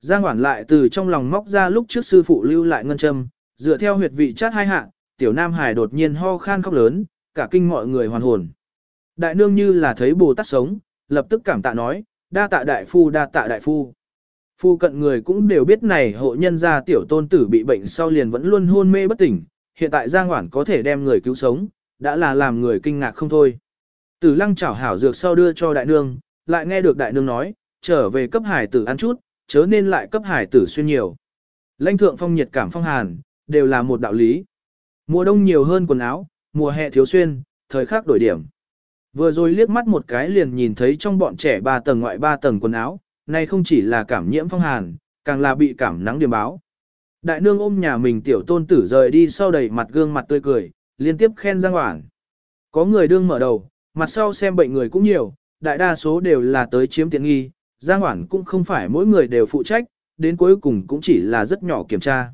Giang Hoản lại từ trong lòng móc ra lúc trước sư phụ lưu lại ngân châm, dựa theo huyệt vị chát hai hạ, tiểu Nam Hải đột nhiên ho khan khóc lớn, cả kinh mọi người hoàn hồn. Đại nương như là thấy Bồ Tát sống, lập tức cảm tạ nói, đa tạ đại phu đa tạ đại phu. Phu cận người cũng đều biết này hộ nhân gia tiểu tôn tử bị bệnh sau liền vẫn luôn hôn mê bất tỉnh, hiện tại Giang Hoản có thể đem người cứu sống, đã là làm người kinh ngạc không thôi. Tử lăng chảo hảo dược sau đưa cho đại nương, lại nghe được đại nương nói, trở về cấp hải tử ăn chút, chớ nên lại cấp hải tử xuyên nhiều. Lãnh thượng phong nhiệt cảm phong hàn, đều là một đạo lý. Mùa đông nhiều hơn quần áo, mùa hè thiếu xuyên, thời khắc đổi điểm. Vừa rồi liếc mắt một cái liền nhìn thấy trong bọn trẻ ba tầng ngoại ba tầng quần áo, này không chỉ là cảm nhiễm phong hàn, càng là bị cảm nắng điểm báo. Đại nương ôm nhà mình tiểu tôn tử rời đi sau đầy mặt gương mặt tươi cười, liên tiếp khen Giang Hoản. Có người đương mở đầu, mặt sau xem bệnh người cũng nhiều, đại đa số đều là tới chiếm tiện nghi, Giang Hoản cũng không phải mỗi người đều phụ trách, đến cuối cùng cũng chỉ là rất nhỏ kiểm tra.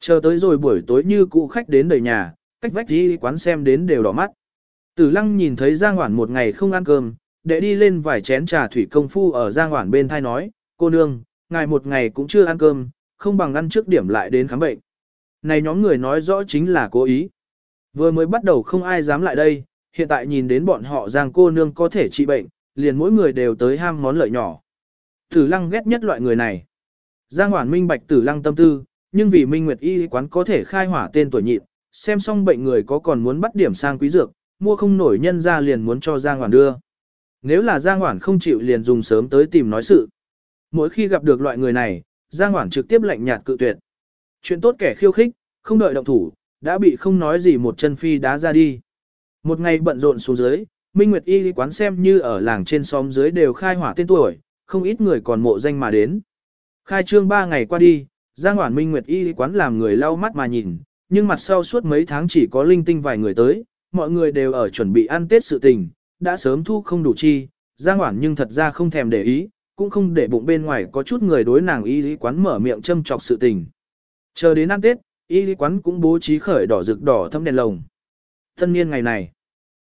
Chờ tới rồi buổi tối như cụ khách đến đầy nhà, cách vách đi quán xem đến đều đỏ mắt. Tử lăng nhìn thấy Giang Hoản một ngày không ăn cơm, để đi lên vài chén trà thủy công phu ở Giang Hoản bên thai nói, cô nương, ngài một ngày cũng chưa ăn cơm, không bằng ăn trước điểm lại đến khám bệnh. Này nhóm người nói rõ chính là cố ý. Vừa mới bắt đầu không ai dám lại đây, hiện tại nhìn đến bọn họ Giang cô nương có thể trị bệnh, liền mỗi người đều tới ham món lợi nhỏ. Tử lăng ghét nhất loại người này. Giang Hoản minh bạch tử lăng tâm tư, nhưng vì Minh Nguyệt Y quán có thể khai hỏa tên tuổi nhịn, xem xong bệnh người có còn muốn bắt điểm sang quý dược, mua không nổi nhân ra liền muốn cho Giang Hoản đưa. Nếu là Giang Hoản không chịu liền dùng sớm tới tìm nói sự. Mỗi khi gặp được loại người này, Giang Hoản trực tiếp lạnh nhạt cự tuyệt. Chuyện tốt kẻ khiêu khích, không đợi động thủ, đã bị không nói gì một chân phi đá ra đi. Một ngày bận rộn xuống dưới, Minh Nguyệt Y quán xem như ở làng trên xóm dưới đều khai hỏa tên tuổi, không ít người còn mộ danh mà đến. Khai trương 3 ngày qua đi, Giang Hoản Minh Nguyệt Y quán làm người lau mắt mà nhìn, nhưng mặt sau suốt mấy tháng chỉ có linh tinh vài người tới, mọi người đều ở chuẩn bị ăn Tết sự tình, đã sớm thu không đủ chi, Giang Hoản nhưng thật ra không thèm để ý, cũng không để bụng bên ngoài có chút người đối nàng y lý quán mở miệng châm chọc sự tình. Chờ đến ăn Tết, y lý quán cũng bố trí khởi đỏ rực đỏ thâm đèn lồng. Thân niên ngày này,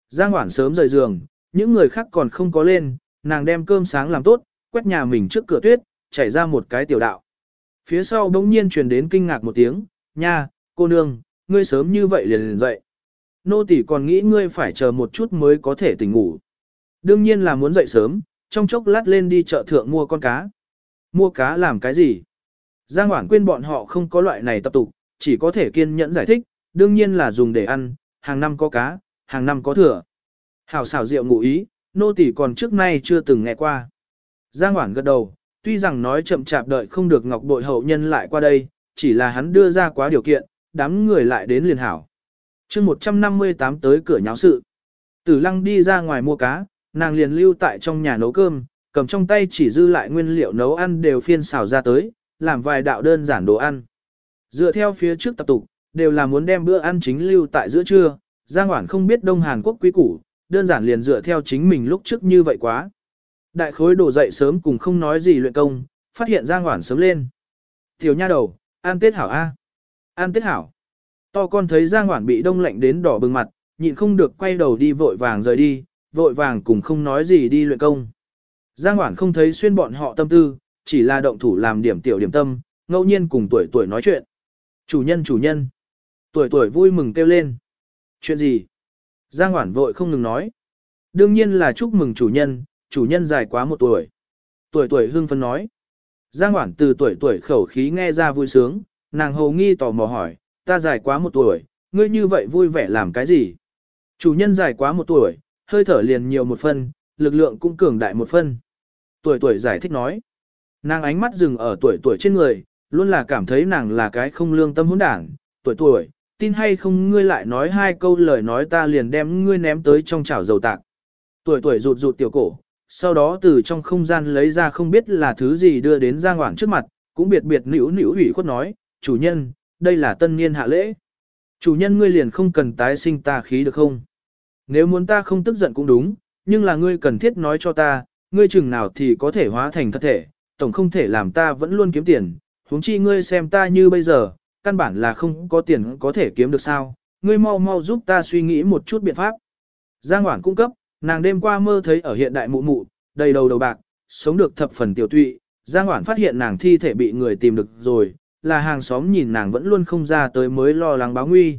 Giang Hoản sớm rời giường, những người khác còn không có lên, nàng đem cơm sáng làm tốt, quét nhà mình trước cửa tuyết, chảy ra một cái tiểu đạo. Phía sau bỗng nhiên truyền đến kinh ngạc một tiếng, nha, cô nương, ngươi sớm như vậy liền liền dậy. Nô tỷ còn nghĩ ngươi phải chờ một chút mới có thể tỉnh ngủ. Đương nhiên là muốn dậy sớm, trong chốc lát lên đi chợ thượng mua con cá. Mua cá làm cái gì? Giang Hoảng quên bọn họ không có loại này tập tục, chỉ có thể kiên nhẫn giải thích, đương nhiên là dùng để ăn, hàng năm có cá, hàng năm có thừa. Hảo xảo rượu ngụ ý, nô tỷ còn trước nay chưa từng nghe qua. Giang Hoảng gật đầu, tuy rằng nói chậm chạp đợi không được ngọc bội hậu nhân lại qua đây, chỉ là hắn đưa ra quá điều kiện, đám người lại đến liền hảo chương 158 tới cửa nháo sự. Tử lăng đi ra ngoài mua cá, nàng liền lưu tại trong nhà nấu cơm, cầm trong tay chỉ dư lại nguyên liệu nấu ăn đều phiên xào ra tới, làm vài đạo đơn giản đồ ăn. Dựa theo phía trước tập tục, đều là muốn đem bữa ăn chính lưu tại giữa trưa, Giang Hoản không biết Đông Hàn Quốc quý củ, đơn giản liền dựa theo chính mình lúc trước như vậy quá. Đại khối đổ dậy sớm cùng không nói gì luyện công, phát hiện Giang Hoản sớm lên. Tiểu nha đầu, ăn tết hảo A. An Tết Hảo. To con thấy Giang Hoản bị đông lạnh đến đỏ bừng mặt, nhịn không được quay đầu đi vội vàng rời đi, vội vàng cùng không nói gì đi luyện công. Giang Hoản không thấy xuyên bọn họ tâm tư, chỉ là động thủ làm điểm tiểu điểm tâm, ngẫu nhiên cùng tuổi tuổi nói chuyện. Chủ nhân chủ nhân. Tuổi tuổi vui mừng kêu lên. Chuyện gì? Giang Hoản vội không ngừng nói. Đương nhiên là chúc mừng chủ nhân, chủ nhân dài quá một tuổi. Tuổi tuổi hưng phấn nói. Giang Hoản từ tuổi tuổi khẩu khí nghe ra vui sướng, nàng hầu nghi tò mò hỏi, ta dài quá một tuổi, ngươi như vậy vui vẻ làm cái gì? Chủ nhân dài quá một tuổi, hơi thở liền nhiều một phân, lực lượng cũng cường đại một phân. Tuổi tuổi giải thích nói, nàng ánh mắt dừng ở tuổi tuổi trên người, luôn là cảm thấy nàng là cái không lương tâm hỗn đảng. Tuổi tuổi, tin hay không ngươi lại nói hai câu lời nói ta liền đem ngươi ném tới trong chảo dầu tạc. Tuổi tuổi rụt rụt tiểu cổ, sau đó từ trong không gian lấy ra không biết là thứ gì đưa đến Giang Hoảng trước mặt, cũng biệt biệt nỉu nỉu ủy khuất nói, chủ nhân, đây là tân niên hạ lễ. Chủ nhân ngươi liền không cần tái sinh ta khí được không? Nếu muốn ta không tức giận cũng đúng, nhưng là ngươi cần thiết nói cho ta, ngươi chừng nào thì có thể hóa thành thật thể, tổng không thể làm ta vẫn luôn kiếm tiền, huống chi ngươi xem ta như bây giờ, căn bản là không có tiền có thể kiếm được sao, ngươi mau mau giúp ta suy nghĩ một chút biện pháp. Giang Hoảng cung cấp, nàng đêm qua mơ thấy ở hiện đại mụ mụ, đầy đầu đầu bạc, sống được thập phần tiểu tụy, Giang Hoảng phát hiện nàng thi thể bị người tìm được rồi, là hàng xóm nhìn nàng vẫn luôn không ra tới mới lo lắng báo nguy.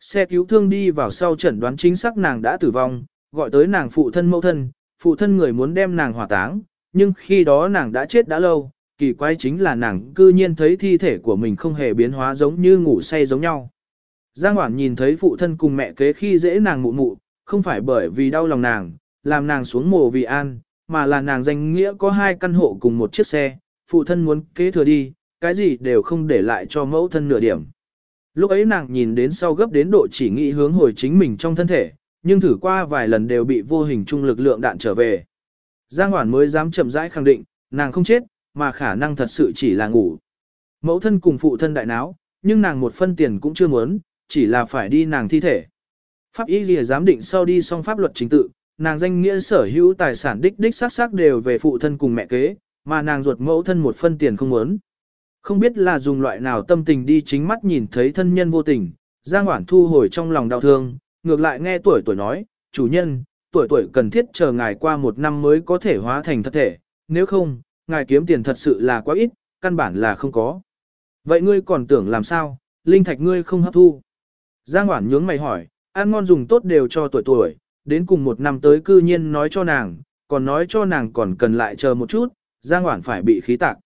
Xe cứu thương đi vào sau chẩn đoán chính xác nàng đã tử vong, gọi tới nàng phụ thân mẫu thân, phụ thân người muốn đem nàng hỏa táng, nhưng khi đó nàng đã chết đã lâu, kỳ quái chính là nàng cư nhiên thấy thi thể của mình không hề biến hóa giống như ngủ say giống nhau. Giang Hoản nhìn thấy phụ thân cùng mẹ kế khi dễ nàng mụ mụ, không phải bởi vì đau lòng nàng, làm nàng xuống mồ vì an, mà là nàng danh nghĩa có hai căn hộ cùng một chiếc xe, phụ thân muốn kế thừa đi, cái gì đều không để lại cho mẫu thân nửa điểm. Lúc ấy nàng nhìn đến sau gấp đến độ chỉ nghĩ hướng hồi chính mình trong thân thể, nhưng thử qua vài lần đều bị vô hình trung lực lượng đạn trở về. Giang Hoản mới dám chậm rãi khẳng định, nàng không chết, mà khả năng thật sự chỉ là ngủ. Mẫu thân cùng phụ thân đại náo, nhưng nàng một phân tiền cũng chưa muốn, chỉ là phải đi nàng thi thể. Pháp y lìa giám định sau đi xong pháp luật chính tự, nàng danh nghĩa sở hữu tài sản đích đích xác xác đều về phụ thân cùng mẹ kế, mà nàng ruột mẫu thân một phân tiền không muốn. Không biết là dùng loại nào tâm tình đi chính mắt nhìn thấy thân nhân vô tình, Giang Hoản thu hồi trong lòng đau thương, ngược lại nghe tuổi tuổi nói, chủ nhân, tuổi tuổi cần thiết chờ ngài qua một năm mới có thể hóa thành thật thể, nếu không, ngài kiếm tiền thật sự là quá ít, căn bản là không có. Vậy ngươi còn tưởng làm sao, linh thạch ngươi không hấp thu. Giang Hoản nhướng mày hỏi, ăn ngon dùng tốt đều cho tuổi tuổi, đến cùng một năm tới cư nhiên nói cho nàng, còn nói cho nàng còn cần lại chờ một chút, Giang Hoản phải bị khí tạc.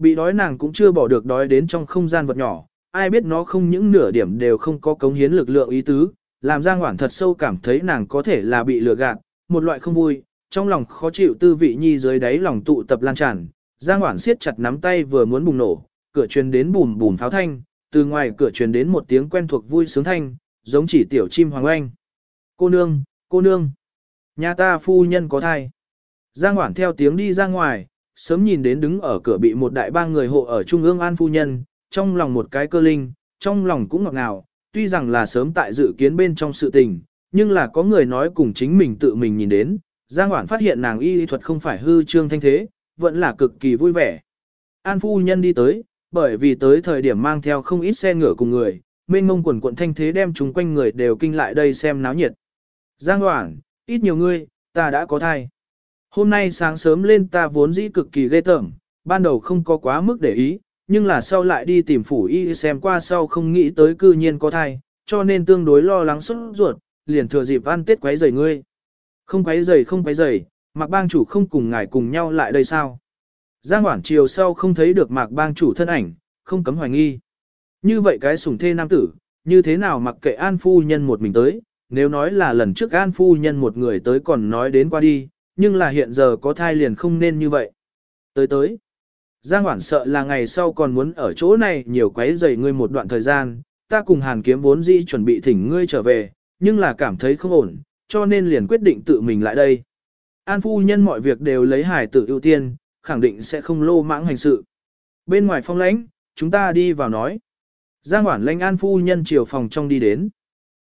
Bị đói nàng cũng chưa bỏ được đói đến trong không gian vật nhỏ, ai biết nó không những nửa điểm đều không có cống hiến lực lượng ý tứ, làm Giang Hoản thật sâu cảm thấy nàng có thể là bị lừa gạt, một loại không vui, trong lòng khó chịu tư vị nhi dưới đáy lòng tụ tập lan tràn, Giang Hoản siết chặt nắm tay vừa muốn bùng nổ, cửa truyền đến bùm bùm pháo thanh, từ ngoài cửa truyền đến một tiếng quen thuộc vui sướng thanh, giống chỉ tiểu chim hoàng oanh. Cô nương, cô nương, nhà ta phu nhân có thai. Giang Hoản theo tiếng đi ra ngoài, sớm nhìn đến đứng ở cửa bị một đại bang người hộ ở Trung ương An phu nhân, trong lòng một cái cơ linh, trong lòng cũng ngọt ngào, tuy rằng là sớm tại dự kiến bên trong sự tình, nhưng là có người nói cùng chính mình tự mình nhìn đến, Giang Hoản phát hiện nàng y thuật không phải hư trương thanh thế, vẫn là cực kỳ vui vẻ. An phu nhân đi tới, bởi vì tới thời điểm mang theo không ít xe ngựa cùng người, mênh mông quần quận thanh thế đem chúng quanh người đều kinh lại đây xem náo nhiệt. Giang Hoản, ít nhiều ngươi, ta đã có thai. Hôm nay sáng sớm lên ta vốn dĩ cực kỳ ghê tởm, ban đầu không có quá mức để ý, nhưng là sau lại đi tìm phủ y xem qua sau không nghĩ tới cư nhiên có thai, cho nên tương đối lo lắng xuất ruột, liền thừa dịp ăn tết quấy rầy ngươi. Không quấy rầy không quấy rầy, Mạc bang chủ không cùng ngài cùng nhau lại đây sao? Giang Hoản chiều sau không thấy được Mạc bang chủ thân ảnh, không cấm hoài nghi. Như vậy cái sủng thê nam tử, như thế nào mặc kệ An Phu Nhân một mình tới, nếu nói là lần trước An Phu Nhân một người tới còn nói đến qua đi, nhưng là hiện giờ có thai liền không nên như vậy. Tới tới, Giang Hoản sợ là ngày sau còn muốn ở chỗ này nhiều quấy rầy ngươi một đoạn thời gian, ta cùng Hàn Kiếm vốn dĩ chuẩn bị thỉnh ngươi trở về, nhưng là cảm thấy không ổn, cho nên liền quyết định tự mình lại đây. An phu nhân mọi việc đều lấy hải tử ưu tiên, khẳng định sẽ không lô mãng hành sự. Bên ngoài phong lãnh, chúng ta đi vào nói. Giang Hoản lãnh An phu nhân chiều phòng trong đi đến.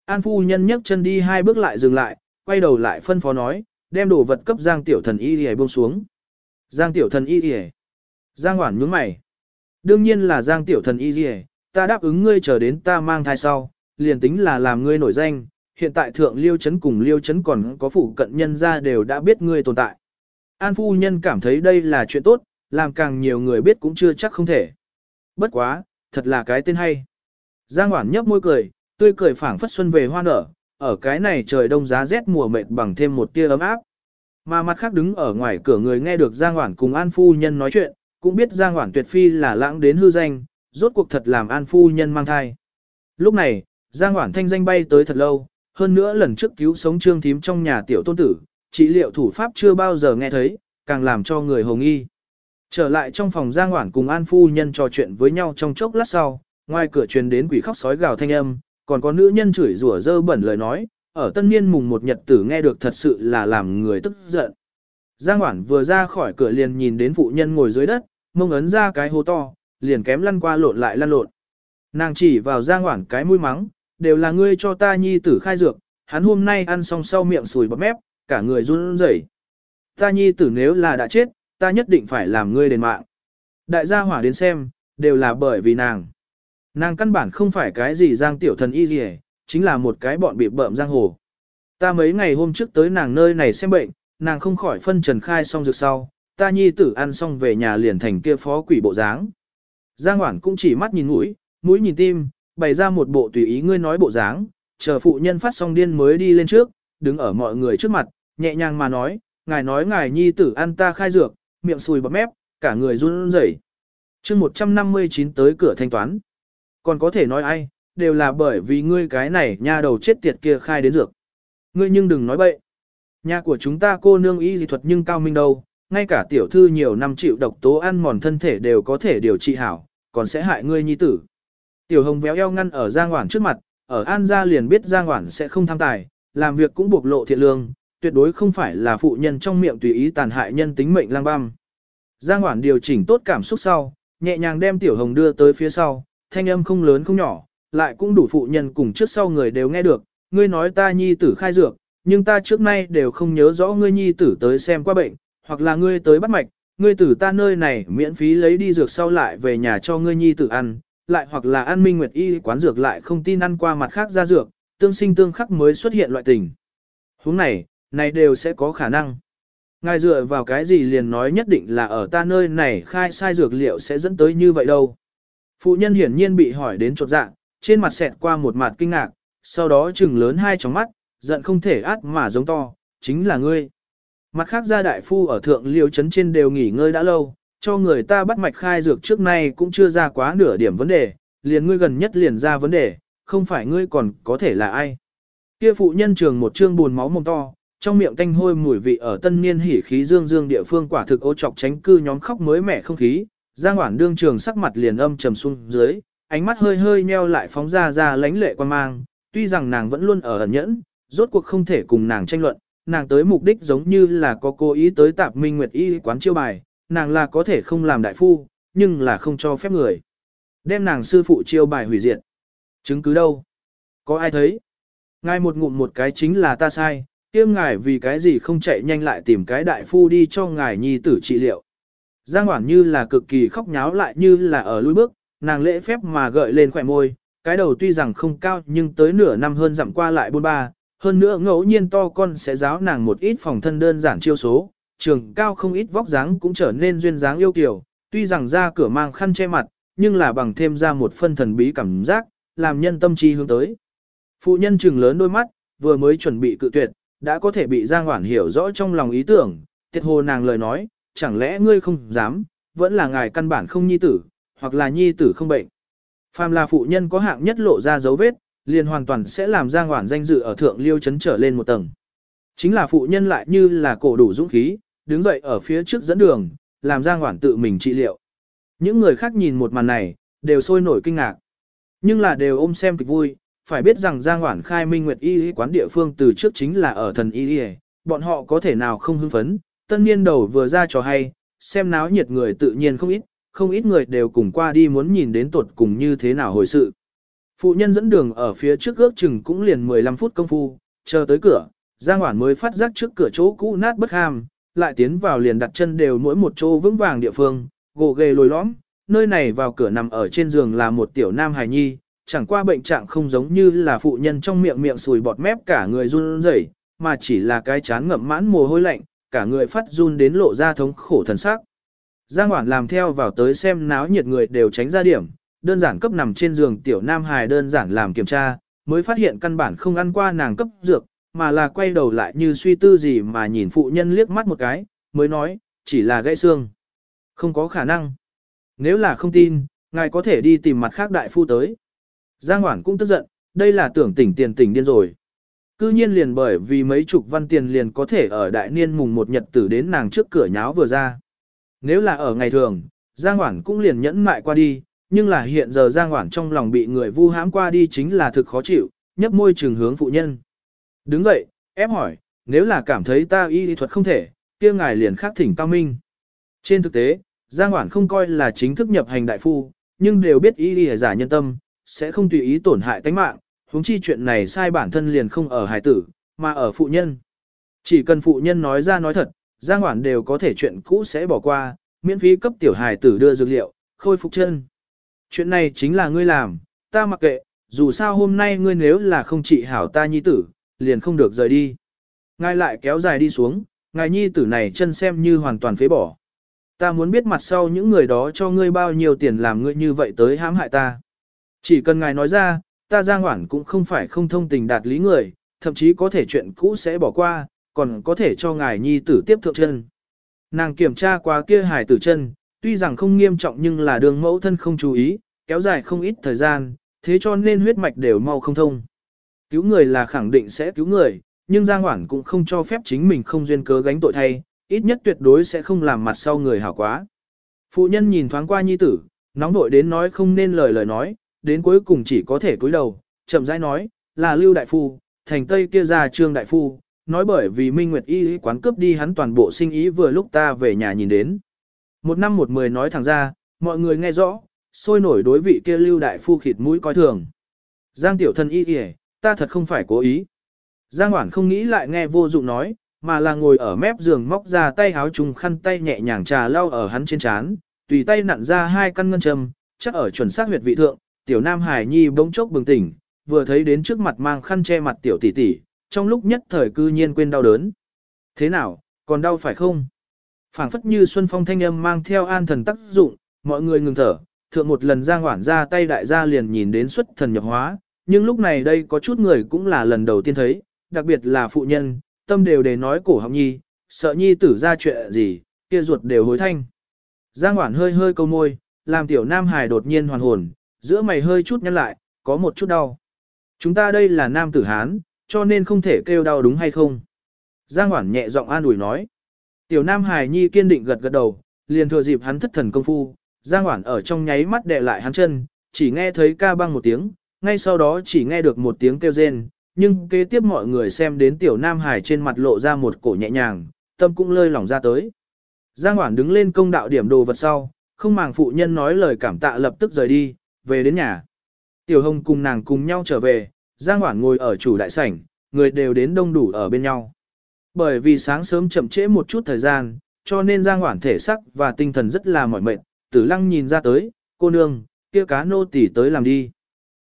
An phu nhân nhấc chân đi hai bước lại dừng lại, quay đầu lại phân phó nói, đem đồ vật cấp Giang tiểu thần y y buông xuống. Giang tiểu thần y y. Giang Hoản nhướng mày. Đương nhiên là Giang tiểu thần y y, ta đáp ứng ngươi chờ đến ta mang thai sau, liền tính là làm ngươi nổi danh, hiện tại thượng liêu chấn cùng liêu chấn còn có phụ cận nhân ra đều đã biết ngươi tồn tại. An phu nhân cảm thấy đây là chuyện tốt, làm càng nhiều người biết cũng chưa chắc không thể. Bất quá, thật là cái tên hay. Giang Hoản nhấp môi cười, tươi cười phảng phất xuân về hoa nở, ở cái này trời đông giá rét mùa mệt bằng thêm một tia ấm áp. Mà mặt khác đứng ở ngoài cửa người nghe được Giang Hoản cùng An phu nhân nói chuyện, cũng biết Giang Hoản tuyệt phi là lãng đến hư danh, rốt cuộc thật làm An phu nhân mang thai. Lúc này, Giang Hoản thanh danh bay tới thật lâu, hơn nữa lần trước cứu sống trương thím trong nhà tiểu tôn tử, trị liệu thủ pháp chưa bao giờ nghe thấy, càng làm cho người hồng nghi. Trở lại trong phòng Giang Hoản cùng An Phu Nhân trò chuyện với nhau trong chốc lát sau, ngoài cửa truyền đến quỷ khóc sói gào thanh âm, còn có nữ nhân chửi rủa dơ bẩn lời nói, ở tân niên mùng một nhật tử nghe được thật sự là làm người tức giận. Giang Hoản vừa ra khỏi cửa liền nhìn đến phụ nhân ngồi dưới đất, mông ấn ra cái hố to, liền kém lăn qua lộn lại lăn lộn. Nàng chỉ vào Giang Hoản cái mũi mắng, đều là ngươi cho ta nhi tử khai dược, hắn hôm nay ăn xong sau miệng sùi bọt mép, cả người run rẩy. Ta nhi tử nếu là đã chết, ta nhất định phải làm ngươi đền mạng. Đại gia hỏa đến xem, đều là bởi vì nàng. Nàng căn bản không phải cái gì giang tiểu thần y gì chính là một cái bọn bị bợm giang hồ. Ta mấy ngày hôm trước tới nàng nơi này xem bệnh, nàng không khỏi phân trần khai xong dược sau, ta nhi tử ăn xong về nhà liền thành kia phó quỷ bộ dáng. Giang Hoản cũng chỉ mắt nhìn mũi, mũi nhìn tim, bày ra một bộ tùy ý ngươi nói bộ dáng, chờ phụ nhân phát xong điên mới đi lên trước, đứng ở mọi người trước mặt, nhẹ nhàng mà nói, ngài nói ngài nhi tử ăn ta khai dược, miệng sùi bọt mép, cả người run rẩy. chương 159 tới cửa thanh toán. Còn có thể nói ai, đều là bởi vì ngươi cái này nha đầu chết tiệt kia khai đến dược. Ngươi nhưng đừng nói bậy. Nhà của chúng ta cô nương y dị thuật nhưng cao minh đâu, ngay cả tiểu thư nhiều năm chịu độc tố ăn mòn thân thể đều có thể điều trị hảo, còn sẽ hại ngươi nhi tử. Tiểu hồng véo eo ngăn ở Giang Hoản trước mặt, ở An gia liền biết Giang Hoản sẽ không tham tài, làm việc cũng bộc lộ thiện lương, tuyệt đối không phải là phụ nhân trong miệng tùy ý tàn hại nhân tính mệnh lang băm. Giang Hoản điều chỉnh tốt cảm xúc sau, nhẹ nhàng đem Tiểu Hồng đưa tới phía sau, thanh âm không lớn không nhỏ, lại cũng đủ phụ nhân cùng trước sau người đều nghe được, ngươi nói ta nhi tử khai dược, nhưng ta trước nay đều không nhớ rõ ngươi nhi tử tới xem qua bệnh, hoặc là ngươi tới bắt mạch, ngươi tử ta nơi này miễn phí lấy đi dược sau lại về nhà cho ngươi nhi tử ăn, lại hoặc là ăn minh nguyệt y quán dược lại không tin ăn qua mặt khác ra dược, tương sinh tương khắc mới xuất hiện loại tình. Hướng này, này đều sẽ có khả năng. Ngài dựa vào cái gì liền nói nhất định là ở ta nơi này khai sai dược liệu sẽ dẫn tới như vậy đâu. Phụ nhân hiển nhiên bị hỏi đến chột dạng, trên mặt xẹt qua một mặt kinh ngạc, sau đó trừng lớn hai tròng mắt, giận không thể át mà giống to, chính là ngươi. Mặt khác gia đại phu ở thượng liêu chấn trên đều nghỉ ngơi đã lâu, cho người ta bắt mạch khai dược trước nay cũng chưa ra quá nửa điểm vấn đề, liền ngươi gần nhất liền ra vấn đề, không phải ngươi còn có thể là ai. Kia phụ nhân trường một trương buồn máu mồm to, trong miệng tanh hôi mùi vị ở tân niên hỉ khí dương dương địa phương quả thực ô chọc tránh cư nhóm khóc mới mẻ không khí, Giang Hoản đương trường sắc mặt liền âm trầm xuống dưới, ánh mắt hơi hơi nheo lại phóng ra ra lánh lệ quan mang, tuy rằng nàng vẫn luôn ở ẩn nhẫn, rốt cuộc không thể cùng nàng tranh luận, nàng tới mục đích giống như là có cố ý tới tạp minh nguyệt y quán chiêu bài, nàng là có thể không làm đại phu, nhưng là không cho phép người. Đem nàng sư phụ chiêu bài hủy diệt. Chứng cứ đâu? Có ai thấy? Ngài một ngụm một cái chính là ta sai, tiêm ngài vì cái gì không chạy nhanh lại tìm cái đại phu đi cho ngài nhi tử trị liệu. Giang Hoảng như là cực kỳ khóc nháo lại như là ở lui bước, nàng lễ phép mà gợi lên khỏe môi, cái đầu tuy rằng không cao nhưng tới nửa năm hơn dặm qua lại bôn ba, hơn nữa ngẫu nhiên to con sẽ giáo nàng một ít phòng thân đơn giản chiêu số, trường cao không ít vóc dáng cũng trở nên duyên dáng yêu kiều, tuy rằng ra cửa mang khăn che mặt, nhưng là bằng thêm ra một phân thần bí cảm giác, làm nhân tâm trí hướng tới. Phụ nhân trừng lớn đôi mắt, vừa mới chuẩn bị cự tuyệt, đã có thể bị Giang Hoản hiểu rõ trong lòng ý tưởng, tiết hồ nàng lời nói, chẳng lẽ ngươi không dám, vẫn là ngài căn bản không nhi tử, hoặc là nhi tử không bệnh. Phàm là phụ nhân có hạng nhất lộ ra dấu vết, liền hoàn toàn sẽ làm Giang ngoản danh dự ở thượng liêu chấn trở lên một tầng. Chính là phụ nhân lại như là cổ đủ dũng khí, đứng dậy ở phía trước dẫn đường, làm Giang ngoản tự mình trị liệu. Những người khác nhìn một màn này, đều sôi nổi kinh ngạc. Nhưng là đều ôm xem kịch vui, phải biết rằng Giang Hoản khai minh nguyệt y quán địa phương từ trước chính là ở thần y bọn họ có thể nào không hưng phấn, tân niên đầu vừa ra trò hay, xem náo nhiệt người tự nhiên không ít, không ít người đều cùng qua đi muốn nhìn đến tuột cùng như thế nào hồi sự. Phụ nhân dẫn đường ở phía trước ước chừng cũng liền 15 phút công phu, chờ tới cửa, Giang Hoản mới phát giác trước cửa chỗ cũ nát bất ham, lại tiến vào liền đặt chân đều mỗi một chỗ vững vàng địa phương, gồ ghề lồi lõm, nơi này vào cửa nằm ở trên giường là một tiểu nam hài nhi, chẳng qua bệnh trạng không giống như là phụ nhân trong miệng miệng sùi bọt mép cả người run rẩy, mà chỉ là cái chán ngậm mãn mồ hôi lạnh, cả người phát run đến lộ ra thống khổ thần sắc. Giang Hoản làm theo vào tới xem náo nhiệt người đều tránh ra điểm, đơn giản cấp nằm trên giường tiểu nam hài đơn giản làm kiểm tra, mới phát hiện căn bản không ăn qua nàng cấp dược, mà là quay đầu lại như suy tư gì mà nhìn phụ nhân liếc mắt một cái, mới nói, chỉ là gãy xương. Không có khả năng. Nếu là không tin, ngài có thể đi tìm mặt khác đại phu tới. Giang Hoản cũng tức giận, đây là tưởng tỉnh tiền tỉnh điên rồi. Cư nhiên liền bởi vì mấy chục văn tiền liền có thể ở đại niên mùng một nhật tử đến nàng trước cửa nháo vừa ra. Nếu là ở ngày thường, Giang Hoản cũng liền nhẫn mại qua đi, nhưng là hiện giờ Giang Hoản trong lòng bị người vu hãm qua đi chính là thực khó chịu, nhấp môi trường hướng phụ nhân. Đứng dậy, ép hỏi, nếu là cảm thấy ta y thuật không thể, kia ngài liền khắc thỉnh cao minh. Trên thực tế, Giang Hoản không coi là chính thức nhập hành đại phu, nhưng đều biết y giả nhân tâm, sẽ không tùy ý tổn hại tánh mạng, huống chi chuyện này sai bản thân liền không ở hài tử, mà ở phụ nhân. Chỉ cần phụ nhân nói ra nói thật, Giang Hoản đều có thể chuyện cũ sẽ bỏ qua, miễn phí cấp tiểu hài tử đưa dược liệu, khôi phục chân. Chuyện này chính là ngươi làm, ta mặc kệ, dù sao hôm nay ngươi nếu là không trị hảo ta nhi tử, liền không được rời đi. Ngài lại kéo dài đi xuống, ngài nhi tử này chân xem như hoàn toàn phế bỏ. Ta muốn biết mặt sau những người đó cho ngươi bao nhiêu tiền làm ngươi như vậy tới hãm hại ta. Chỉ cần ngài nói ra, ta Giang Hoản cũng không phải không thông tình đạt lý người, thậm chí có thể chuyện cũ sẽ bỏ qua, còn có thể cho ngài nhi tử tiếp thượng chân. Nàng kiểm tra qua kia hài tử chân, tuy rằng không nghiêm trọng nhưng là đường mẫu thân không chú ý, kéo dài không ít thời gian, thế cho nên huyết mạch đều mau không thông. Cứu người là khẳng định sẽ cứu người, nhưng Giang Hoản cũng không cho phép chính mình không duyên cớ gánh tội thay, ít nhất tuyệt đối sẽ không làm mặt sau người hảo quá. Phụ nhân nhìn thoáng qua nhi tử, nóng vội đến nói không nên lời lời nói, đến cuối cùng chỉ có thể cúi đầu, chậm rãi nói, là Lưu Đại Phu, thành Tây kia ra Trương Đại Phu, nói bởi vì Minh Nguyệt Y quán cướp đi hắn toàn bộ sinh ý vừa lúc ta về nhà nhìn đến. Một năm một mười nói thẳng ra, mọi người nghe rõ, sôi nổi đối vị kia Lưu Đại Phu khịt mũi coi thường. Giang tiểu thân y kìa, ta thật không phải cố ý. Giang Hoản không nghĩ lại nghe vô dụng nói, mà là ngồi ở mép giường móc ra tay háo trùng khăn tay nhẹ nhàng trà lau ở hắn trên trán, tùy tay nặn ra hai căn ngân châm, chắc ở chuẩn xác huyệt vị thượng, tiểu nam hải nhi bỗng chốc bừng tỉnh, vừa thấy đến trước mặt mang khăn che mặt tiểu tỷ tỷ, trong lúc nhất thời cư nhiên quên đau đớn. Thế nào, còn đau phải không? phảng phất như xuân phong thanh âm mang theo an thần tác dụng, mọi người ngừng thở, thượng một lần Giang Hoản ra tay đại gia liền nhìn đến xuất thần nhập hóa, nhưng lúc này đây có chút người cũng là lần đầu tiên thấy, đặc biệt là phụ nhân, tâm đều để nói cổ học nhi, sợ nhi tử ra chuyện gì, kia ruột đều hối thanh. Giang Hoản hơi hơi câu môi, làm tiểu nam hài đột nhiên hoàn hồn, giữa mày hơi chút nhăn lại, có một chút đau. Chúng ta đây là nam tử Hán, cho nên không thể kêu đau đúng hay không? Giang Hoản nhẹ giọng an ủi nói. Tiểu nam Hải nhi kiên định gật gật đầu, liền thừa dịp hắn thất thần công phu, Giang Hoản ở trong nháy mắt đè lại hắn chân, chỉ nghe thấy ca băng một tiếng, ngay sau đó chỉ nghe được một tiếng kêu rên, nhưng kế tiếp mọi người xem đến tiểu nam hải trên mặt lộ ra một cổ nhẹ nhàng, tâm cũng lơi lỏng ra tới. Giang Hoản đứng lên công đạo điểm đồ vật sau, không màng phụ nhân nói lời cảm tạ lập tức rời đi, về đến nhà. Tiểu Hồng cùng nàng cùng nhau trở về, Giang Hoản ngồi ở chủ đại sảnh, người đều đến đông đủ ở bên nhau. Bởi vì sáng sớm chậm trễ một chút thời gian, cho nên Giang Hoản thể sắc và tinh thần rất là mỏi mệt, tử lăng nhìn ra tới, cô nương, kia cá nô tỉ tới làm đi.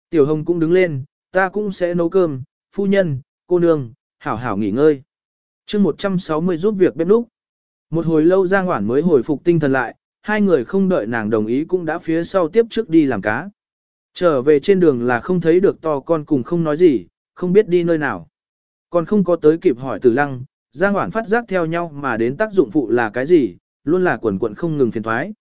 Tiểu Hồng cũng đứng lên, ta cũng sẽ nấu cơm, phu nhân, cô nương, hảo hảo nghỉ ngơi. chương 160 giúp việc bếp núc. Một hồi lâu Giang Hoản mới hồi phục tinh thần lại, hai người không đợi nàng đồng ý cũng đã phía sau tiếp trước đi làm cá. Trở về trên đường là không thấy được to con cùng không nói gì, không biết đi nơi nào. Còn không có tới kịp hỏi tử lăng, Giang Hoản phát giác theo nhau mà đến tác dụng phụ là cái gì, luôn là quần quận không ngừng phiền thoái.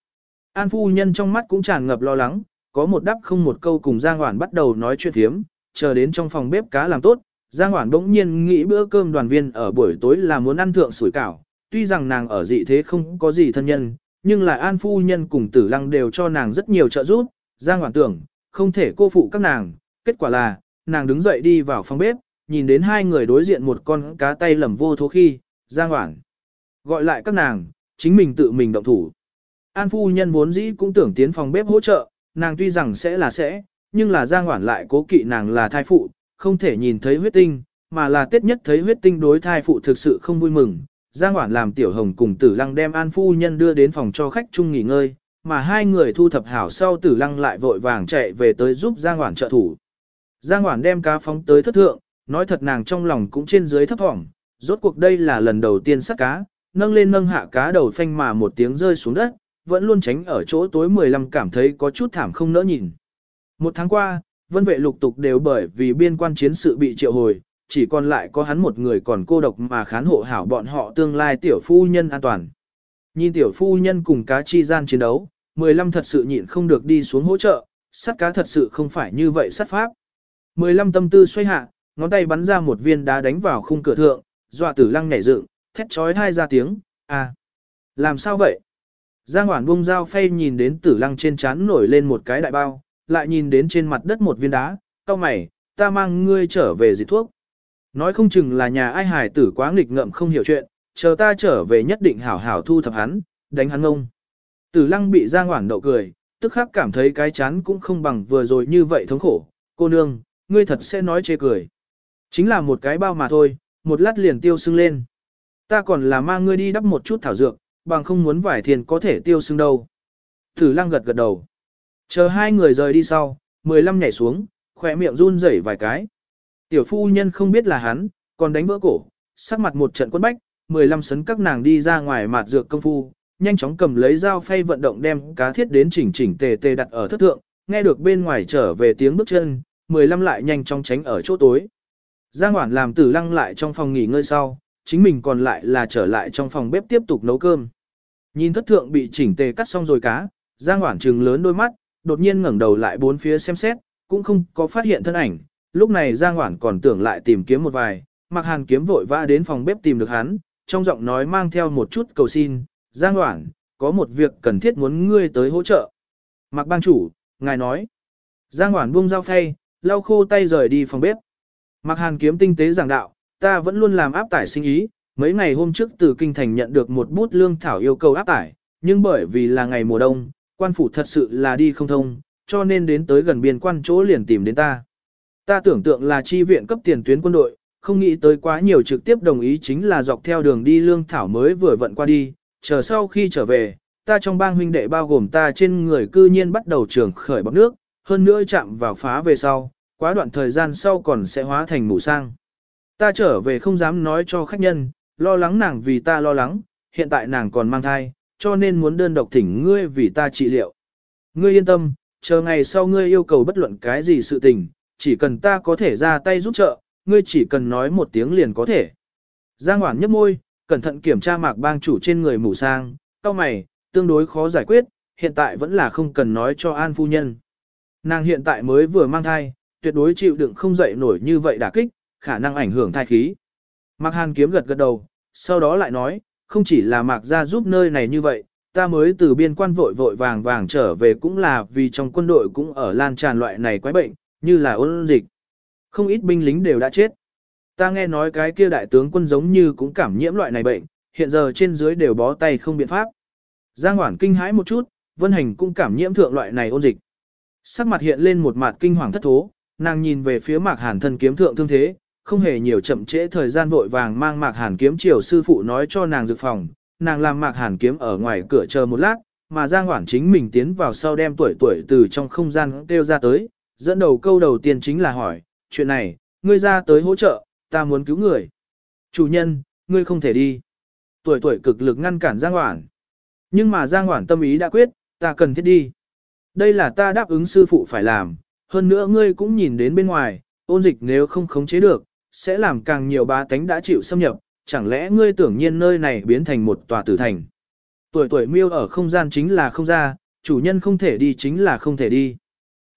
An phu nhân trong mắt cũng tràn ngập lo lắng, có một đắp không một câu cùng Giang Hoản bắt đầu nói chuyện thiếm, chờ đến trong phòng bếp cá làm tốt, Giang Hoản bỗng nhiên nghĩ bữa cơm đoàn viên ở buổi tối là muốn ăn thượng sủi cảo, tuy rằng nàng ở dị thế không có gì thân nhân, nhưng lại An phu nhân cùng Tử Lăng đều cho nàng rất nhiều trợ giúp, Giang Hoàng tưởng, không thể cô phụ các nàng, kết quả là, nàng đứng dậy đi vào phòng bếp, nhìn đến hai người đối diện một con cá tay lầm vô thố khi, Giang Hoàng gọi lại các nàng, chính mình tự mình động thủ. An phu nhân vốn dĩ cũng tưởng tiến phòng bếp hỗ trợ, nàng tuy rằng sẽ là sẽ, nhưng là Giang Hoản lại cố kỵ nàng là thai phụ, không thể nhìn thấy huyết tinh, mà là tiết nhất thấy huyết tinh đối thai phụ thực sự không vui mừng. Giang Hoản làm tiểu hồng cùng tử lăng đem An phu nhân đưa đến phòng cho khách chung nghỉ ngơi, mà hai người thu thập hảo sau tử lăng lại vội vàng chạy về tới giúp Giang Hoản trợ thủ. Giang Hoản đem cá phóng tới thất thượng, nói thật nàng trong lòng cũng trên dưới thấp thỏm, rốt cuộc đây là lần đầu tiên sát cá, nâng lên nâng hạ cá đầu phanh mà một tiếng rơi xuống đất, vẫn luôn tránh ở chỗ tối 15 cảm thấy có chút thảm không nỡ nhìn. Một tháng qua, vân vệ lục tục đều bởi vì biên quan chiến sự bị triệu hồi, chỉ còn lại có hắn một người còn cô độc mà khán hộ hảo bọn họ tương lai tiểu phu nhân an toàn. Nhìn tiểu phu nhân cùng cá chi gian chiến đấu, 15 thật sự nhịn không được đi xuống hỗ trợ, sắt cá thật sự không phải như vậy sắt pháp. 15 tâm tư xoay hạ, ngón tay bắn ra một viên đá đánh vào khung cửa thượng, dọa tử lăng nhảy dựng, thét trói thai ra tiếng, à, làm sao vậy? Giang Hoản bung dao phay nhìn đến tử lăng trên chán nổi lên một cái đại bao, lại nhìn đến trên mặt đất một viên đá, cao mày, ta mang ngươi trở về dịch thuốc. Nói không chừng là nhà ai hài tử quá nghịch ngợm không hiểu chuyện, chờ ta trở về nhất định hảo hảo thu thập hắn, đánh hắn ngông. Tử lăng bị Giang Hoảng đậu cười, tức khắc cảm thấy cái chán cũng không bằng vừa rồi như vậy thống khổ, cô nương, ngươi thật sẽ nói chê cười. Chính là một cái bao mà thôi, một lát liền tiêu sưng lên. Ta còn là mang ngươi đi đắp một chút thảo dược, bằng không muốn vải thiền có thể tiêu sưng đâu. Tử lăng gật gật đầu. Chờ hai người rời đi sau, 15 nhảy xuống, khỏe miệng run rẩy vài cái. Tiểu phu nhân không biết là hắn, còn đánh vỡ cổ, sắc mặt một trận quất bách, 15 sấn các nàng đi ra ngoài mạt dược công phu, nhanh chóng cầm lấy dao phay vận động đem cá thiết đến chỉnh chỉnh tề tề đặt ở thất thượng, nghe được bên ngoài trở về tiếng bước chân, 15 lại nhanh chóng tránh ở chỗ tối. Giang Hoản làm tử lăng lại trong phòng nghỉ ngơi sau, chính mình còn lại là trở lại trong phòng bếp tiếp tục nấu cơm. Nhìn thất thượng bị chỉnh tề cắt xong rồi cá, Giang Hoản trừng lớn đôi mắt, đột nhiên ngẩng đầu lại bốn phía xem xét, cũng không có phát hiện thân ảnh. Lúc này Giang Hoản còn tưởng lại tìm kiếm một vài, Mặc Hàn kiếm vội vã đến phòng bếp tìm được hắn, trong giọng nói mang theo một chút cầu xin, Giang Hoản, có một việc cần thiết muốn ngươi tới hỗ trợ. Mạc bang chủ, ngài nói. Giang Hoản buông dao phay, lau khô tay rời đi phòng bếp. Mạc Hàn kiếm tinh tế giảng đạo, ta vẫn luôn làm áp tải sinh ý, mấy ngày hôm trước từ kinh thành nhận được một bút lương thảo yêu cầu áp tải, nhưng bởi vì là ngày mùa đông, quan phủ thật sự là đi không thông, cho nên đến tới gần biên quan chỗ liền tìm đến ta. Ta tưởng tượng là chi viện cấp tiền tuyến quân đội, không nghĩ tới quá nhiều trực tiếp đồng ý chính là dọc theo đường đi lương thảo mới vừa vận qua đi, chờ sau khi trở về, ta trong bang huynh đệ bao gồm ta trên người cư nhiên bắt đầu trường khởi bọc nước, hơn nữa chạm vào phá về sau, quá đoạn thời gian sau còn sẽ hóa thành mù sang. Ta trở về không dám nói cho khách nhân, lo lắng nàng vì ta lo lắng, hiện tại nàng còn mang thai, cho nên muốn đơn độc thỉnh ngươi vì ta trị liệu. Ngươi yên tâm, chờ ngày sau ngươi yêu cầu bất luận cái gì sự tình, chỉ cần ta có thể ra tay giúp trợ, ngươi chỉ cần nói một tiếng liền có thể. Giang Hoản nhấp môi, cẩn thận kiểm tra mạc bang chủ trên người mù sang, cao mày, tương đối khó giải quyết, hiện tại vẫn là không cần nói cho An phu nhân. Nàng hiện tại mới vừa mang thai, tuyệt đối chịu đựng không dậy nổi như vậy đả kích, khả năng ảnh hưởng thai khí. Mạc Hàn kiếm gật gật đầu, sau đó lại nói, không chỉ là Mạc gia giúp nơi này như vậy, ta mới từ biên quan vội vội vàng vàng trở về cũng là vì trong quân đội cũng ở lan tràn loại này quái bệnh, như là ôn dịch. Không ít binh lính đều đã chết. Ta nghe nói cái kia đại tướng quân giống như cũng cảm nhiễm loại này bệnh, hiện giờ trên dưới đều bó tay không biện pháp. Giang Hoản kinh hãi một chút, Vân Hành cũng cảm nhiễm thượng loại này ôn dịch. Sắc mặt hiện lên một mặt kinh hoàng thất thố, nàng nhìn về phía Mạc Hàn thân kiếm thượng thương thế, không hề nhiều chậm trễ thời gian vội vàng mang Mạc Hàn kiếm chiều sư phụ nói cho nàng dược phòng, nàng làm Mạc Hàn kiếm ở ngoài cửa chờ một lát, mà Giang Hoản chính mình tiến vào sau đem tuổi tuổi từ trong không gian kêu ra tới, dẫn đầu câu đầu tiên chính là hỏi, chuyện này, ngươi ra tới hỗ trợ, ta muốn cứu người. Chủ nhân, ngươi không thể đi. Tuổi tuổi cực lực ngăn cản Giang Hoản. Nhưng mà Giang Hoản tâm ý đã quyết, ta cần thiết đi. Đây là ta đáp ứng sư phụ phải làm, hơn nữa ngươi cũng nhìn đến bên ngoài, ôn dịch nếu không khống chế được, sẽ làm càng nhiều bá tánh đã chịu xâm nhập, chẳng lẽ ngươi tưởng nhiên nơi này biến thành một tòa tử thành. Tuổi tuổi miêu ở không gian chính là không ra, chủ nhân không thể đi chính là không thể đi.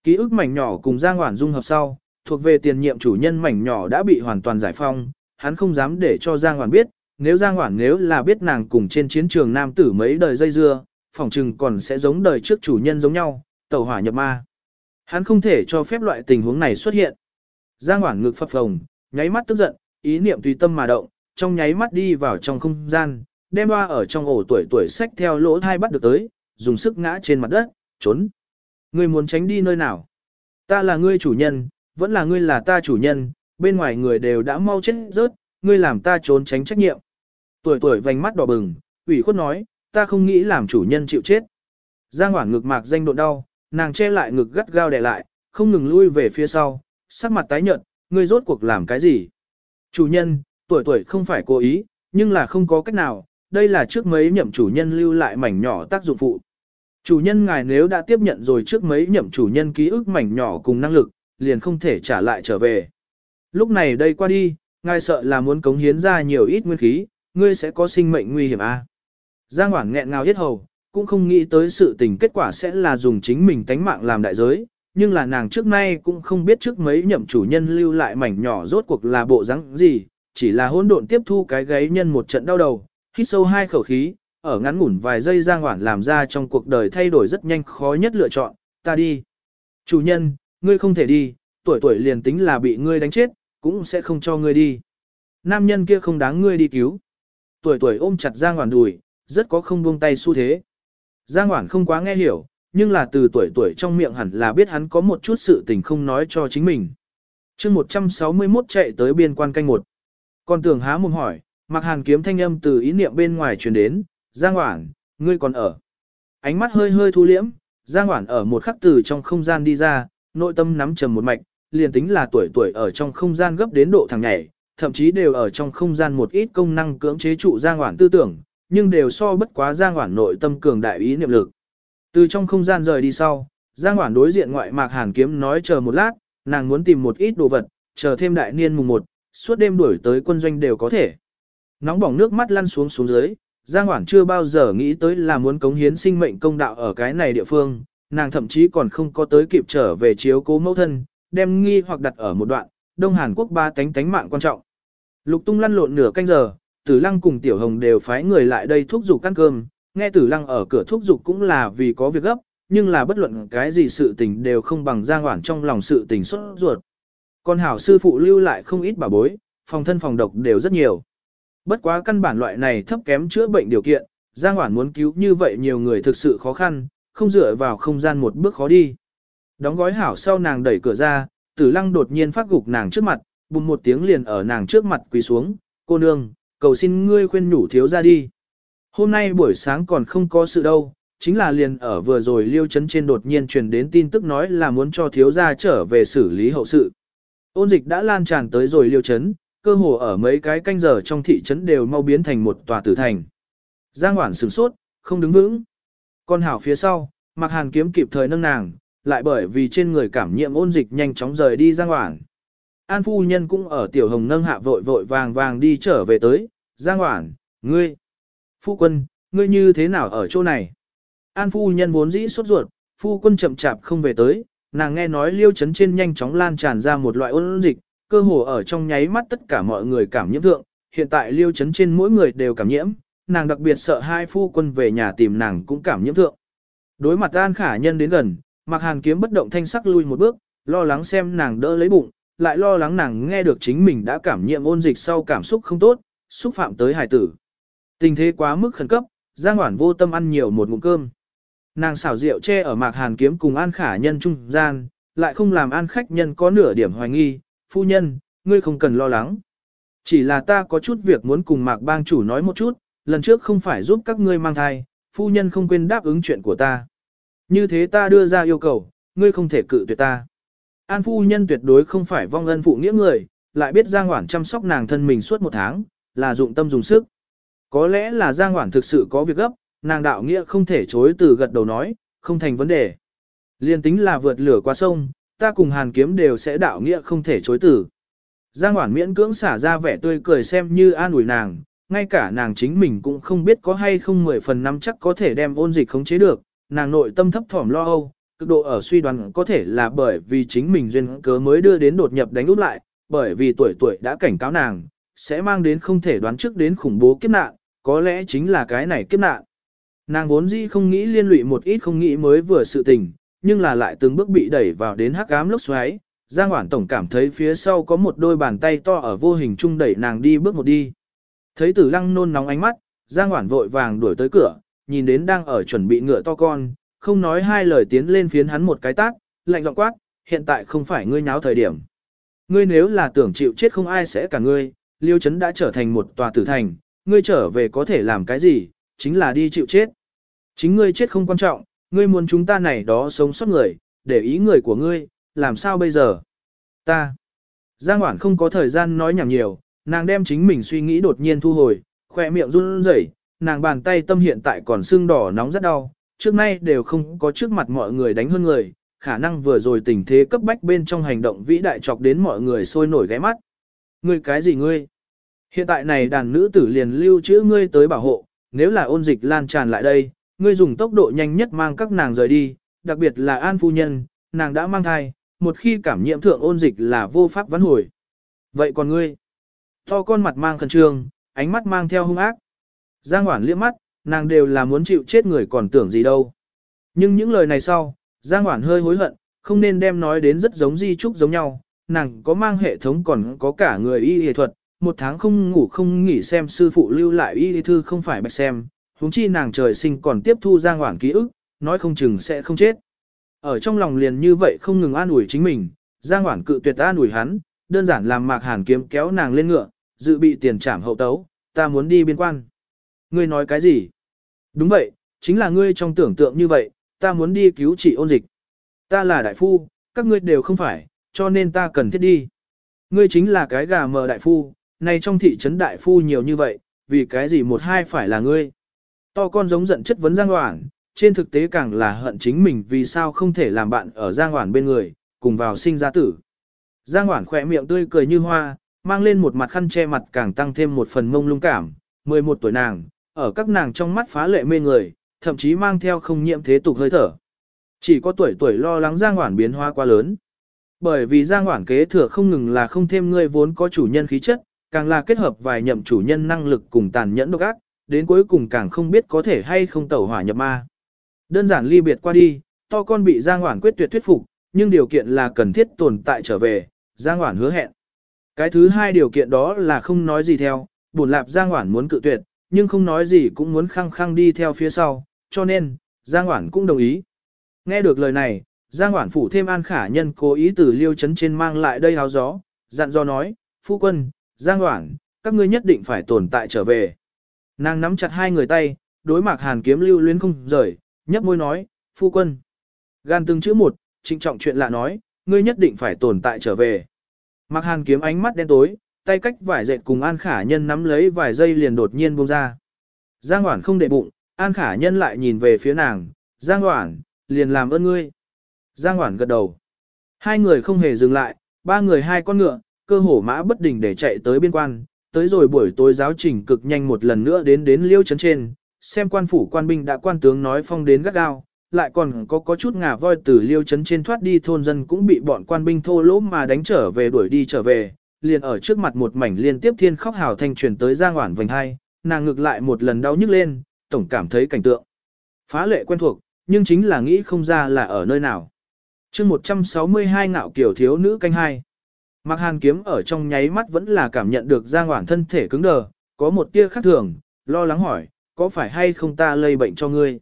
Ký ức mảnh nhỏ cùng Giang Hoản dung hợp sau, thuộc về tiền nhiệm chủ nhân mảnh nhỏ đã bị hoàn toàn giải phong, hắn không dám để cho Giang Hoản biết, nếu Giang Hoản nếu là biết nàng cùng trên chiến trường nam tử mấy đời dây dưa, phỏng chừng còn sẽ giống đời trước chủ nhân giống nhau, tẩu hỏa nhập ma. Hắn không thể cho phép loại tình huống này xuất hiện. Giang Hoản ngực phập phồng, nháy mắt tức giận, ý niệm tùy tâm mà động, trong nháy mắt đi vào trong không gian, đem hoa ở trong ổ tuổi tuổi sách theo lỗ thai bắt được tới, dùng sức ngã trên mặt đất, trốn. Ngươi muốn tránh đi nơi nào? Ta là ngươi chủ nhân, vẫn là ngươi là ta chủ nhân, bên ngoài người đều đã mau chết rớt, ngươi làm ta trốn tránh trách nhiệm. Tuổi tuổi vành mắt đỏ bừng, ủy khuất nói, ta không nghĩ làm chủ nhân chịu chết. Giang Hoảng ngực mạc danh độ đau, nàng che lại ngực gắt gao đè lại, không ngừng lui về phía sau, sắc mặt tái nhợt, ngươi rốt cuộc làm cái gì? Chủ nhân, tuổi tuổi không phải cố ý, nhưng là không có cách nào, đây là trước mấy nhậm chủ nhân lưu lại mảnh nhỏ tác dụng phụ. Chủ nhân ngài nếu đã tiếp nhận rồi trước mấy nhậm chủ nhân ký ức mảnh nhỏ cùng năng lực, liền không thể trả lại trở về. Lúc này đây qua đi, ngài sợ là muốn cống hiến ra nhiều ít nguyên khí, ngươi sẽ có sinh mệnh nguy hiểm a. À? Giang Hoảng nghẹn ngào hết hầu, cũng không nghĩ tới sự tình kết quả sẽ là dùng chính mình tánh mạng làm đại giới, nhưng là nàng trước nay cũng không biết trước mấy nhậm chủ nhân lưu lại mảnh nhỏ rốt cuộc là bộ rắn gì, chỉ là hỗn độn tiếp thu cái gáy nhân một trận đau đầu, hít sâu hai khẩu khí, ở ngắn ngủn vài giây Giang Hoản làm ra trong cuộc đời thay đổi rất nhanh khó nhất lựa chọn, ta đi. Chủ nhân, ngươi không thể đi, tuổi tuổi liền tính là bị ngươi đánh chết, cũng sẽ không cho ngươi đi. Nam nhân kia không đáng ngươi đi cứu. Tuổi tuổi ôm chặt Giang Hoản đùi, rất có không buông tay xu thế. Giang Hoản không quá nghe hiểu, nhưng là từ tuổi tuổi trong miệng hẳn là biết hắn có một chút sự tình không nói cho chính mình. chương 161 chạy tới biên quan canh một. Còn tưởng há mồm hỏi, mặc hàn kiếm thanh âm từ ý niệm bên ngoài truyền đến, Giang Hoảng, ngươi còn ở. Ánh mắt hơi hơi thu liễm, Giang Hoảng ở một khắc từ trong không gian đi ra, nội tâm nắm trầm một mạch, liền tính là tuổi tuổi ở trong không gian gấp đến độ thằng nhảy, thậm chí đều ở trong không gian một ít công năng cưỡng chế trụ Giang Hoảng tư tưởng, nhưng đều so bất quá Giang Hoảng nội tâm cường đại ý niệm lực. Từ trong không gian rời đi sau, Giang Hoảng đối diện ngoại mạc hàn kiếm nói chờ một lát, nàng muốn tìm một ít đồ vật, chờ thêm đại niên mùng một, suốt đêm đuổi tới quân doanh đều có thể. Nóng bỏng nước mắt lăn xuống xuống dưới, Giang Hoảng chưa bao giờ nghĩ tới là muốn cống hiến sinh mệnh công đạo ở cái này địa phương, nàng thậm chí còn không có tới kịp trở về chiếu cố mẫu thân, đem nghi hoặc đặt ở một đoạn, Đông Hàn Quốc ba tánh tánh mạng quan trọng. Lục tung lăn lộn nửa canh giờ, Tử Lăng cùng Tiểu Hồng đều phái người lại đây thúc giục ăn cơm, nghe Tử Lăng ở cửa thúc giục cũng là vì có việc gấp, nhưng là bất luận cái gì sự tình đều không bằng Giang Hoảng trong lòng sự tình xuất ruột. Còn hảo sư phụ lưu lại không ít bảo bối, phòng thân phòng độc đều rất nhiều. Bất quá căn bản loại này thấp kém chữa bệnh điều kiện, Giang Hoản muốn cứu như vậy nhiều người thực sự khó khăn, không dựa vào không gian một bước khó đi. Đóng gói hảo sau nàng đẩy cửa ra, tử lăng đột nhiên phát gục nàng trước mặt, bùng một tiếng liền ở nàng trước mặt quỳ xuống, cô nương, cầu xin ngươi khuyên nhủ thiếu ra đi. Hôm nay buổi sáng còn không có sự đâu, chính là liền ở vừa rồi liêu chấn trên đột nhiên truyền đến tin tức nói là muốn cho thiếu gia trở về xử lý hậu sự. Ôn dịch đã lan tràn tới rồi liêu chấn, cơ hồ ở mấy cái canh giờ trong thị trấn đều mau biến thành một tòa tử thành. Giang Hoản sửng sốt, không đứng vững. Con hảo phía sau, Mạc Hàn kiếm kịp thời nâng nàng, lại bởi vì trên người cảm nhiễm ôn dịch nhanh chóng rời đi Giang Hoản. An phu nhân cũng ở tiểu hồng nâng hạ vội vội vàng vàng đi trở về tới, Giang Hoản, ngươi, phu quân, ngươi như thế nào ở chỗ này? An phu nhân vốn dĩ sốt ruột, phu quân chậm chạp không về tới, nàng nghe nói liêu chấn trên nhanh chóng lan tràn ra một loại ôn dịch, cơ hồ ở trong nháy mắt tất cả mọi người cảm nhiễm thượng, hiện tại liêu chấn trên mỗi người đều cảm nhiễm, nàng đặc biệt sợ hai phu quân về nhà tìm nàng cũng cảm nhiễm thượng. Đối mặt An Khả Nhân đến gần, Mạc Hàn kiếm bất động thanh sắc lui một bước, lo lắng xem nàng đỡ lấy bụng, lại lo lắng nàng nghe được chính mình đã cảm nhiễm ôn dịch sau cảm xúc không tốt, xúc phạm tới hải tử. Tình thế quá mức khẩn cấp, Giang Hoản vô tâm ăn nhiều một ngụm cơm. Nàng xảo rượu che ở Mạc Hàn kiếm cùng An Khả Nhân trung gian, lại không làm An khách nhân có nửa điểm hoài nghi, phu nhân, ngươi không cần lo lắng. Chỉ là ta có chút việc muốn cùng Mạc bang chủ nói một chút, lần trước không phải giúp các ngươi mang thai, phu nhân không quên đáp ứng chuyện của ta. Như thế ta đưa ra yêu cầu, ngươi không thể cự tuyệt ta. An phu nhân tuyệt đối không phải vong ân phụ nghĩa người, lại biết Giang Hoản chăm sóc nàng thân mình suốt một tháng, là dụng tâm dùng sức. Có lẽ là Giang Hoản thực sự có việc gấp, nàng đạo nghĩa không thể chối từ gật đầu nói, không thành vấn đề. Liên tính là vượt lửa qua sông, ta cùng hàn kiếm đều sẽ đạo nghĩa không thể chối từ. Giang Hoản miễn cưỡng xả ra vẻ tươi cười xem như an ủi nàng, ngay cả nàng chính mình cũng không biết có hay không mười phần năm chắc có thể đem ôn dịch khống chế được, nàng nội tâm thấp thỏm lo âu, cực độ ở suy đoán có thể là bởi vì chính mình duyên cớ mới đưa đến đột nhập đánh úp lại, bởi vì tuổi tuổi đã cảnh cáo nàng, sẽ mang đến không thể đoán trước đến khủng bố kiếp nạn, có lẽ chính là cái này kiếp nạn. Nàng vốn dĩ không nghĩ liên lụy một ít không nghĩ mới vừa sự tình, nhưng là lại từng bước bị đẩy vào đến hắc ám lốc xoáy. Giang Hoản Tổng cảm thấy phía sau có một đôi bàn tay to ở vô hình chung đẩy nàng đi bước một đi. Thấy tử lăng nôn nóng ánh mắt, Giang Hoản vội vàng đuổi tới cửa, nhìn đến đang ở chuẩn bị ngựa to con, không nói hai lời tiến lên phiến hắn một cái tát, lạnh giọng quát, hiện tại không phải ngươi nháo thời điểm. Ngươi nếu là tưởng chịu chết không ai sẽ cả ngươi, liêu chấn đã trở thành một tòa tử thành, ngươi trở về có thể làm cái gì, chính là đi chịu chết. Chính ngươi chết không quan trọng, ngươi muốn chúng ta này đó sống sót người, để ý người của ngươi, làm sao bây giờ? Ta. Giang Hoản không có thời gian nói nhảm nhiều, nàng đem chính mình suy nghĩ đột nhiên thu hồi, khỏe miệng run rẩy, nàng bàn tay tâm hiện tại còn sưng đỏ nóng rất đau, trước nay đều không có trước mặt mọi người đánh hơn người, khả năng vừa rồi tình thế cấp bách bên trong hành động vĩ đại chọc đến mọi người sôi nổi ghé mắt. Ngươi cái gì ngươi? Hiện tại này đàn nữ tử liền lưu trữ ngươi tới bảo hộ, nếu là ôn dịch lan tràn lại đây, ngươi dùng tốc độ nhanh nhất mang các nàng rời đi, đặc biệt là An Phu Nhân, nàng đã mang thai, một khi cảm nhiễm thượng ôn dịch là vô pháp vãn hồi. Vậy còn ngươi? To con mặt mang khẩn trương, ánh mắt mang theo hung ác. Giang Hoản liếc mắt, nàng đều là muốn chịu chết người còn tưởng gì đâu. Nhưng những lời này sau, Giang Hoản hơi hối hận, không nên đem nói đến rất giống di trúc giống nhau, nàng có mang hệ thống còn có cả người y y thuật, một tháng không ngủ không nghỉ xem sư phụ lưu lại y y thư không phải bạch xem, huống chi nàng trời sinh còn tiếp thu Giang Hoản ký ức, nói không chừng sẽ không chết. Ở trong lòng liền như vậy không ngừng an ủi chính mình, Giang Hoản cự tuyệt an ủi hắn, đơn giản làm Mạc Hàn kiếm kéo nàng lên ngựa, dự bị tiền trảm hậu tấu, ta muốn đi biên quan. Ngươi nói cái gì? Đúng vậy, chính là ngươi trong tưởng tượng như vậy, ta muốn đi cứu trị ôn dịch. Ta là đại phu, các ngươi đều không phải, cho nên ta cần thiết đi. Ngươi chính là cái gà mờ đại phu, này trong thị trấn đại phu nhiều như vậy, vì cái gì một hai phải là ngươi. To con giống giận chất vấn Giang Hoản, trên thực tế càng là hận chính mình vì sao không thể làm bạn ở Giang Hoản bên người, cùng vào sinh ra tử. Giang Hoản khỏe miệng tươi cười như hoa, mang lên một mặt khăn che mặt càng tăng thêm một phần mông lung cảm, 11 tuổi nàng, ở các nàng trong mắt phá lệ mê người, thậm chí mang theo không nhiễm thế tục hơi thở. Chỉ có tuổi tuổi lo lắng Giang Hoản biến hoa quá lớn. Bởi vì Giang Hoản kế thừa không ngừng là không thêm người vốn có chủ nhân khí chất, càng là kết hợp vài nhậm chủ nhân năng lực cùng tàn nhẫn độc ác, đến cuối cùng càng không biết có thể hay không tẩu hỏa nhập ma. Đơn giản ly biệt qua đi, to con bị Giang Hoản quyết tuyệt thuyết phục, nhưng điều kiện là cần thiết tồn tại trở về, Giang Hoản hứa hẹn. Cái thứ hai điều kiện đó là không nói gì theo, buồn lạp Giang Hoản muốn cự tuyệt, nhưng không nói gì cũng muốn khăng khăng đi theo phía sau, cho nên, Giang Hoản cũng đồng ý. Nghe được lời này, Giang Hoản phủ thêm An Khả Nhân cố ý từ liêu chấn trên mang lại đây háo gió, dặn dò nói, phu quân, Giang Hoản, các ngươi nhất định phải tồn tại trở về. Nàng nắm chặt hai người tay, đối mặt hàn kiếm lưu luyến không rời, nhấp môi nói, phu quân. Gan từng chữ một, trịnh trọng chuyện lạ nói, ngươi nhất định phải tồn tại trở về. Mạc Hàn kiếm ánh mắt đen tối, tay cách vải dệt cùng An Khả Nhân nắm lấy vài giây liền đột nhiên buông ra. Giang Hoản không để bụng, An Khả Nhân lại nhìn về phía nàng, Giang Hoản, liền làm ơn ngươi. Giang Hoản gật đầu. Hai người không hề dừng lại, ba người hai con ngựa, cơ hổ mã bất đình để chạy tới biên quan, tới rồi buổi tối giáo trình cực nhanh một lần nữa đến đến liêu trấn trên, xem quan phủ quan binh đã quan tướng nói phong đến gắt gao, lại còn có có chút ngà voi từ liêu trấn trên thoát đi thôn dân cũng bị bọn quan binh thô lỗ mà đánh trở về đuổi đi trở về, liền ở trước mặt một mảnh liên tiếp thiên khóc hào thanh truyền tới giang hoản vành hai, nàng ngược lại một lần đau nhức lên, tổng cảm thấy cảnh tượng. Phá lệ quen thuộc, nhưng chính là nghĩ không ra là ở nơi nào. chương 162 ngạo kiểu thiếu nữ canh hai. Mạc Hàn kiếm ở trong nháy mắt vẫn là cảm nhận được Giang Hoản thân thể cứng đờ, có một tia khác thường, lo lắng hỏi, có phải hay không ta lây bệnh cho ngươi?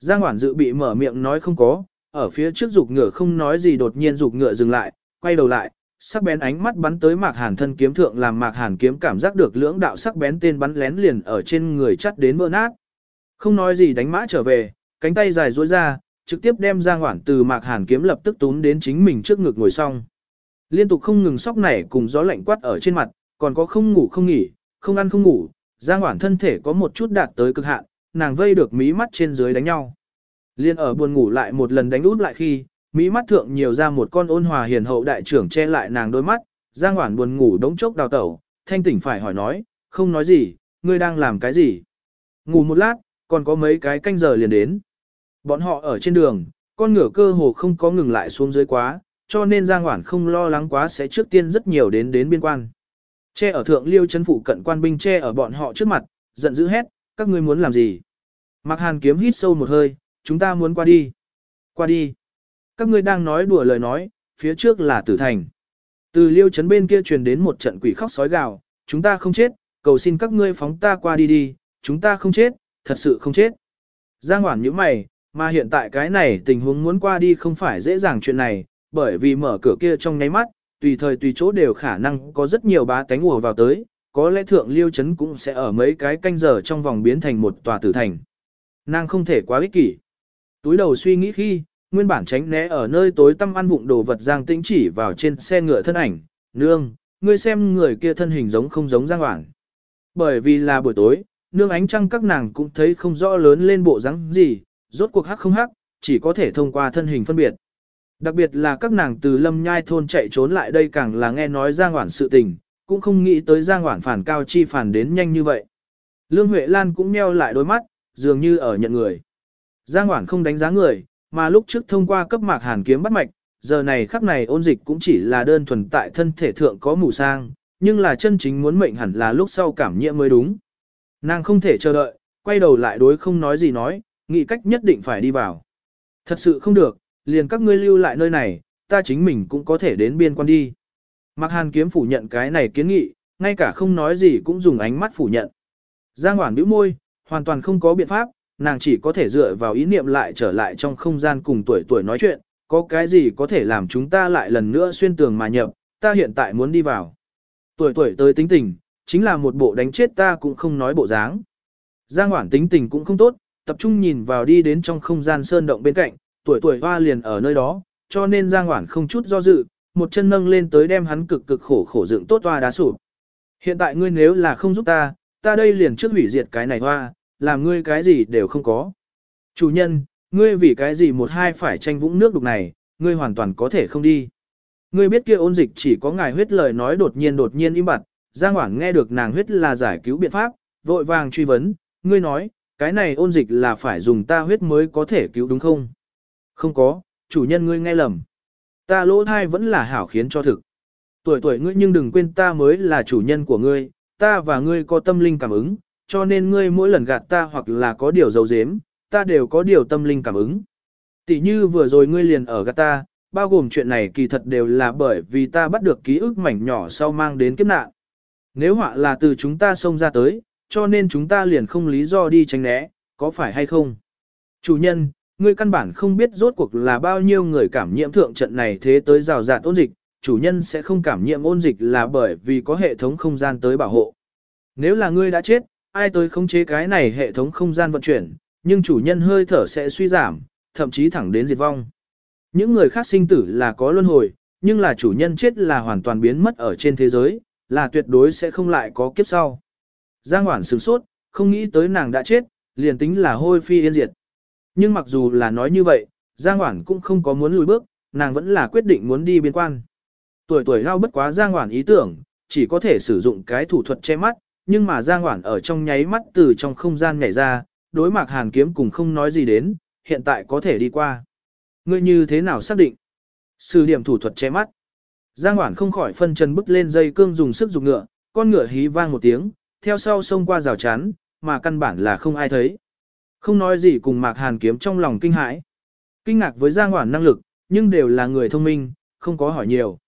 Giang Hoản dự bị mở miệng nói không có, ở phía trước dục ngựa không nói gì đột nhiên dục ngựa dừng lại, quay đầu lại, sắc bén ánh mắt bắn tới Mạc Hàn thân kiếm thượng làm Mạc Hàn kiếm cảm giác được lưỡng đạo sắc bén tên bắn lén liền ở trên người chắt đến vỡ nát. Không nói gì đánh mã trở về, cánh tay dài duỗi ra, trực tiếp đem Giang Hoản từ Mạc Hàn kiếm lập tức túm đến chính mình trước ngực ngồi xong. Liên tục không ngừng sóc nảy cùng gió lạnh quát ở trên mặt, còn có không ngủ không nghỉ, không ăn không ngủ, Giang Hoản thân thể có một chút đạt tới cực hạn, nàng vây được mí mắt trên dưới đánh nhau. Liên ở buồn ngủ lại một lần đánh út lại khi, mí mắt thượng nhiều ra một con ôn hòa hiền hậu đại trưởng che lại nàng đôi mắt, Giang Hoản buồn ngủ đống chốc đào tẩu, thanh tỉnh phải hỏi nói, không nói gì, ngươi đang làm cái gì. Ngủ một lát, còn có mấy cái canh giờ liền đến. Bọn họ ở trên đường, con ngựa cơ hồ không có ngừng lại xuống dưới quá, cho nên Giang Hoản không lo lắng quá sẽ trước tiên rất nhiều đến đến biên quan. Che ở thượng liêu chân phụ cận quan binh che ở bọn họ trước mặt, giận dữ hét, các ngươi muốn làm gì? Mạc Hàn kiếm hít sâu một hơi, chúng ta muốn qua đi. Qua đi. Các ngươi đang nói đùa lời nói, phía trước là tử thành. Từ liêu chấn bên kia truyền đến một trận quỷ khóc sói gào, chúng ta không chết, cầu xin các ngươi phóng ta qua đi đi, chúng ta không chết, thật sự không chết. Giang Hoản như mày, mà hiện tại cái này tình huống muốn qua đi không phải dễ dàng chuyện này, bởi vì mở cửa kia trong nháy mắt, tùy thời tùy chỗ đều khả năng có rất nhiều bá tánh ùa vào tới, có lẽ thượng liêu chấn cũng sẽ ở mấy cái canh giờ trong vòng biến thành một tòa tử thành. Nàng không thể quá ích kỷ. Túi đầu suy nghĩ khi, nguyên bản tránh né ở nơi tối tăm ăn vụng đồ vật Giang Tĩnh chỉ vào trên xe ngựa thân ảnh, nương, ngươi xem người kia thân hình giống không giống Giang Hoảng. Bởi vì là buổi tối, nương ánh trăng các nàng cũng thấy không rõ lớn lên bộ dáng gì, rốt cuộc hắc không hắc, chỉ có thể thông qua thân hình phân biệt. Đặc biệt là các nàng từ lâm nhai thôn chạy trốn lại đây càng là nghe nói Giang Hoản sự tình, cũng không nghĩ tới Giang Hoản phản cao chi phản đến nhanh như vậy. Lương Huệ Lan cũng nheo lại đôi mắt, dường như ở nhận người. Giang Hoản không đánh giá người, mà lúc trước thông qua cấp mạc hàn kiếm bắt mạch, giờ này khắc này ôn dịch cũng chỉ là đơn thuần tại thân thể thượng có mù sang, nhưng là chân chính muốn mệnh hẳn là lúc sau cảm nhiễm mới đúng. Nàng không thể chờ đợi, quay đầu lại đối không nói gì nói, nghĩ cách nhất định phải đi vào. Thật sự không được, liền các ngươi lưu lại nơi này, ta chính mình cũng có thể đến biên quan đi. Mạc Hàn kiếm phủ nhận cái này kiến nghị, ngay cả không nói gì cũng dùng ánh mắt phủ nhận. Giang Hoảng bĩu môi, hoàn toàn không có biện pháp, nàng chỉ có thể dựa vào ý niệm lại trở lại trong không gian cùng tuổi tuổi nói chuyện, có cái gì có thể làm chúng ta lại lần nữa xuyên tường mà nhập, ta hiện tại muốn đi vào. Tuổi tuổi tới tính tình, chính là một bộ đánh chết ta cũng không nói bộ dáng. Giang Hoảng tính tình cũng không tốt, tập trung nhìn vào đi đến trong không gian sơn động bên cạnh, tuổi tuổi hoa liền ở nơi đó, cho nên Giang Hoản không chút do dự, một chân nâng lên tới đem hắn cực cực khổ khổ dựng tốt hoa đá sụp. Hiện tại ngươi nếu là không giúp ta, ta đây liền trước hủy diệt cái này hoa, làm ngươi cái gì đều không có. Chủ nhân, ngươi vì cái gì một hai phải tranh vũng nước đục này, ngươi hoàn toàn có thể không đi. Ngươi biết kia ôn dịch chỉ có ngài huyết lời nói đột nhiên đột nhiên im bặt, Giang Hoảng nghe được nàng huyết là giải cứu biện pháp, vội vàng truy vấn, ngươi nói, cái này ôn dịch là phải dùng ta huyết mới có thể cứu đúng không? Không có, chủ nhân ngươi nghe lầm. Ta lỗ thai vẫn là hảo khiến cho thực. Tuổi tuổi ngươi nhưng đừng quên ta mới là chủ nhân của ngươi, ta và ngươi có tâm linh cảm ứng, cho nên ngươi mỗi lần gạt ta hoặc là có điều dấu dếm, ta đều có điều tâm linh cảm ứng. Tỷ như vừa rồi ngươi liền ở gạt ta, bao gồm chuyện này kỳ thật đều là bởi vì ta bắt được ký ức mảnh nhỏ sau mang đến kiếp nạn. Nếu họa là từ chúng ta xông ra tới, cho nên chúng ta liền không lý do đi tránh né, có phải hay không? Chủ nhân, ngươi căn bản không biết rốt cuộc là bao nhiêu người cảm nhiễm thượng trận này thế tới rào rạt ôn dịch, chủ nhân sẽ không cảm nhiễm ôn dịch là bởi vì có hệ thống không gian tới bảo hộ. Nếu là ngươi đã chết, ai tới khống chế cái này hệ thống không gian vận chuyển, nhưng chủ nhân hơi thở sẽ suy giảm, thậm chí thẳng đến diệt vong. Những người khác sinh tử là có luân hồi, nhưng là chủ nhân chết là hoàn toàn biến mất ở trên thế giới, là tuyệt đối sẽ không lại có kiếp sau. Giang Hoản sửng sốt, không nghĩ tới nàng đã chết, liền tính là hôi phi yên diệt. Nhưng mặc dù là nói như vậy, Giang Hoản cũng không có muốn lùi bước, nàng vẫn là quyết định muốn đi biên quan. Tuổi tuổi lao bất quá Giang Hoản ý tưởng, chỉ có thể sử dụng cái thủ thuật che mắt, nhưng mà Giang Hoản ở trong nháy mắt từ trong không gian nhảy ra, đối mặt hàn kiếm cùng không nói gì đến, hiện tại có thể đi qua. Ngươi như thế nào xác định? Sử điểm thủ thuật che mắt. Giang Hoản không khỏi phân chân bức lên dây cương dùng sức dục ngựa, con ngựa hí vang một tiếng, theo sau xông qua rào chắn, mà căn bản là không ai thấy. Không nói gì cùng Mạc Hàn kiếm trong lòng kinh hãi. Kinh ngạc với Giang Hoản năng lực, nhưng đều là người thông minh, không có hỏi nhiều.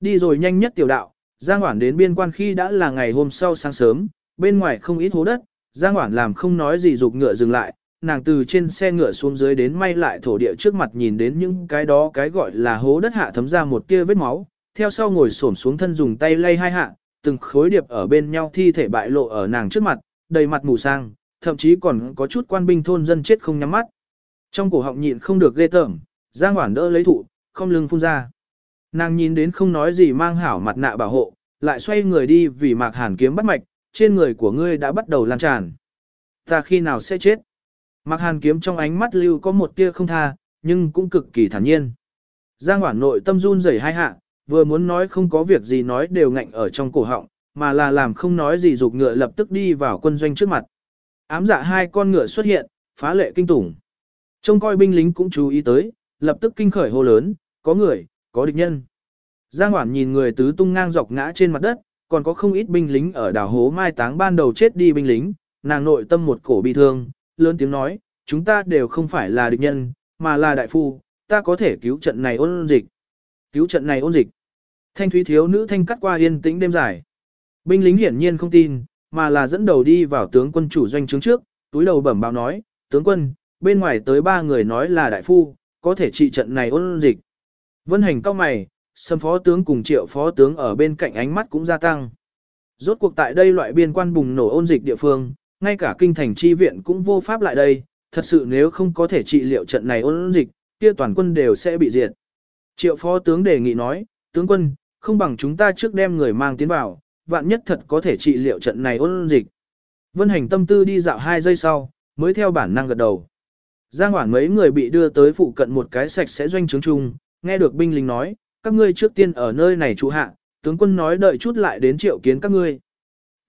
Đi rồi nhanh nhất tiểu đạo, Giang Hoản đến biên quan khi đã là ngày hôm sau sáng sớm, bên ngoài không ít hố đất, Giang Hoản làm không nói gì dục ngựa dừng lại, nàng từ trên xe ngựa xuống dưới đến may lại thổ địa trước mặt nhìn đến những cái đó cái gọi là hố đất hạ thấm ra một tia vết máu, theo sau ngồi xổm xuống thân dùng tay lay hai hạ, từng khối điệp ở bên nhau thi thể bại lộ ở nàng trước mặt, đầy mặt mù sang, thậm chí còn có chút quan binh thôn dân chết không nhắm mắt. Trong cổ họng nhịn không được ghê tởm, Giang Hoản đỡ lấy thụ, không lưng phun ra. Nàng nhìn đến không nói gì mang hảo mặt nạ bảo hộ, lại xoay người đi vì Mạc Hàn kiếm bắt mạch, trên người của ngươi đã bắt đầu lan tràn. Ta khi nào sẽ chết? Mạc Hàn kiếm trong ánh mắt lưu có một tia không tha, nhưng cũng cực kỳ thản nhiên. Giang Hoản nội tâm run rẩy hai hạ, vừa muốn nói không có việc gì nói đều ngạnh ở trong cổ họng, mà là làm không nói gì dục ngựa lập tức đi vào quân doanh trước mặt. Ám dạ hai con ngựa xuất hiện, phá lệ kinh tủng. Trông coi binh lính cũng chú ý tới, lập tức kinh khởi hô lớn, có người, có địch nhân. Giang Hoản nhìn người tứ tung ngang dọc ngã trên mặt đất, còn có không ít binh lính ở đảo hố mai táng ban đầu chết đi binh lính, nàng nội tâm một cổ bi thương, lớn tiếng nói, chúng ta đều không phải là địch nhân, mà là đại phu, ta có thể cứu trận này ôn dịch. Cứu trận này ôn dịch. Thanh thúy thiếu nữ thanh cắt qua yên tĩnh đêm dài. Binh lính hiển nhiên không tin, mà là dẫn đầu đi vào tướng quân chủ doanh trướng trước, túi đầu bẩm báo nói, tướng quân, bên ngoài tới ba người nói là đại phu, có thể trị trận này ôn dịch. Vân hành cao mày, sâm phó tướng cùng triệu phó tướng ở bên cạnh ánh mắt cũng gia tăng. Rốt cuộc tại đây loại biên quan bùng nổ ôn dịch địa phương, ngay cả kinh thành chi viện cũng vô pháp lại đây, thật sự nếu không có thể trị liệu trận này ôn dịch, kia toàn quân đều sẽ bị diệt. Triệu phó tướng đề nghị nói, tướng quân, không bằng chúng ta trước đem người mang tiến vào, vạn nhất thật có thể trị liệu trận này ôn dịch. Vân hành tâm tư đi dạo hai giây sau, mới theo bản năng gật đầu. Giang hoảng mấy người bị đưa tới phụ cận một cái sạch sẽ doanh trướng chung, nghe được binh lính nói, các ngươi trước tiên ở nơi này trụ hạ, tướng quân nói đợi chút lại đến triệu kiến các ngươi.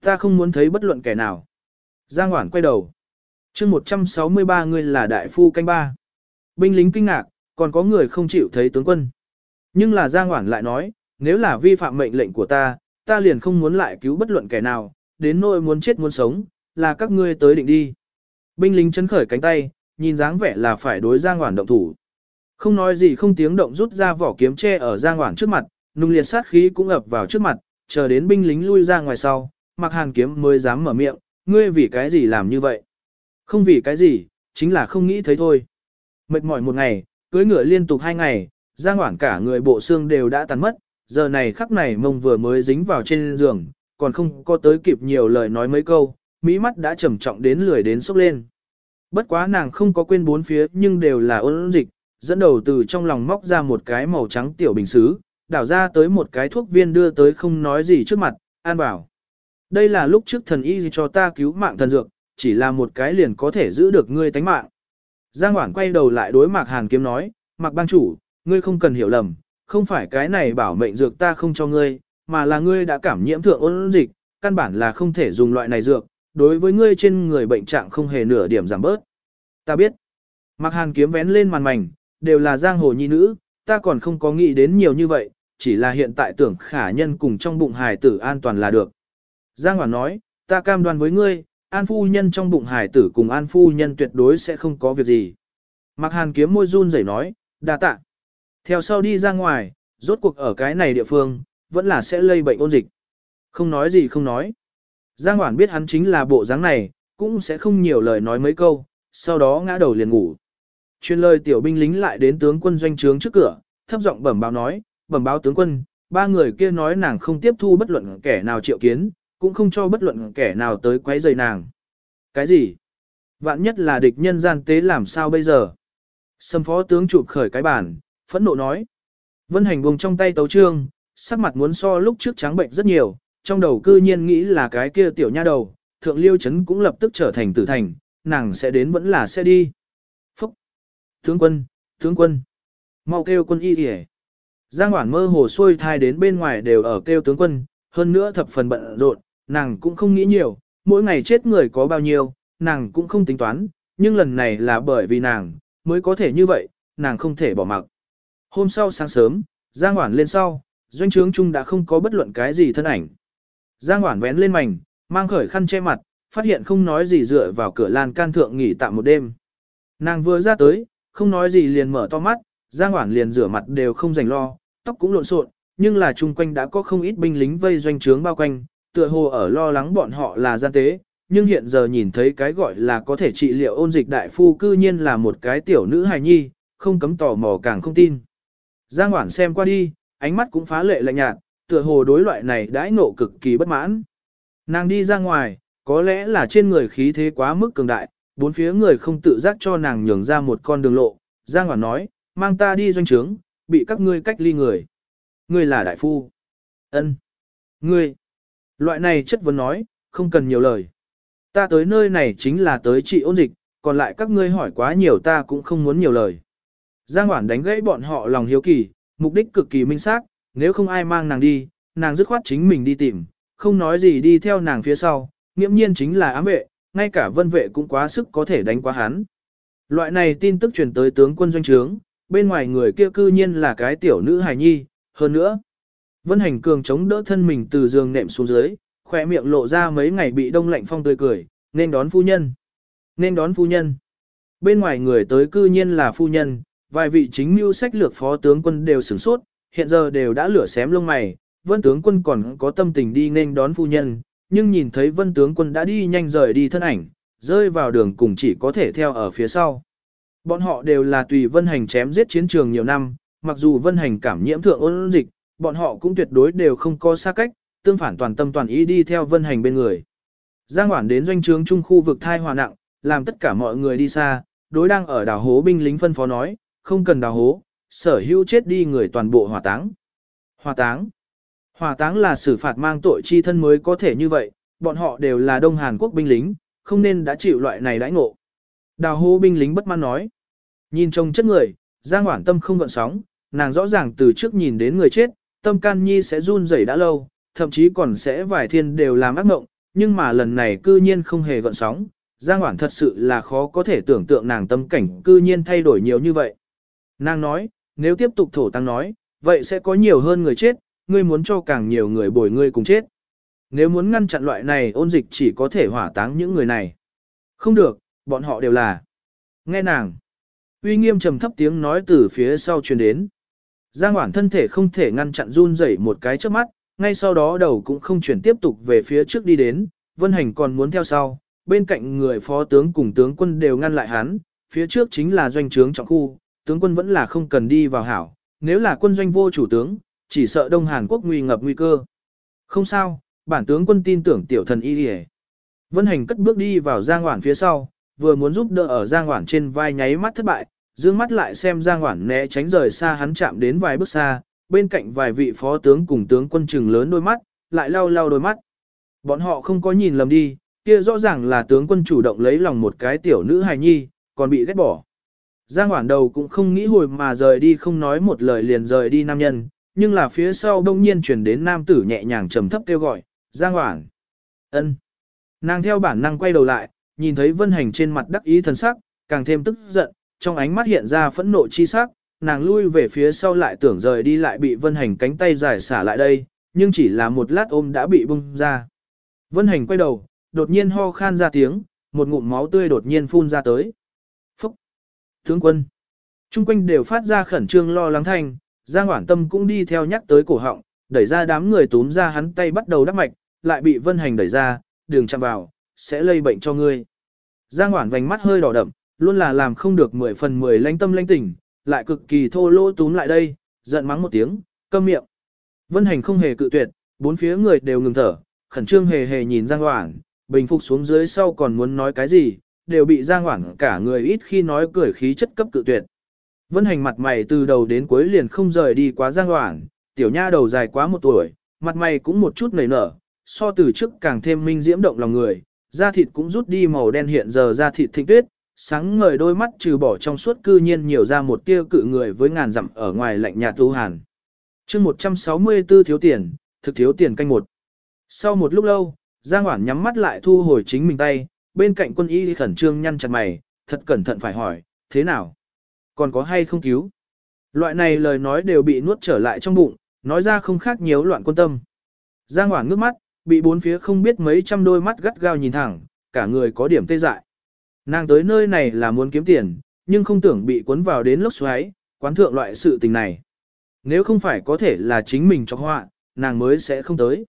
Ta không muốn thấy bất luận kẻ nào. Giang hoảng quay đầu. chương 163 người là đại phu canh ba. Binh lính kinh ngạc, còn có người không chịu thấy tướng quân. Nhưng là Giang hoảng lại nói, nếu là vi phạm mệnh lệnh của ta, ta liền không muốn lại cứu bất luận kẻ nào, đến nỗi muốn chết muốn sống, là các ngươi tới định đi. Binh lính chấn khởi cánh tay, nhìn dáng vẻ là phải đối Giang Hoản động thủ. Không nói gì không tiếng động rút ra vỏ kiếm tre ở Giang Hoản trước mặt, nung liệt sát khí cũng ập vào trước mặt, chờ đến binh lính lui ra ngoài sau, mặc hàn kiếm mới dám mở miệng, ngươi vì cái gì làm như vậy? Không vì cái gì, chính là không nghĩ thấy thôi. Mệt mỏi một ngày, cưới ngựa liên tục hai ngày, Giang Hoản cả người bộ xương đều đã tàn mất, giờ này khắc này mông vừa mới dính vào trên giường, còn không có tới kịp nhiều lời nói mấy câu, mỹ mắt đã trầm trọng đến lười đến sốc lên. Bất quá nàng không có quên bốn phía nhưng đều là ôn dịch, dẫn đầu từ trong lòng móc ra một cái màu trắng tiểu bình xứ, đảo ra tới một cái thuốc viên đưa tới không nói gì trước mặt, an bảo. Đây là lúc trước thần y cho ta cứu mạng thần dược, chỉ là một cái liền có thể giữ được ngươi tánh mạng. Giang Hoảng quay đầu lại đối Mạc Hàn Kiếm nói, Mạc bang chủ, ngươi không cần hiểu lầm, không phải cái này bảo mệnh dược ta không cho ngươi, mà là ngươi đã cảm nhiễm thượng ôn dịch, căn bản là không thể dùng loại này dược, đối với ngươi trên người bệnh trạng không hề nửa điểm giảm bớt. Ta biết. Mặc Hàn kiếm vén lên màn mảnh, đều là giang hồ nhi nữ, ta còn không có nghĩ đến nhiều như vậy, chỉ là hiện tại tưởng khả nhân cùng trong bụng hài tử an toàn là được. Giang Hoàn nói, ta cam đoan với ngươi, an phu nhân trong bụng hài tử cùng an phu nhân tuyệt đối sẽ không có việc gì. Mặc Hàn kiếm môi run rẩy nói, đa tạ. Theo sau đi ra ngoài, rốt cuộc ở cái này địa phương, vẫn là sẽ lây bệnh ôn dịch. Không nói gì không nói. Giang Hoản biết hắn chính là bộ dáng này, cũng sẽ không nhiều lời nói mấy câu, sau đó ngã đầu liền ngủ. Chuyên lời tiểu binh lính lại đến tướng quân doanh trướng trước cửa, thấp giọng bẩm báo nói, bẩm báo tướng quân, ba người kia nói nàng không tiếp thu bất luận kẻ nào triệu kiến, cũng không cho bất luận kẻ nào tới quấy rầy nàng. Cái gì? Vạn nhất là địch nhân gian tế làm sao bây giờ? Sâm phó tướng chụp khởi cái bản phẫn nộ nói. Vân hành buông trong tay tấu trương, sắc mặt muốn so lúc trước trắng bệnh rất nhiều, trong đầu cư nhiên nghĩ là cái kia tiểu nha đầu, thượng liêu chấn cũng lập tức trở thành tử thành, nàng sẽ đến vẫn là sẽ đi. Phúc! Tướng quân, tướng quân! mau kêu quân y kìa. Giang Hoản mơ hồ xuôi thai đến bên ngoài đều ở kêu tướng quân, hơn nữa thập phần bận rộn, nàng cũng không nghĩ nhiều, mỗi ngày chết người có bao nhiêu, nàng cũng không tính toán, nhưng lần này là bởi vì nàng, mới có thể như vậy, nàng không thể bỏ mặc. Hôm sau sáng sớm, Giang Hoản lên sau, doanh trướng chung đã không có bất luận cái gì thân ảnh. Giang Hoản vén lên mảnh, mang khởi khăn che mặt, phát hiện không nói gì dựa vào cửa lan can thượng nghỉ tạm một đêm. Nàng vừa ra tới, không nói gì liền mở to mắt, Giang Hoản liền rửa mặt đều không rảnh lo, tóc cũng lộn xộn, nhưng là chung quanh đã có không ít binh lính vây doanh trướng bao quanh, tựa hồ ở lo lắng bọn họ là gian tế, nhưng hiện giờ nhìn thấy cái gọi là có thể trị liệu ôn dịch đại phu cư nhiên là một cái tiểu nữ hài nhi, không cấm tò mò càng không tin. Giang Hoản xem qua đi, ánh mắt cũng phá lệ lạnh nhạt, tựa hồ đối loại này đãi nộ cực kỳ bất mãn. Nàng đi ra ngoài, có lẽ là trên người khí thế quá mức cường đại, bốn phía người không tự giác cho nàng nhường ra một con đường lộ. Giang Hoản nói, mang ta đi doanh trướng, bị các ngươi cách ly người. Ngươi là đại phu. ân Ngươi. Loại này chất vấn nói, không cần nhiều lời. Ta tới nơi này chính là tới trị ôn dịch, còn lại các ngươi hỏi quá nhiều ta cũng không muốn nhiều lời. Giang Hoản đánh gãy bọn họ lòng hiếu kỳ, mục đích cực kỳ minh xác, nếu không ai mang nàng đi, nàng dứt khoát chính mình đi tìm, không nói gì đi theo nàng phía sau, nghiễm nhiên chính là ám vệ, ngay cả vân vệ cũng quá sức có thể đánh quá hắn. Loại này tin tức truyền tới tướng quân doanh trướng, bên ngoài người kia cư nhiên là cái tiểu nữ hài nhi, hơn nữa. Vân hành cường chống đỡ thân mình từ giường nệm xuống dưới, khỏe miệng lộ ra mấy ngày bị đông lạnh phong tươi cười, nên đón phu nhân. Nên đón phu nhân. Bên ngoài người tới cư nhiên là phu nhân, vài vị chính mưu sách lược phó tướng quân đều sửng sốt, hiện giờ đều đã lửa xém lông mày, vân tướng quân còn có tâm tình đi nên đón phu nhân, nhưng nhìn thấy vân tướng quân đã đi nhanh rời đi thân ảnh, rơi vào đường cùng chỉ có thể theo ở phía sau. Bọn họ đều là tùy vân hành chém giết chiến trường nhiều năm, mặc dù vân hành cảm nhiễm thượng ôn dịch, bọn họ cũng tuyệt đối đều không có xa cách, tương phản toàn tâm toàn ý đi theo vân hành bên người. Giang Hoản đến doanh trướng trung khu vực thai hòa nặng, làm tất cả mọi người đi xa, đối đang ở đảo hố binh lính phân phó nói, không cần đào hố, sở hữu chết đi người toàn bộ hỏa táng. Hỏa táng. Hỏa táng là xử phạt mang tội chi thân mới có thể như vậy, bọn họ đều là Đông Hàn Quốc binh lính, không nên đã chịu loại này đãi ngộ. Đào hô binh lính bất mãn nói. Nhìn trông chất người, Giang Hoản tâm không gợn sóng, nàng rõ ràng từ trước nhìn đến người chết, tâm can nhi sẽ run rẩy đã lâu, thậm chí còn sẽ vài thiên đều làm ác mộng, nhưng mà lần này cư nhiên không hề gợn sóng. Giang Hoản thật sự là khó có thể tưởng tượng nàng tâm cảnh cư nhiên thay đổi nhiều như vậy. Nàng nói, nếu tiếp tục thổ tăng nói, vậy sẽ có nhiều hơn người chết, ngươi muốn cho càng nhiều người bồi ngươi cùng chết. Nếu muốn ngăn chặn loại này ôn dịch chỉ có thể hỏa táng những người này. Không được, bọn họ đều là. Nghe nàng. Uy nghiêm trầm thấp tiếng nói từ phía sau truyền đến. Giang Hoản thân thể không thể ngăn chặn run rẩy một cái trước mắt, ngay sau đó đầu cũng không chuyển tiếp tục về phía trước đi đến, Vân Hành còn muốn theo sau, bên cạnh người phó tướng cùng tướng quân đều ngăn lại hắn, phía trước chính là doanh trướng trọng khu, tướng quân vẫn là không cần đi vào hảo, nếu là quân doanh vô chủ tướng, chỉ sợ Đông Hàn Quốc nguy ngập nguy cơ. Không sao, bản tướng quân tin tưởng tiểu thần y hề. Vân Hành cất bước đi vào Giang Hoản phía sau, vừa muốn giúp đỡ ở Giang Hoản trên vai nháy mắt thất bại, dương mắt lại xem Giang Hoản né tránh rời xa hắn chạm đến vài bước xa, bên cạnh vài vị phó tướng cùng tướng quân trừng lớn đôi mắt, lại lau lau đôi mắt. Bọn họ không có nhìn lầm đi, kia rõ ràng là tướng quân chủ động lấy lòng một cái tiểu nữ hài nhi, còn bị ghét bỏ. Giang Hoản đầu cũng không nghĩ hồi mà rời đi không nói một lời liền rời đi nam nhân, nhưng là phía sau đông nhiên chuyển đến nam tử nhẹ nhàng trầm thấp kêu gọi, Giang Hoản. ân. Nàng theo bản năng quay đầu lại, nhìn thấy vân hành trên mặt đắc ý thần sắc, càng thêm tức giận, trong ánh mắt hiện ra phẫn nộ chi sắc, nàng lui về phía sau lại tưởng rời đi lại bị vân hành cánh tay giải xả lại đây, nhưng chỉ là một lát ôm đã bị bung ra. Vân hành quay đầu, đột nhiên ho khan ra tiếng, một ngụm máu tươi đột nhiên phun ra tới. Tướng quân. Trung quanh đều phát ra khẩn trương lo lắng thanh, Giang Hoản Tâm cũng đi theo nhắc tới cổ họng, đẩy ra đám người túm ra hắn tay bắt đầu đắp mạch, lại bị Vân Hành đẩy ra, đường chạm vào, sẽ lây bệnh cho ngươi. Giang Hoản vành mắt hơi đỏ đậm, luôn là làm không được mười phần mười lãnh tâm lãnh tỉnh, lại cực kỳ thô lỗ túm lại đây, giận mắng một tiếng, câm miệng. Vân Hành không hề cự tuyệt, bốn phía người đều ngừng thở, khẩn trương hề hề nhìn Giang Hoản, bình phục xuống dưới sau còn muốn nói cái gì, đều bị Giang Hoảng cả người ít khi nói cười khí chất cấp cự tuyệt. Vân Hành mặt mày từ đầu đến cuối liền không rời đi quá Giang Hoảng, tiểu nha đầu dài quá một tuổi, mặt mày cũng một chút nảy nở, so từ trước càng thêm minh diễm động lòng người, da thịt cũng rút đi màu đen hiện giờ da thịt thịnh tuyết, sáng ngời đôi mắt trừ bỏ trong suốt cư nhiên nhiều ra một tia cự người với ngàn dặm ở ngoài lạnh nhạt tu hàn. chương 164 thiếu tiền, thực thiếu tiền canh một. Sau một lúc lâu, Giang Hoảng nhắm mắt lại thu hồi chính mình tay, bên cạnh quân y khẩn trương nhăn chặt mày, thật cẩn thận phải hỏi, thế nào? Còn có hay không cứu? Loại này lời nói đều bị nuốt trở lại trong bụng, nói ra không khác nhiều loạn quân tâm. Giang Hoảng ngước mắt, bị bốn phía không biết mấy trăm đôi mắt gắt gao nhìn thẳng, cả người có điểm tê dại. Nàng tới nơi này là muốn kiếm tiền, nhưng không tưởng bị cuốn vào đến lốc xoáy, quán thượng loại sự tình này. Nếu không phải có thể là chính mình cho họa, nàng mới sẽ không tới.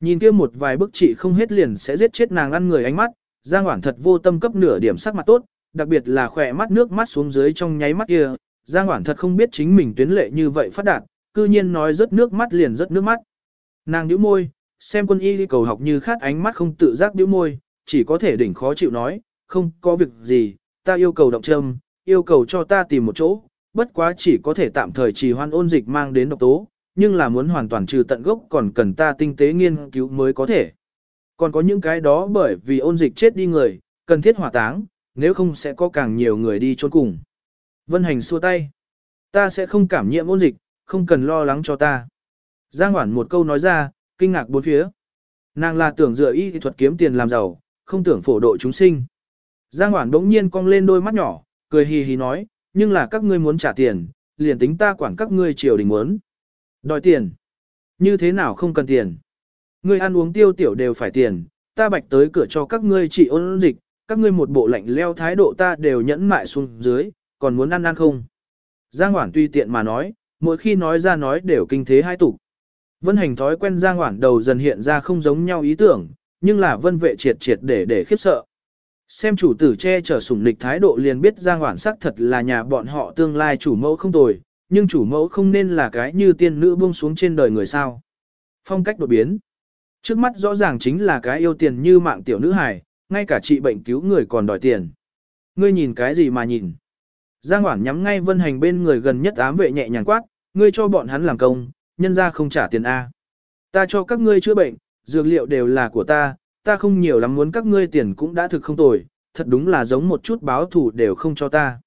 Nhìn kia một vài bức trị không hết liền sẽ giết chết nàng ăn người ánh mắt, Giang Hoản thật vô tâm cấp nửa điểm sắc mặt tốt, đặc biệt là khỏe mắt nước mắt xuống dưới trong nháy mắt kia, Giang Hoản thật không biết chính mình tuyến lệ như vậy phát đạt, cư nhiên nói rất nước mắt liền rất nước mắt. Nàng nhíu môi, xem quân y cầu học như khát ánh mắt không tự giác nhíu môi, chỉ có thể đỉnh khó chịu nói, không có việc gì, ta yêu cầu động châm, yêu cầu cho ta tìm một chỗ, bất quá chỉ có thể tạm thời trì hoan ôn dịch mang đến độc tố, nhưng là muốn hoàn toàn trừ tận gốc còn cần ta tinh tế nghiên cứu mới có thể. Còn có những cái đó bởi vì ôn dịch chết đi người, cần thiết hỏa táng, nếu không sẽ có càng nhiều người đi trốn cùng. Vân Hành xua tay. Ta sẽ không cảm nhiễm ôn dịch, không cần lo lắng cho ta. Giang Hoản một câu nói ra, kinh ngạc bốn phía. Nàng là tưởng dựa y thuật kiếm tiền làm giàu, không tưởng phổ độ chúng sinh. Giang Hoản bỗng nhiên cong lên đôi mắt nhỏ, cười hì hì nói, nhưng là các ngươi muốn trả tiền, liền tính ta quản các ngươi triều đình muốn. Đòi tiền. Như thế nào không cần tiền. Ngươi ăn uống tiêu tiểu đều phải tiền, ta bạch tới cửa cho các ngươi trị ôn dịch, các ngươi một bộ lạnh leo thái độ ta đều nhẫn mại xuống dưới, còn muốn ăn ăn không. Giang Hoản tuy tiện mà nói, mỗi khi nói ra nói đều kinh thế hai tục. Vân hành thói quen Giang Hoản đầu dần hiện ra không giống nhau ý tưởng, nhưng là vân vệ triệt triệt để để khiếp sợ. Xem chủ tử che chở sủng lịch thái độ liền biết Giang Hoản sắc thật là nhà bọn họ tương lai chủ mẫu không tồi, nhưng chủ mẫu không nên là cái như tiên nữ buông xuống trên đời người sao. Phong cách đột biến. Trước mắt rõ ràng chính là cái yêu tiền như mạng tiểu nữ hài, ngay cả trị bệnh cứu người còn đòi tiền. Ngươi nhìn cái gì mà nhìn? Giang Hoảng nhắm ngay vân hành bên người gần nhất ám vệ nhẹ nhàng quát, ngươi cho bọn hắn làm công, nhân ra không trả tiền A. Ta cho các ngươi chữa bệnh, dược liệu đều là của ta, ta không nhiều lắm muốn các ngươi tiền cũng đã thực không tồi, thật đúng là giống một chút báo thủ đều không cho ta.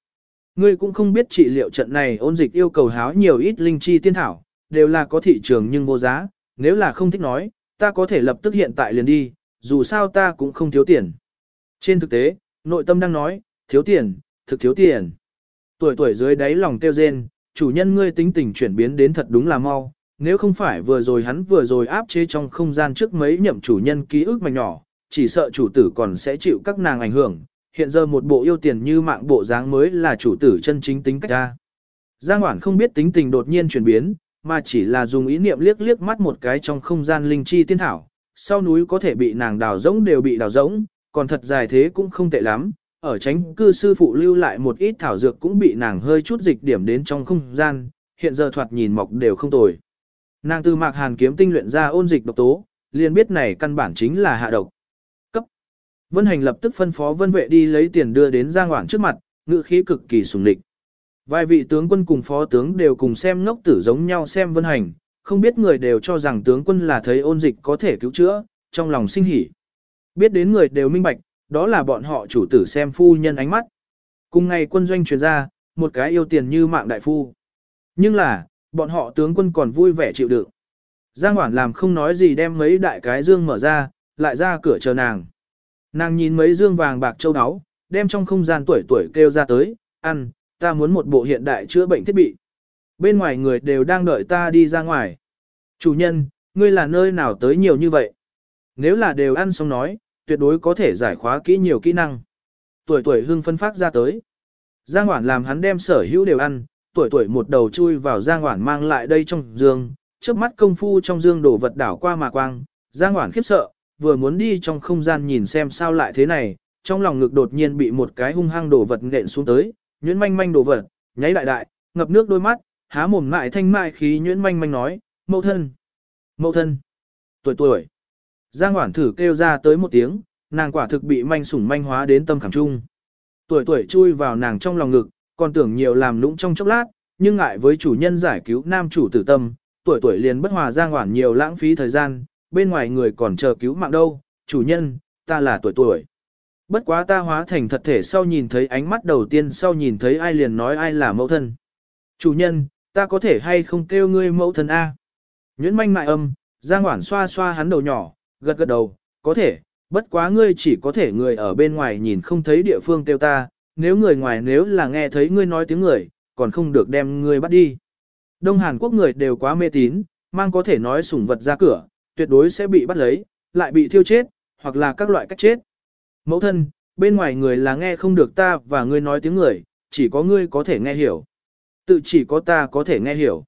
Ngươi cũng không biết trị liệu trận này ôn dịch yêu cầu háo nhiều ít linh chi tiên thảo, đều là có thị trường nhưng vô giá, nếu là không thích nói, ta có thể lập tức hiện tại liền đi, dù sao ta cũng không thiếu tiền. Trên thực tế, nội tâm đang nói, thiếu tiền, thực thiếu tiền. Tuổi tuổi dưới đáy lòng tiêu rên, chủ nhân ngươi tính tình chuyển biến đến thật đúng là mau, nếu không phải vừa rồi hắn vừa rồi áp chế trong không gian trước mấy nhậm chủ nhân ký ức mạch nhỏ, chỉ sợ chủ tử còn sẽ chịu các nàng ảnh hưởng, hiện giờ một bộ yêu tiền như mạng bộ dáng mới là chủ tử chân chính tính cách ra. Giang Hoản không biết tính tình đột nhiên chuyển biến, mà chỉ là dùng ý niệm liếc liếc mắt một cái trong không gian linh chi tiên thảo, sau núi có thể bị nàng đào rỗng đều bị đào rỗng, còn thật dài thế cũng không tệ lắm, ở tránh cư sư phụ lưu lại một ít thảo dược cũng bị nàng hơi chút dịch điểm đến trong không gian, hiện giờ thoạt nhìn mọc đều không tồi. Nàng từ mạc hàn kiếm tinh luyện ra ôn dịch độc tố, liền biết này căn bản chính là hạ độc. Cấp. Vân Hành lập tức phân phó vân vệ đi lấy tiền đưa đến Giang Hoảng trước mặt, ngữ khí cực kỳ sùng địch. Vài vị tướng quân cùng phó tướng đều cùng xem ngốc tử giống nhau xem Vân Hành, không biết người đều cho rằng tướng quân là thấy ôn dịch có thể cứu chữa, trong lòng sinh hỉ. Biết đến người đều minh bạch, đó là bọn họ chủ tử xem phu nhân ánh mắt. Cùng ngày quân doanh truyền ra, một cái yêu tiền như mạng đại phu. Nhưng là, bọn họ tướng quân còn vui vẻ chịu đựng. Giang Hoản làm không nói gì đem mấy đại cái dương mở ra, lại ra cửa chờ nàng. Nàng nhìn mấy dương vàng bạc châu áo, đem trong không gian tuổi tuổi kêu ra tới, ăn, ta muốn một bộ hiện đại chữa bệnh thiết bị. Bên ngoài người đều đang đợi ta đi ra ngoài. Chủ nhân, ngươi là nơi nào tới nhiều như vậy? Nếu là đều ăn xong nói, tuyệt đối có thể giải khóa kỹ nhiều kỹ năng. Tuổi tuổi hưng phân phát ra tới. Giang Hoản làm hắn đem sở hữu đều ăn, tuổi tuổi một đầu chui vào Giang Hoản mang lại đây trong giường, trước mắt công phu trong dương đổ vật đảo qua mà quang, Giang Hoản khiếp sợ, vừa muốn đi trong không gian nhìn xem sao lại thế này, trong lòng ngực đột nhiên bị một cái hung hăng đổ vật nện xuống tới, nhuyễn manh manh đổ vật, nháy đại đại, ngập nước đôi mắt, há mồm mại thanh mại khí nhuyễn manh manh nói, mẫu thân, mẫu thân, tuổi tuổi. Giang Hoản thử kêu ra tới một tiếng, nàng quả thực bị manh sủng manh hóa đến tâm khảm trung. Tuổi tuổi chui vào nàng trong lòng ngực, còn tưởng nhiều làm lũng trong chốc lát, nhưng ngại với chủ nhân giải cứu nam chủ tử tâm, tuổi tuổi liền bất hòa Giang Hoản nhiều lãng phí thời gian, bên ngoài người còn chờ cứu mạng đâu, chủ nhân, ta là tuổi tuổi. Bất quá ta hóa thành thật thể sau nhìn thấy ánh mắt đầu tiên sau nhìn thấy ai liền nói ai là mẫu thân. Chủ nhân, ta có thể hay không kêu ngươi mẫu thân A. Nhuyễn manh mại âm, Giang Hoản xoa xoa hắn đầu nhỏ, gật gật đầu, có thể, bất quá ngươi chỉ có thể người ở bên ngoài nhìn không thấy địa phương kêu ta, nếu người ngoài nếu là nghe thấy ngươi nói tiếng người, còn không được đem ngươi bắt đi. Đông Hàn Quốc người đều quá mê tín, mang có thể nói sủng vật ra cửa, tuyệt đối sẽ bị bắt lấy, lại bị thiêu chết, hoặc là các loại cách chết. Mẫu thân, bên ngoài người là nghe không được ta và ngươi nói tiếng người, chỉ có ngươi có thể nghe hiểu. Tự chỉ có ta có thể nghe hiểu.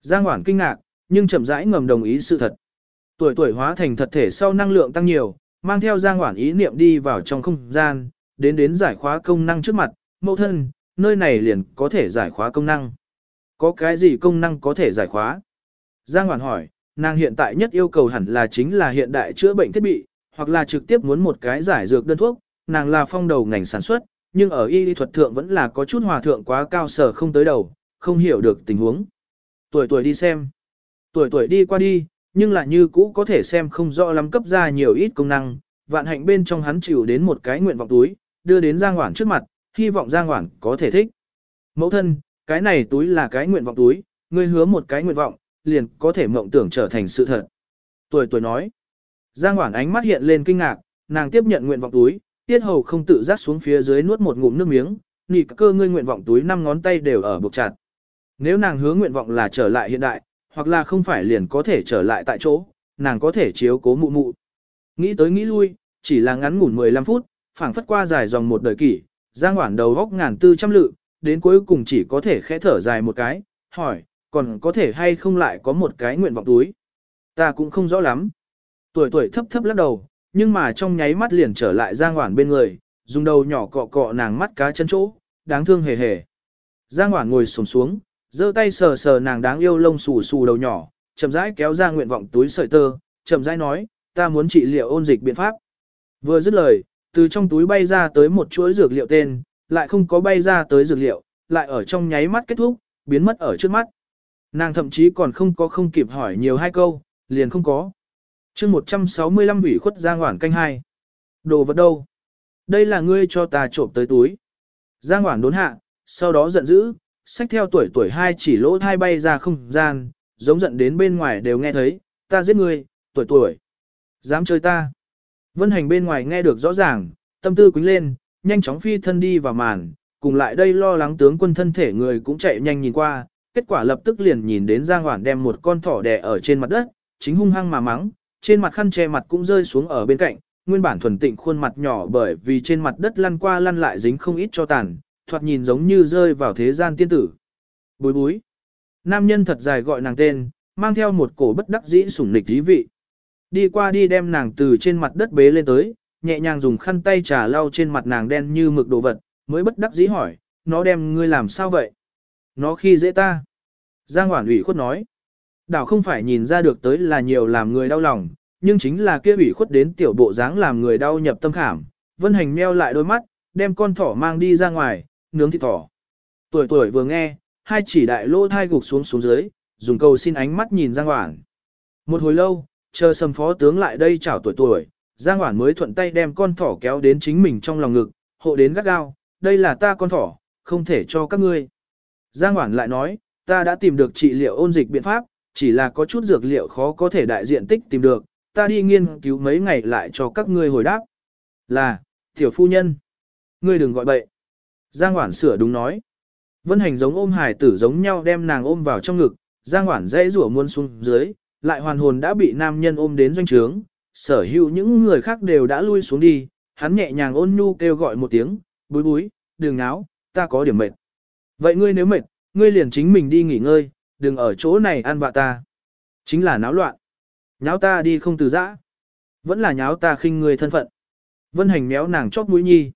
Giang Hoản kinh ngạc, nhưng chậm rãi ngầm đồng ý sự thật. Tuổi tuổi hóa thành thật thể sau năng lượng tăng nhiều, mang theo Giang Hoản ý niệm đi vào trong không gian, đến đến giải khóa công năng trước mặt, mẫu thân, nơi này liền có thể giải khóa công năng. Có cái gì công năng có thể giải khóa? Giang Hoản hỏi, nàng hiện tại nhất yêu cầu hẳn là chính là hiện đại chữa bệnh thiết bị, hoặc là trực tiếp muốn một cái giải dược đơn thuốc, nàng là phong đầu ngành sản xuất, nhưng ở y lý thuật thượng vẫn là có chút hòa thượng quá cao sở không tới đầu, không hiểu được tình huống. Tuổi tuổi đi xem. Tuổi tuổi đi qua đi, nhưng lại như cũ có thể xem không rõ lắm cấp ra nhiều ít công năng, vạn hạnh bên trong hắn chịu đến một cái nguyện vọng túi, đưa đến Giang Hoảng trước mặt, hy vọng Giang Hoảng có thể thích. Mẫu thân, cái này túi là cái nguyện vọng túi, ngươi hứa một cái nguyện vọng, liền có thể mộng tưởng trở thành sự thật. Tuổi tuổi nói. Giang Hoản ánh mắt hiện lên kinh ngạc, nàng tiếp nhận nguyện vọng túi, tiết hầu không tự giác xuống phía dưới nuốt một ngụm nước miếng, nị cơ ngươi nguyện vọng túi năm ngón tay đều ở buộc chặt. Nếu nàng hứa nguyện vọng là trở lại hiện đại, hoặc là không phải liền có thể trở lại tại chỗ, nàng có thể chiếu cố mụ mụ. Nghĩ tới nghĩ lui, chỉ là ngắn ngủn 15 phút, phảng phất qua dài dòng một đời kỷ, Giang Hoản đầu góc ngàn tư trăm lự, đến cuối cùng chỉ có thể khẽ thở dài một cái, hỏi, còn có thể hay không lại có một cái nguyện vọng túi. Ta cũng không rõ lắm. Tuổi tuổi thấp thấp lắc đầu, nhưng mà trong nháy mắt liền trở lại Giang Hoản bên người, dùng đầu nhỏ cọ cọ nàng mắt cá chân chỗ, đáng thương hề hề. Giang Hoản ngồi xổm xuống, giơ tay sờ sờ nàng đáng yêu lông xù xù đầu nhỏ, chậm rãi kéo ra nguyện vọng túi sợi tơ, chậm rãi nói, ta muốn trị liệu ôn dịch biện pháp. Vừa dứt lời, từ trong túi bay ra tới một chuỗi dược liệu tên, lại không có bay ra tới dược liệu, lại ở trong nháy mắt kết thúc, biến mất ở trước mắt. Nàng thậm chí còn không có không kịp hỏi nhiều hai câu, liền không có chương 165 ủy khuất Giang Hoản canh hai. Đồ vật đâu? Đây là ngươi cho ta trộm tới túi. Giang Hoản đốn hạ, sau đó giận dữ, xách theo tuổi tuổi hai chỉ lỗ thai bay ra không gian, giống giận đến bên ngoài đều nghe thấy, ta giết ngươi, tuổi tuổi. Dám chơi ta. Vân hành bên ngoài nghe được rõ ràng, tâm tư quính lên, nhanh chóng phi thân đi vào màn, cùng lại đây lo lắng tướng quân thân thể người cũng chạy nhanh nhìn qua, kết quả lập tức liền nhìn đến Giang Hoản đem một con thỏ đè ở trên mặt đất, chính hung hăng mà mắng, trên mặt khăn che mặt cũng rơi xuống ở bên cạnh, nguyên bản thuần tịnh khuôn mặt nhỏ bởi vì trên mặt đất lăn qua lăn lại dính không ít cho tàn, thoạt nhìn giống như rơi vào thế gian tiên tử. Bối bối. Nam nhân thật dài gọi nàng tên, mang theo một cổ bất đắc dĩ sủng nịch thí vị. Đi qua đi đem nàng từ trên mặt đất bế lên tới, nhẹ nhàng dùng khăn tay trà lau trên mặt nàng đen như mực đồ vật, mới bất đắc dĩ hỏi, nó đem ngươi làm sao vậy? Nó khi dễ ta. Giang Hoản ủy khuất nói. Đảo không phải nhìn ra được tới là nhiều làm người đau lòng, nhưng chính là kia ủy khuất đến tiểu bộ dáng làm người đau nhập tâm khảm. Vân hành meo lại đôi mắt, đem con thỏ mang đi ra ngoài, nướng thịt thỏ. Tuổi tuổi vừa nghe, hai chỉ đại lô thai gục xuống xuống dưới, dùng cầu xin ánh mắt nhìn Giang Hoản. Một hồi lâu, chờ sầm phó tướng lại đây chào tuổi tuổi, Giang Hoản mới thuận tay đem con thỏ kéo đến chính mình trong lòng ngực, hộ đến gắt gao, đây là ta con thỏ, không thể cho các ngươi. Giang Hoản lại nói, ta đã tìm được trị liệu ôn dịch biện pháp, chỉ là có chút dược liệu khó có thể đại diện tích tìm được, ta đi nghiên cứu mấy ngày lại cho các ngươi hồi đáp. Là, tiểu phu nhân, ngươi đừng gọi bậy. Giang Hoản sửa đúng nói. Vân hành giống ôm hải tử giống nhau đem nàng ôm vào trong ngực, Giang Hoản dãy rủa muôn xuống dưới, lại hoàn hồn đã bị nam nhân ôm đến doanh trướng, sở hữu những người khác đều đã lui xuống đi, hắn nhẹ nhàng ôn nhu kêu gọi một tiếng, búi búi, đừng náo, ta có điểm mệt. Vậy ngươi nếu mệt, ngươi liền chính mình đi nghỉ ngơi, đừng ở chỗ này ăn vạ ta. Chính là náo loạn. Nháo ta đi không từ giã. Vẫn là nháo ta khinh người thân phận. Vân hành méo nàng chóp mũi nhi.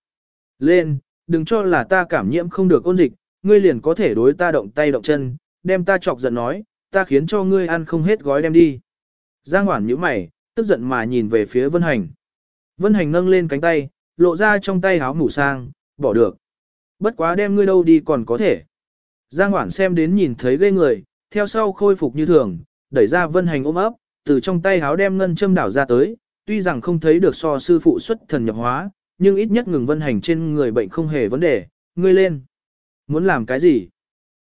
Lên, đừng cho là ta cảm nhiễm không được ôn dịch, ngươi liền có thể đối ta động tay động chân, đem ta chọc giận nói, ta khiến cho ngươi ăn không hết gói đem đi. Giang Hoản nhíu mày, tức giận mà nhìn về phía Vân Hành. Vân Hành nâng lên cánh tay, lộ ra trong tay háo mũ sang, bỏ được. Bất quá đem ngươi đâu đi còn có thể. Giang Hoản xem đến nhìn thấy ghê người, theo sau khôi phục như thường, đẩy ra Vân Hành ôm ấp, từ trong tay háo đem ngân châm đảo ra tới, tuy rằng không thấy được so sư phụ xuất thần nhập hóa, nhưng ít nhất ngừng Vân Hành trên người bệnh không hề vấn đề, ngươi lên. Muốn làm cái gì?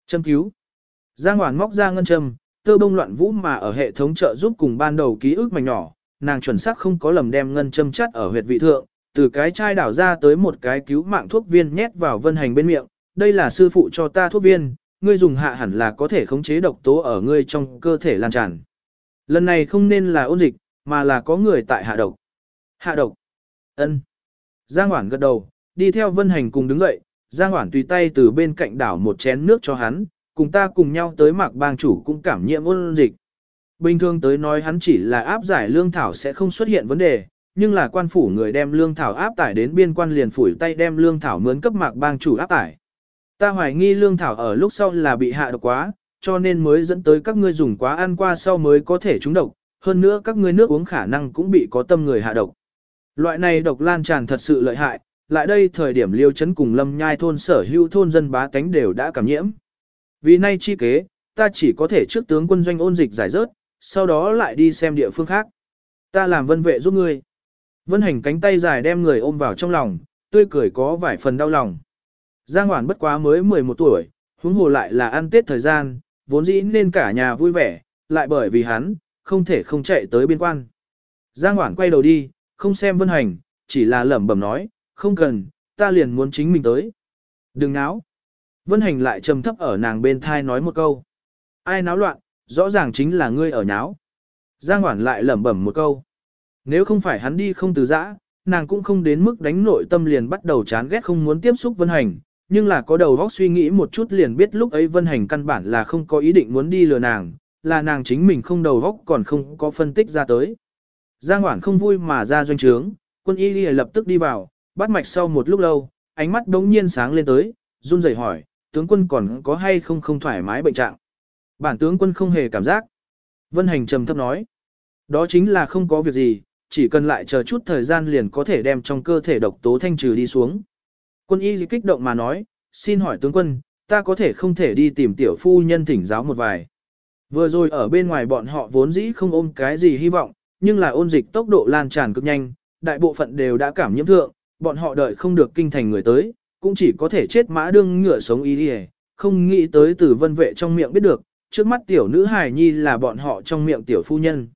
Châm cứu. Giang Hoản móc ra ngân châm, tơ bông loạn vũ mà ở hệ thống trợ giúp cùng ban đầu ký ức mảnh nhỏ, nàng chuẩn xác không có lầm đem ngân châm chắt ở huyệt vị thượng, từ cái chai đảo ra tới một cái cứu mạng thuốc viên nhét vào vân hành bên miệng, đây là sư phụ cho ta thuốc viên, ngươi dùng hạ hẳn là có thể khống chế độc tố ở ngươi trong cơ thể lan tràn. Lần này không nên là ôn dịch, mà là có người tại hạ độc. Hạ độc. ân Giang Hoản gật đầu, đi theo vân hành cùng đứng dậy, Giang Hoản tùy tay từ bên cạnh đảo một chén nước cho hắn, cùng ta cùng nhau tới mạc bang chủ cũng cảm nhiễm ôn dịch. Bình thường tới nói hắn chỉ là áp giải lương thảo sẽ không xuất hiện vấn đề, nhưng là quan phủ người đem lương thảo áp tải đến biên quan liền phủi tay đem lương thảo mướn cấp mạc bang chủ áp tải. Ta hoài nghi lương thảo ở lúc sau là bị hạ độc quá, cho nên mới dẫn tới các ngươi dùng quá ăn qua sau mới có thể trúng độc, hơn nữa các ngươi nước uống khả năng cũng bị có tâm người hạ độc. Loại này độc lan tràn thật sự lợi hại, lại đây thời điểm liêu chấn cùng lâm nhai thôn sở hữu thôn dân bá tánh đều đã cảm nhiễm. Vì nay chi kế, ta chỉ có thể trước tướng quân doanh ôn dịch giải rớt, sau đó lại đi xem địa phương khác. Ta làm vân vệ giúp ngươi. Vân hành cánh tay dài đem người ôm vào trong lòng, tươi cười có vài phần đau lòng. Giang Hoản bất quá mới 11 tuổi, huống hồ lại là ăn tết thời gian, vốn dĩ nên cả nhà vui vẻ, lại bởi vì hắn, không thể không chạy tới biên quan. Giang Hoản quay đầu đi, không xem Vân Hành, chỉ là lẩm bẩm nói, không cần, ta liền muốn chính mình tới. Đừng náo. Vân Hành lại trầm thấp ở nàng bên thai nói một câu. Ai náo loạn, rõ ràng chính là ngươi ở nháo. Giang Hoản lại lẩm bẩm một câu. Nếu không phải hắn đi không từ giã, nàng cũng không đến mức đánh nội tâm liền bắt đầu chán ghét không muốn tiếp xúc Vân Hành, nhưng là có đầu óc suy nghĩ một chút liền biết lúc ấy Vân Hành căn bản là không có ý định muốn đi lừa nàng, là nàng chính mình không đầu óc còn không có phân tích ra tới. Giang Hoản không vui mà ra doanh trướng, quân y lập tức đi vào, bắt mạch sau một lúc lâu, ánh mắt đống nhiên sáng lên tới, run rẩy hỏi, tướng quân còn có hay không không thoải mái bệnh trạng. Bản tướng quân không hề cảm giác. Vân Hành trầm thấp nói, đó chính là không có việc gì, chỉ cần lại chờ chút thời gian liền có thể đem trong cơ thể độc tố thanh trừ đi xuống. Quân y kích động mà nói, xin hỏi tướng quân, ta có thể không thể đi tìm tiểu phu nhân thỉnh giáo một vài. Vừa rồi ở bên ngoài bọn họ vốn dĩ không ôm cái gì hy vọng, nhưng là ôn dịch tốc độ lan tràn cực nhanh, đại bộ phận đều đã cảm nhiễm thượng, bọn họ đợi không được kinh thành người tới, cũng chỉ có thể chết mã đương ngựa sống y đi không nghĩ tới từ vân vệ trong miệng biết được, trước mắt tiểu nữ hài nhi là bọn họ trong miệng tiểu phu nhân.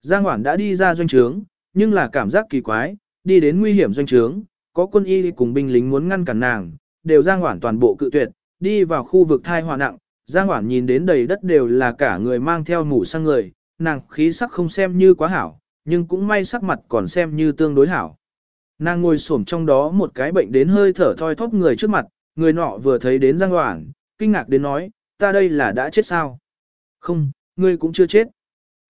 Giang Hoảng đã đi ra doanh trướng, nhưng là cảm giác kỳ quái, đi đến nguy hiểm doanh trướng, có quân y cùng binh lính muốn ngăn cản nàng, đều Giang Hoản toàn bộ cự tuyệt, đi vào khu vực thai hòa nặng, Giang Hoản nhìn đến đầy đất đều là cả người mang theo mũ sang người, nàng khí sắc không xem như quá hảo, nhưng cũng may sắc mặt còn xem như tương đối hảo. Nàng ngồi xổm trong đó một cái bệnh đến hơi thở thoi thóp người trước mặt, người nọ vừa thấy đến Giang Hoản, kinh ngạc đến nói, ta đây là đã chết sao? Không, ngươi cũng chưa chết.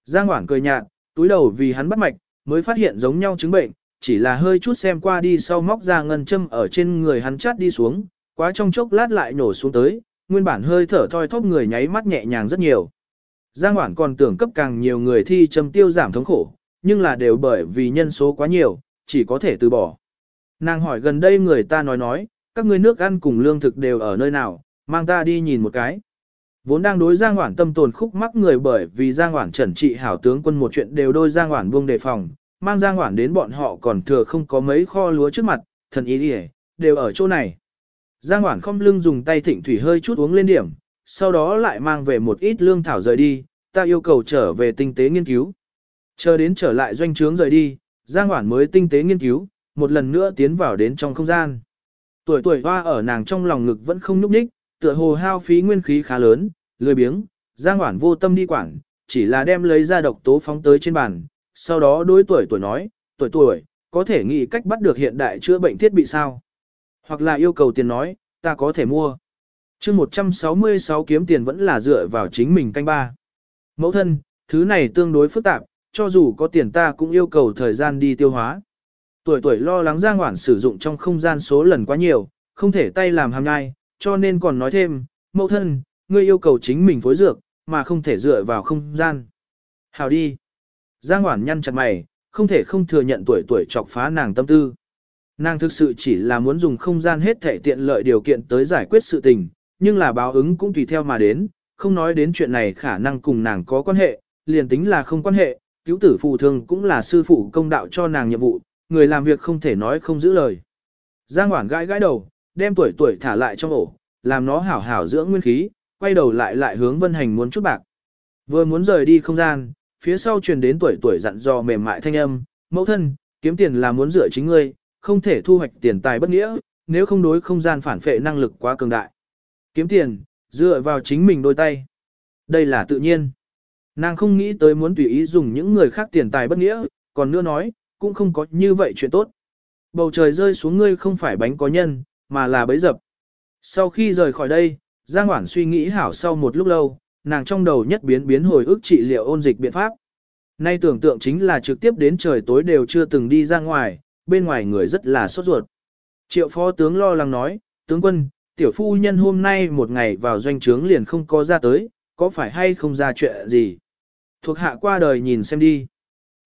Giang Hoản cười nhạt, túi đầu vì hắn bắt mạch, mới phát hiện giống nhau chứng bệnh, chỉ là hơi chút xem qua đi sau móc ra ngân châm ở trên người hắn chát đi xuống, quá trong chốc lát lại nổ xuống tới, nguyên bản hơi thở thoi thóp người nháy mắt nhẹ nhàng rất nhiều. Giang Hoản còn tưởng cấp càng nhiều người thi châm tiêu giảm thống khổ, nhưng là đều bởi vì nhân số quá nhiều, chỉ có thể từ bỏ. Nàng hỏi gần đây người ta nói nói, các ngươi nước ăn cùng lương thực đều ở nơi nào, mang ta đi nhìn một cái. Vốn đang đối Giang Hoản tâm tồn khúc mắc người bởi vì Giang Hoản trần trị hảo tướng quân một chuyện đều đôi Giang Hoản buông đề phòng, mang Giang Hoản đến bọn họ còn thừa không có mấy kho lúa trước mặt, thần ý đi đều ở chỗ này. Giang Hoản không lưng dùng tay thịnh thủy hơi chút uống lên điểm, sau đó lại mang về một ít lương thảo rời đi, ta yêu cầu trở về tinh tế nghiên cứu. Chờ đến trở lại doanh trướng rời đi, Giang Hoản mới tinh tế nghiên cứu, một lần nữa tiến vào đến trong không gian. Tuổi tuổi hoa ở nàng trong lòng ngực vẫn không nhúc nhích, tựa hồ hao phí nguyên khí khá lớn, lười biếng, Giang Hoản vô tâm đi quản, chỉ là đem lấy ra độc tố phóng tới trên bàn, sau đó đối tuổi tuổi nói, tuổi tuổi, có thể nghĩ cách bắt được hiện đại chữa bệnh thiết bị sao? Hoặc là yêu cầu tiền nói, ta có thể mua. chương 166 kiếm tiền vẫn là dựa vào chính mình canh ba. Mẫu thân, thứ này tương đối phức tạp, cho dù có tiền ta cũng yêu cầu thời gian đi tiêu hóa. Tuổi tuổi lo lắng Giang Hoản sử dụng trong không gian số lần quá nhiều, không thể tay làm hàm nhai, cho nên còn nói thêm, mẫu thân, ngươi yêu cầu chính mình phối dược, mà không thể dựa vào không gian. Hào đi. Giang Hoản nhăn chặt mày, không thể không thừa nhận tuổi tuổi chọc phá nàng tâm tư. Nàng thực sự chỉ là muốn dùng không gian hết thể tiện lợi điều kiện tới giải quyết sự tình, nhưng là báo ứng cũng tùy theo mà đến, không nói đến chuyện này khả năng cùng nàng có quan hệ, liền tính là không quan hệ, cứu tử phù thương cũng là sư phụ công đạo cho nàng nhiệm vụ, người làm việc không thể nói không giữ lời. Giang Hoản gãi gãi đầu, đem tuổi tuổi thả lại trong ổ, làm nó hảo hảo dưỡng nguyên khí, quay đầu lại lại hướng Vân Hành muốn chút bạc. Vừa muốn rời đi không gian, phía sau truyền đến tuổi tuổi dặn dò mềm mại thanh âm, mẫu thân, kiếm tiền là muốn dựa chính ngươi, không thể thu hoạch tiền tài bất nghĩa, nếu không đối không gian phản phệ năng lực quá cường đại. Kiếm tiền, dựa vào chính mình đôi tay. Đây là tự nhiên. Nàng không nghĩ tới muốn tùy ý dùng những người khác tiền tài bất nghĩa, còn nữa nói, cũng không có như vậy chuyện tốt. Bầu trời rơi xuống ngươi không phải bánh có nhân, mà là bấy dập. Sau khi rời khỏi đây, Giang Hoản suy nghĩ hảo sau một lúc lâu, nàng trong đầu nhất biến biến hồi ức trị liệu ôn dịch biện pháp. Nay tưởng tượng chính là trực tiếp đến trời tối đều chưa từng đi ra ngoài, bên ngoài người rất là sốt ruột. Triệu phó tướng lo lắng nói, tướng quân, tiểu phu nhân hôm nay một ngày vào doanh trướng liền không có ra tới, có phải hay không ra chuyện gì? Thuộc hạ qua đời nhìn xem đi.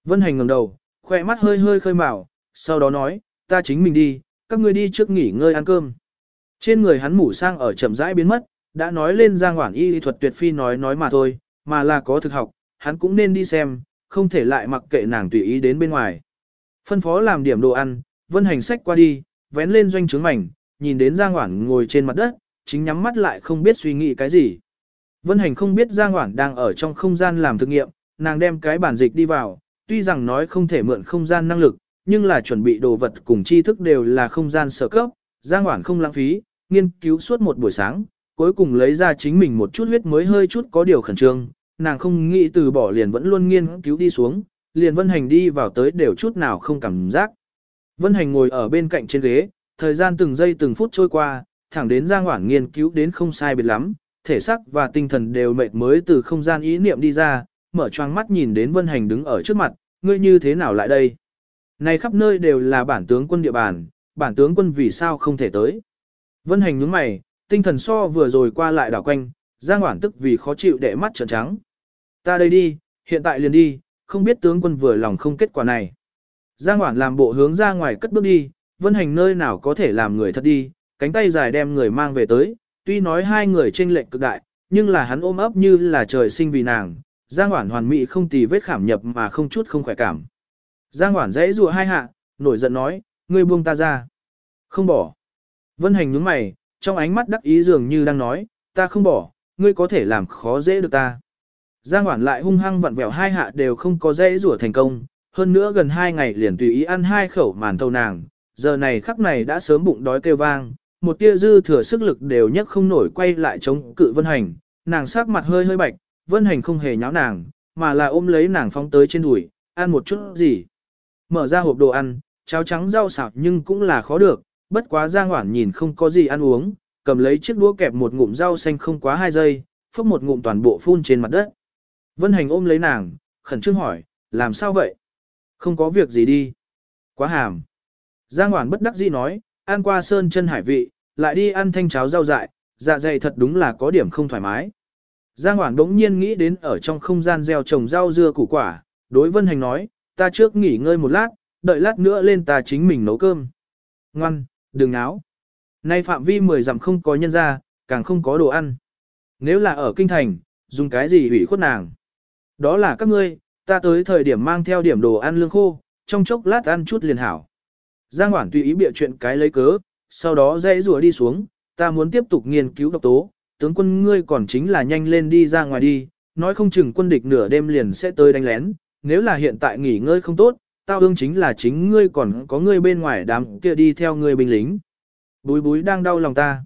Vân hành ngẩng đầu, khoe mắt hơi hơi khơi mào, sau đó nói, ta chính mình đi, các ngươi đi trước nghỉ ngơi ăn cơm. Trên người hắn mủ sang ở chậm rãi biến mất, đã nói lên giang hoảng y thuật tuyệt phi nói nói mà thôi, mà là có thực học, hắn cũng nên đi xem, không thể lại mặc kệ nàng tùy ý đến bên ngoài. Phân phó làm điểm đồ ăn, vân hành sách qua đi, vén lên doanh trướng mảnh, nhìn đến giang hoảng ngồi trên mặt đất, chính nhắm mắt lại không biết suy nghĩ cái gì. Vân hành không biết giang hoảng đang ở trong không gian làm thực nghiệm, nàng đem cái bản dịch đi vào, tuy rằng nói không thể mượn không gian năng lực, nhưng là chuẩn bị đồ vật cùng tri thức đều là không gian sở cấp, Giang Hoản không lãng phí, nghiên cứu suốt một buổi sáng, cuối cùng lấy ra chính mình một chút huyết mới hơi chút có điều khẩn trương, nàng không nghĩ từ bỏ liền vẫn luôn nghiên cứu đi xuống, liền Vân Hành đi vào tới đều chút nào không cảm giác. Vân Hành ngồi ở bên cạnh trên ghế, thời gian từng giây từng phút trôi qua, thẳng đến Giang Hoảng nghiên cứu đến không sai biệt lắm, thể xác và tinh thần đều mệt mới từ không gian ý niệm đi ra, mở choang mắt nhìn đến Vân Hành đứng ở trước mặt, ngươi như thế nào lại đây? Này khắp nơi đều là bản tướng quân địa bàn, bản tướng quân vì sao không thể tới? Vân Hành nhướng mày, tinh thần so vừa rồi qua lại đảo quanh, Giang Hoản tức vì khó chịu để mắt trợn trắng. Ta đây đi, hiện tại liền đi, không biết tướng quân vừa lòng không kết quả này. Giang Hoản làm bộ hướng ra ngoài cất bước đi, Vân Hành nơi nào có thể làm người thật đi, cánh tay dài đem người mang về tới, tuy nói hai người trên lệnh cực đại, nhưng là hắn ôm ấp như là trời sinh vì nàng, Giang Hoản hoàn mỹ không tì vết khảm nhập mà không chút không khỏe cảm. Giang Hoản dãy rùa hai hạ, nổi giận nói, ngươi buông ta ra. Không bỏ. Vân Hành nhướng mày, trong ánh mắt đắc ý dường như đang nói, ta không bỏ, ngươi có thể làm khó dễ được ta. Giang Hoản lại hung hăng vặn vẹo hai hạ đều không có dễ rủa thành công, hơn nữa gần hai ngày liền tùy ý ăn hai khẩu màn thầu nàng, giờ này khắc này đã sớm bụng đói kêu vang, một tia dư thừa sức lực đều nhất không nổi quay lại chống cự Vân Hành, nàng sắc mặt hơi hơi bạch, Vân Hành không hề nháo nàng, mà là ôm lấy nàng phóng tới trên đùi, ăn một chút gì. Mở ra hộp đồ ăn, cháo trắng rau xào nhưng cũng là khó được, bất quá Giang Hoản nhìn không có gì ăn uống, cầm lấy chiếc đũa kẹp một ngụm rau xanh không quá hai giây, phốc một ngụm toàn bộ phun trên mặt đất. Vân Hành ôm lấy nàng, khẩn trương hỏi, làm sao vậy? Không có việc gì đi. Quá hàm. Giang Hoản bất đắc dĩ nói, ăn qua sơn chân hải vị, lại đi ăn thanh cháo rau dại, dạ dày thật đúng là có điểm không thoải mái. Giang Hoản đống nhiên nghĩ đến ở trong không gian gieo trồng rau dưa củ quả, đối Vân Hành nói, ta trước nghỉ ngơi một lát, đợi lát nữa lên ta chính mình nấu cơm. Ngoan, đừng náo. Nay phạm vi 10 dặm không có nhân ra, càng không có đồ ăn. Nếu là ở kinh thành, dùng cái gì hủy khuất nàng. Đó là các ngươi, ta tới thời điểm mang theo điểm đồ ăn lương khô, trong chốc lát ăn chút liền hảo. Giang Hoản tùy ý bịa chuyện cái lấy cớ, sau đó dãy rùa đi xuống, ta muốn tiếp tục nghiên cứu độc tố, tướng quân ngươi còn chính là nhanh lên đi ra ngoài đi, nói không chừng quân địch nửa đêm liền sẽ tới đánh lén, nếu là hiện tại nghỉ ngơi không tốt, tao ương chính là chính ngươi còn có ngươi bên ngoài đám kia đi theo ngươi binh lính. Búi búi đang đau lòng ta.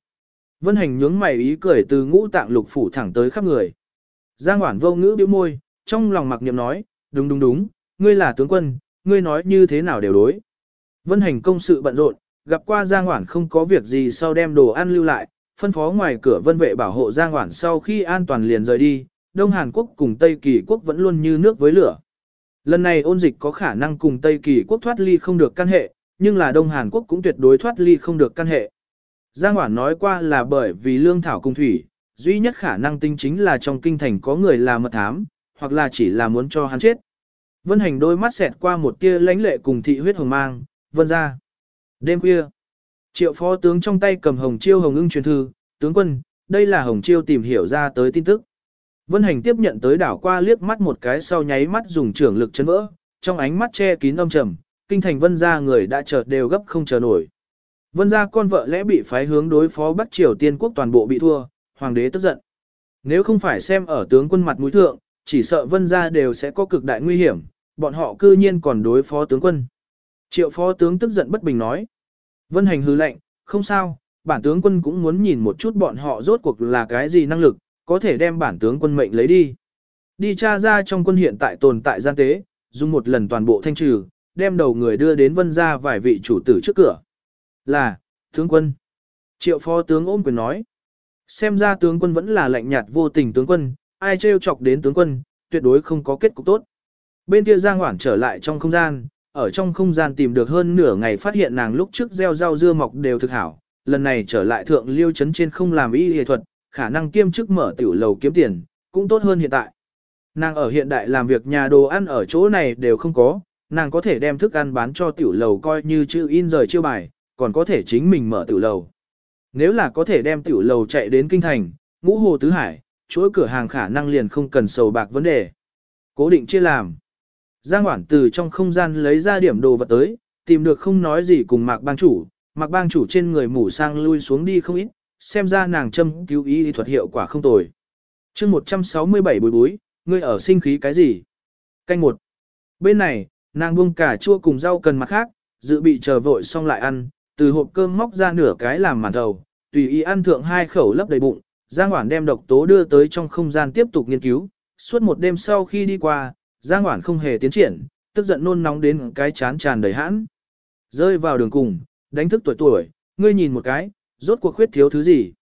Vân hành nhướng mày ý cười từ ngũ tạng lục phủ thẳng tới khắp người. Giang hoảng vô ngữ biểu môi, trong lòng mặc niệm nói, đúng đúng đúng, ngươi là tướng quân, ngươi nói như thế nào đều đối. Vân hành công sự bận rộn, gặp qua Giang Hoản không có việc gì sau đem đồ ăn lưu lại, phân phó ngoài cửa vân vệ bảo hộ Giang Hoản sau khi an toàn liền rời đi, Đông Hàn Quốc cùng Tây Kỳ Quốc vẫn luôn như nước với lửa. Lần này ôn dịch có khả năng cùng Tây Kỳ Quốc thoát ly không được căn hệ, nhưng là Đông Hàn Quốc cũng tuyệt đối thoát ly không được căn hệ. Giang Hoản nói qua là bởi vì lương thảo cung thủy, duy nhất khả năng tinh chính là trong kinh thành có người là mật thám, hoặc là chỉ là muốn cho hắn chết. Vân hành đôi mắt xẹt qua một tia lãnh lệ cùng thị huyết hồng mang, vân ra. Đêm khuya, triệu phó tướng trong tay cầm hồng chiêu hồng ưng truyền thư, tướng quân, đây là hồng chiêu tìm hiểu ra tới tin tức. Vân hành tiếp nhận tới đảo qua liếc mắt một cái sau nháy mắt dùng trưởng lực chấn vỡ, trong ánh mắt che kín âm trầm, kinh thành vân gia người đã chợt đều gấp không chờ nổi. Vân gia con vợ lẽ bị phái hướng đối phó Bắc Triều Tiên quốc toàn bộ bị thua, hoàng đế tức giận. Nếu không phải xem ở tướng quân mặt mũi thượng, chỉ sợ vân gia đều sẽ có cực đại nguy hiểm, bọn họ cư nhiên còn đối phó tướng quân. Triệu phó tướng tức giận bất bình nói. Vân hành hư lệnh, không sao, bản tướng quân cũng muốn nhìn một chút bọn họ rốt cuộc là cái gì năng lực, có thể đem bản tướng quân mệnh lấy đi. Đi tra ra trong quân hiện tại tồn tại gian tế, dùng một lần toàn bộ thanh trừ, đem đầu người đưa đến vân ra vài vị chủ tử trước cửa. Là, tướng quân. Triệu phó tướng ôm quyền nói. Xem ra tướng quân vẫn là lạnh nhạt vô tình tướng quân, ai trêu chọc đến tướng quân, tuyệt đối không có kết cục tốt. Bên kia Giang Hoảng trở lại trong không gian, ở trong không gian tìm được hơn nửa ngày phát hiện nàng lúc trước gieo rau dưa mọc đều thực hảo, lần này trở lại thượng liêu chấn trên không làm y y thuật, khả năng kiêm chức mở tiểu lầu kiếm tiền, cũng tốt hơn hiện tại. Nàng ở hiện đại làm việc nhà đồ ăn ở chỗ này đều không có, nàng có thể đem thức ăn bán cho tiểu lầu coi như chữ in rời chiêu bài, còn có thể chính mình mở tiểu lầu. Nếu là có thể đem tiểu lầu chạy đến kinh thành, ngũ hồ tứ hải, chuỗi cửa hàng khả năng liền không cần sầu bạc vấn đề. Cố định chia làm. Giang Hoản từ trong không gian lấy ra điểm đồ vật tới, tìm được không nói gì cùng mạc bang chủ, mạc bang chủ trên người mủ sang lui xuống đi không ít, xem ra nàng châm cứu ý thuật hiệu quả không tồi. chương 167 bùi búi, ngươi ở sinh khí cái gì? Canh một. Bên này, nàng buông cả chua cùng rau cần mặt khác, dự bị chờ vội xong lại ăn, từ hộp cơm móc ra nửa cái làm màn thầu, tùy ý ăn thượng hai khẩu lấp đầy bụng, Giang Hoản đem độc tố đưa tới trong không gian tiếp tục nghiên cứu, suốt một đêm sau khi đi qua, Giang Hoản không hề tiến triển, tức giận nôn nóng đến cái chán tràn đầy hãn. Rơi vào đường cùng, đánh thức tuổi tuổi, ngươi nhìn một cái, rốt cuộc khuyết thiếu thứ gì.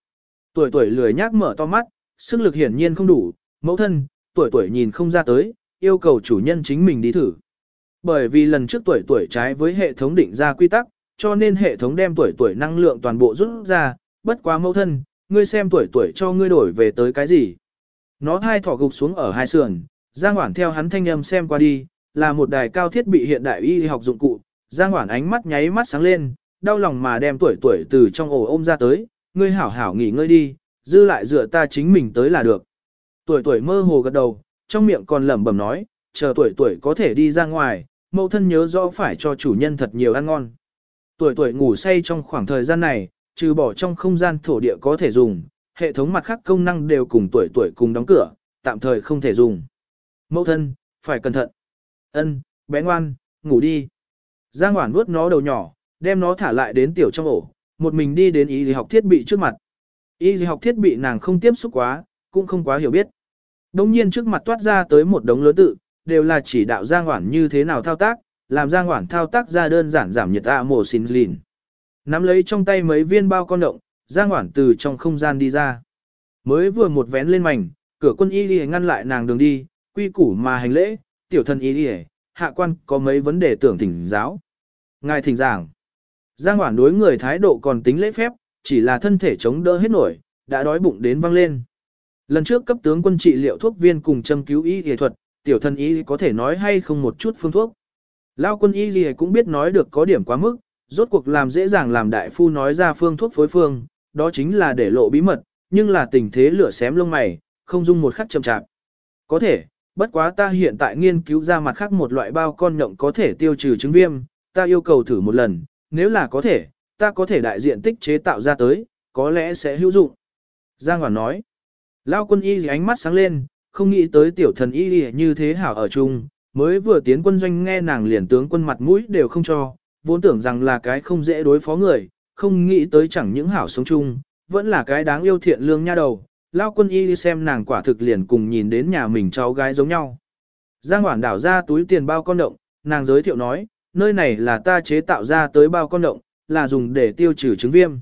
Tuổi tuổi lười nhác mở to mắt, sức lực hiển nhiên không đủ, mẫu thân, tuổi tuổi nhìn không ra tới, yêu cầu chủ nhân chính mình đi thử. Bởi vì lần trước tuổi tuổi trái với hệ thống định ra quy tắc, cho nên hệ thống đem tuổi tuổi năng lượng toàn bộ rút ra, bất quá mẫu thân, ngươi xem tuổi tuổi cho ngươi đổi về tới cái gì. Nó hai thỏ gục xuống ở hai sườn, Giang Hoản theo hắn thanh âm xem qua đi, là một đài cao thiết bị hiện đại y học dụng cụ. Giang Hoản ánh mắt nháy mắt sáng lên, đau lòng mà đem tuổi tuổi từ trong ổ ôm ra tới, ngươi hảo hảo nghỉ ngơi đi, dư lại dựa ta chính mình tới là được. Tuổi tuổi mơ hồ gật đầu, trong miệng còn lẩm bẩm nói, chờ tuổi tuổi có thể đi ra ngoài, mẫu thân nhớ rõ phải cho chủ nhân thật nhiều ăn ngon. Tuổi tuổi ngủ say trong khoảng thời gian này, trừ bỏ trong không gian thổ địa có thể dùng, hệ thống mặt khác công năng đều cùng tuổi tuổi cùng đóng cửa, tạm thời không thể dùng. Mẫu thân, phải cẩn thận. Ân, bé ngoan, ngủ đi. Giang Hoản vuốt nó đầu nhỏ, đem nó thả lại đến tiểu trong ổ, một mình đi đến y học thiết bị trước mặt. Y học thiết bị nàng không tiếp xúc quá, cũng không quá hiểu biết. Đông nhiên trước mặt toát ra tới một đống lớn tự, đều là chỉ đạo Giang Hoản như thế nào thao tác, làm Giang Hoản thao tác ra đơn giản giảm nhiệt ạ mổ xin lìn. Nắm lấy trong tay mấy viên bao con động, Giang Hoản từ trong không gian đi ra. Mới vừa một vén lên mảnh, cửa quân y đi ngăn lại nàng đường đi, quy củ mà hành lễ, tiểu thân y đi hạ quan có mấy vấn đề tưởng thỉnh giáo. Ngài thỉnh giảng. Giang Hoản đối người thái độ còn tính lễ phép, chỉ là thân thể chống đỡ hết nổi, đã đói bụng đến văng lên. Lần trước cấp tướng quân trị liệu thuốc viên cùng châm cứu y y thuật, tiểu thân y có thể nói hay không một chút phương thuốc. Lao quân y y cũng biết nói được có điểm quá mức, rốt cuộc làm dễ dàng làm đại phu nói ra phương thuốc phối phương, đó chính là để lộ bí mật, nhưng là tình thế lửa xém lông mày, không dung một khắc chậm chạp. Có thể, bất quá ta hiện tại nghiên cứu ra mặt khác một loại bao con nhộng có thể tiêu trừ chứng viêm, ta yêu cầu thử một lần, nếu là có thể, ta có thể đại diện tích chế tạo ra tới, có lẽ sẽ hữu dụng. Giang Hoàn nói, Lao quân y gì ánh mắt sáng lên, không nghĩ tới tiểu thần y như thế hảo ở chung, mới vừa tiến quân doanh nghe nàng liền tướng quân mặt mũi đều không cho, vốn tưởng rằng là cái không dễ đối phó người, không nghĩ tới chẳng những hảo sống chung, vẫn là cái đáng yêu thiện lương nha đầu. Lao quân y xem nàng quả thực liền cùng nhìn đến nhà mình cháu gái giống nhau. Giang Hoản đảo ra túi tiền bao con động, nàng giới thiệu nói, nơi này là ta chế tạo ra tới bao con động, là dùng để tiêu trừ chứng viêm.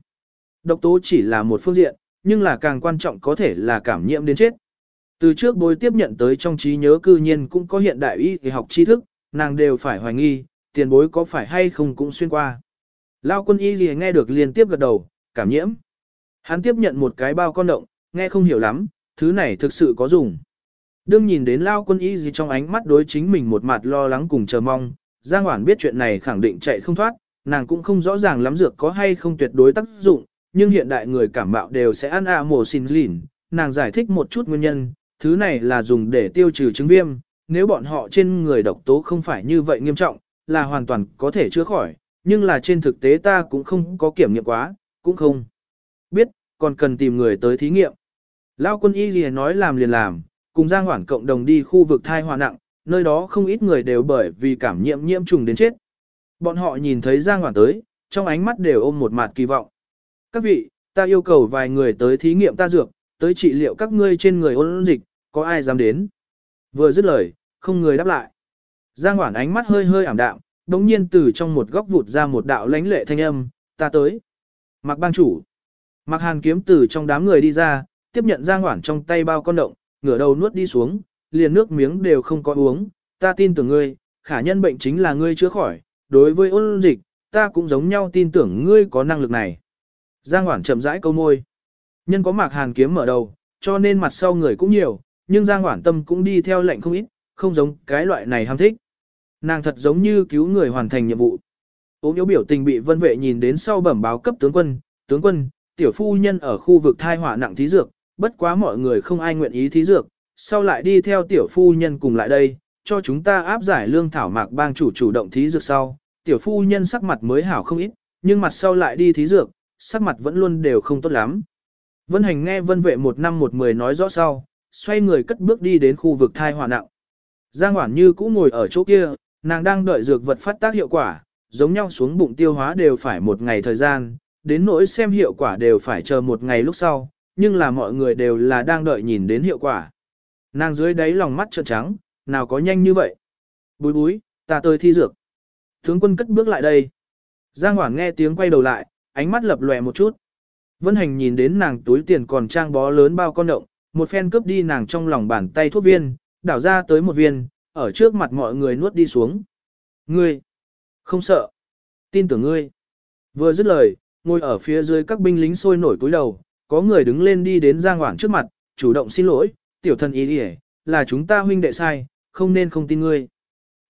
Độc tố chỉ là một phương diện, nhưng là càng quan trọng có thể là cảm nhiễm đến chết. Từ trước bối tiếp nhận tới trong trí nhớ cư nhiên cũng có hiện đại y thì học tri thức, nàng đều phải hoài nghi, tiền bối có phải hay không cũng xuyên qua. Lao quân y gì nghe được liên tiếp gật đầu, cảm nhiễm. Hắn tiếp nhận một cái bao con động, nghe không hiểu lắm, thứ này thực sự có dùng. Đương nhìn đến Lao quân y gì trong ánh mắt đối chính mình một mặt lo lắng cùng chờ mong, Giang Hoản biết chuyện này khẳng định chạy không thoát, nàng cũng không rõ ràng lắm dược có hay không tuyệt đối tác dụng, nhưng hiện đại người cảm mạo đều sẽ ăn ạ mổ xin lìn, nàng giải thích một chút nguyên nhân, thứ này là dùng để tiêu trừ chứng viêm, nếu bọn họ trên người độc tố không phải như vậy nghiêm trọng, là hoàn toàn có thể chữa khỏi, nhưng là trên thực tế ta cũng không có kiểm nghiệm quá, cũng không biết, còn cần tìm người tới thí nghiệm. Lao quân y gì nói làm liền làm, cùng Giang Hoản cộng đồng đi khu vực thai hòa nặng, nơi đó không ít người đều bởi vì cảm nhiễm nhiễm trùng đến chết. Bọn họ nhìn thấy Giang Hoản tới, trong ánh mắt đều ôm một mặt kỳ vọng. Các vị, ta yêu cầu vài người tới thí nghiệm ta dược, tới trị liệu các ngươi trên người ôn dịch, có ai dám đến? Vừa dứt lời, không người đáp lại. Giang Hoản ánh mắt hơi hơi ảm đạm, đống nhiên từ trong một góc vụt ra một đạo lánh lệ thanh âm, ta tới. Mặc bang chủ. Mặc hàn kiếm từ trong đám người đi ra, tiếp nhận Giang Hoản trong tay bao con động, ngửa đầu nuốt đi xuống, liền nước miếng đều không có uống. Ta tin tưởng ngươi, khả nhân bệnh chính là ngươi chữa khỏi, đối với ôn dịch, ta cũng giống nhau tin tưởng ngươi có năng lực này. Giang Hoản chậm rãi câu môi. Nhân có mạc hàn kiếm mở đầu, cho nên mặt sau người cũng nhiều, nhưng Giang Hoản tâm cũng đi theo lệnh không ít, không giống cái loại này ham thích. Nàng thật giống như cứu người hoàn thành nhiệm vụ. Ốm yếu biểu tình bị vân vệ nhìn đến sau bẩm báo cấp tướng quân, tướng quân, tiểu phu nhân ở khu vực thai hỏa nặng thí dược, bất quá mọi người không ai nguyện ý thí dược, sau lại đi theo tiểu phu nhân cùng lại đây, cho chúng ta áp giải lương thảo mạc bang chủ chủ động thí dược sau, tiểu phu nhân sắc mặt mới hảo không ít, nhưng mặt sau lại đi thí dược, sắc mặt vẫn luôn đều không tốt lắm. Vân hành nghe vân vệ một năm một mười nói rõ sau, xoay người cất bước đi đến khu vực thai hỏa nặng. Giang Hoản như cũ ngồi ở chỗ kia, nàng đang đợi dược vật phát tác hiệu quả, giống nhau xuống bụng tiêu hóa đều phải một ngày thời gian, đến nỗi xem hiệu quả đều phải chờ một ngày lúc sau, nhưng là mọi người đều là đang đợi nhìn đến hiệu quả. Nàng dưới đáy lòng mắt trợn trắng, nào có nhanh như vậy. Búi búi, ta tới thi dược. Tướng quân cất bước lại đây. Giang Hoảng nghe tiếng quay đầu lại, ánh mắt lập lòe một chút. Vân Hành nhìn đến nàng túi tiền còn trang bó lớn bao con động, một phen cướp đi nàng trong lòng bàn tay thuốc viên, đảo ra tới một viên, ở trước mặt mọi người nuốt đi xuống. Ngươi, không sợ, tin tưởng ngươi. Vừa dứt lời, ngồi ở phía dưới các binh lính sôi nổi cúi đầu, có người đứng lên đi đến Giang Hoảng trước mặt, chủ động xin lỗi, tiểu thần ý đi là chúng ta huynh đệ sai, không nên không tin ngươi.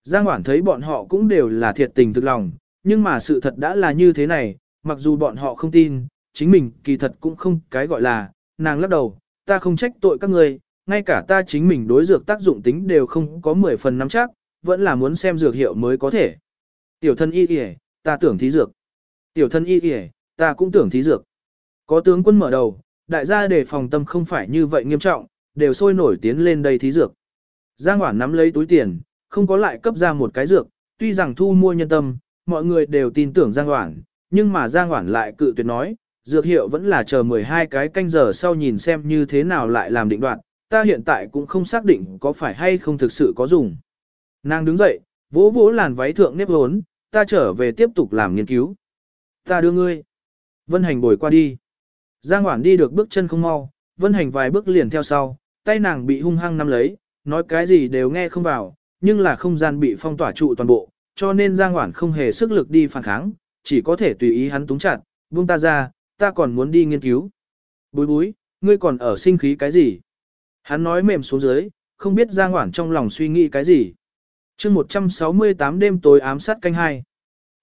Giang Hoản thấy bọn họ cũng đều là thiệt tình thực lòng, nhưng mà sự thật đã là như thế này, mặc dù bọn họ không tin, chính mình kỳ thật cũng không cái gọi là, nàng lắc đầu, ta không trách tội các ngươi, ngay cả ta chính mình đối dược tác dụng tính đều không có 10 phần nắm chắc, vẫn là muốn xem dược hiệu mới có thể. Tiểu thân y kìa, ta tưởng thí dược. Tiểu thân y kìa, ta cũng tưởng thí dược. Có tướng quân mở đầu, đại gia đề phòng tâm không phải như vậy nghiêm trọng, đều sôi nổi tiến lên đây thí dược. Giang Hoản nắm lấy túi tiền, không có lại cấp ra một cái dược, tuy rằng thu mua nhân tâm, mọi người đều tin tưởng Giang Hoản, nhưng mà Giang Hoản lại cự tuyệt nói, dược hiệu vẫn là chờ 12 cái canh giờ sau nhìn xem như thế nào lại làm định đoạn, ta hiện tại cũng không xác định có phải hay không thực sự có dùng. Nàng đứng dậy, vỗ vỗ làn váy thượng nếp hốn, ta trở về tiếp tục làm nghiên cứu. Ta đưa ngươi. Vân hành bồi qua đi. Giang Hoản đi được bước chân không mau, Vân hành vài bước liền theo sau, tay nàng bị hung hăng nắm lấy, nói cái gì đều nghe không vào, nhưng là không gian bị phong tỏa trụ toàn bộ, cho nên Giang Hoản không hề sức lực đi phản kháng, chỉ có thể tùy ý hắn túng chặt, buông ta ra, ta còn muốn đi nghiên cứu. Búi búi, ngươi còn ở sinh khí cái gì? Hắn nói mềm xuống dưới, không biết Giang Hoản trong lòng suy nghĩ cái gì. chương 168 đêm tối ám sát canh hai.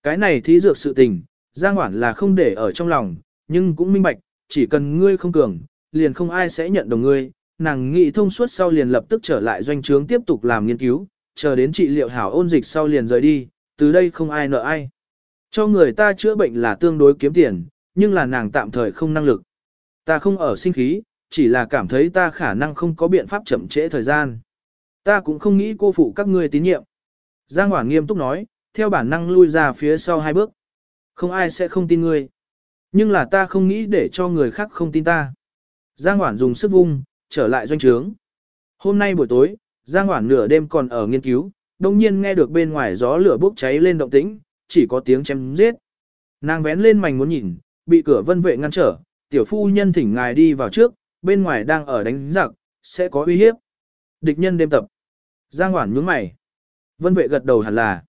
Cái này thí dược sự tình, Giang Hoản là không để ở trong lòng, nhưng cũng minh bạch, chỉ cần ngươi không cường, liền không ai sẽ nhận đồng ngươi. Nàng nghĩ thông suốt sau liền lập tức trở lại doanh trướng tiếp tục làm nghiên cứu, chờ đến trị liệu hảo ôn dịch sau liền rời đi, từ đây không ai nợ ai. Cho người ta chữa bệnh là tương đối kiếm tiền, nhưng là nàng tạm thời không năng lực. Ta không ở sinh khí, chỉ là cảm thấy ta khả năng không có biện pháp chậm trễ thời gian. Ta cũng không nghĩ cô phụ các ngươi tín nhiệm. Giang Hoảng nghiêm túc nói, theo bản năng lui ra phía sau hai bước. Không ai sẽ không tin ngươi. Nhưng là ta không nghĩ để cho người khác không tin ta. Giang Hoản dùng sức vung, trở lại doanh trướng. Hôm nay buổi tối, Giang Hoản nửa đêm còn ở nghiên cứu, đồng nhiên nghe được bên ngoài gió lửa bốc cháy lên động tĩnh, chỉ có tiếng chém giết. Nàng vén lên mảnh muốn nhìn, bị cửa vân vệ ngăn trở, tiểu phu nhân thỉnh ngài đi vào trước, bên ngoài đang ở đánh giặc, sẽ có uy hiếp. Địch nhân đêm tập. Giang Hoản nhướng mày. Vân vệ gật đầu hẳn là.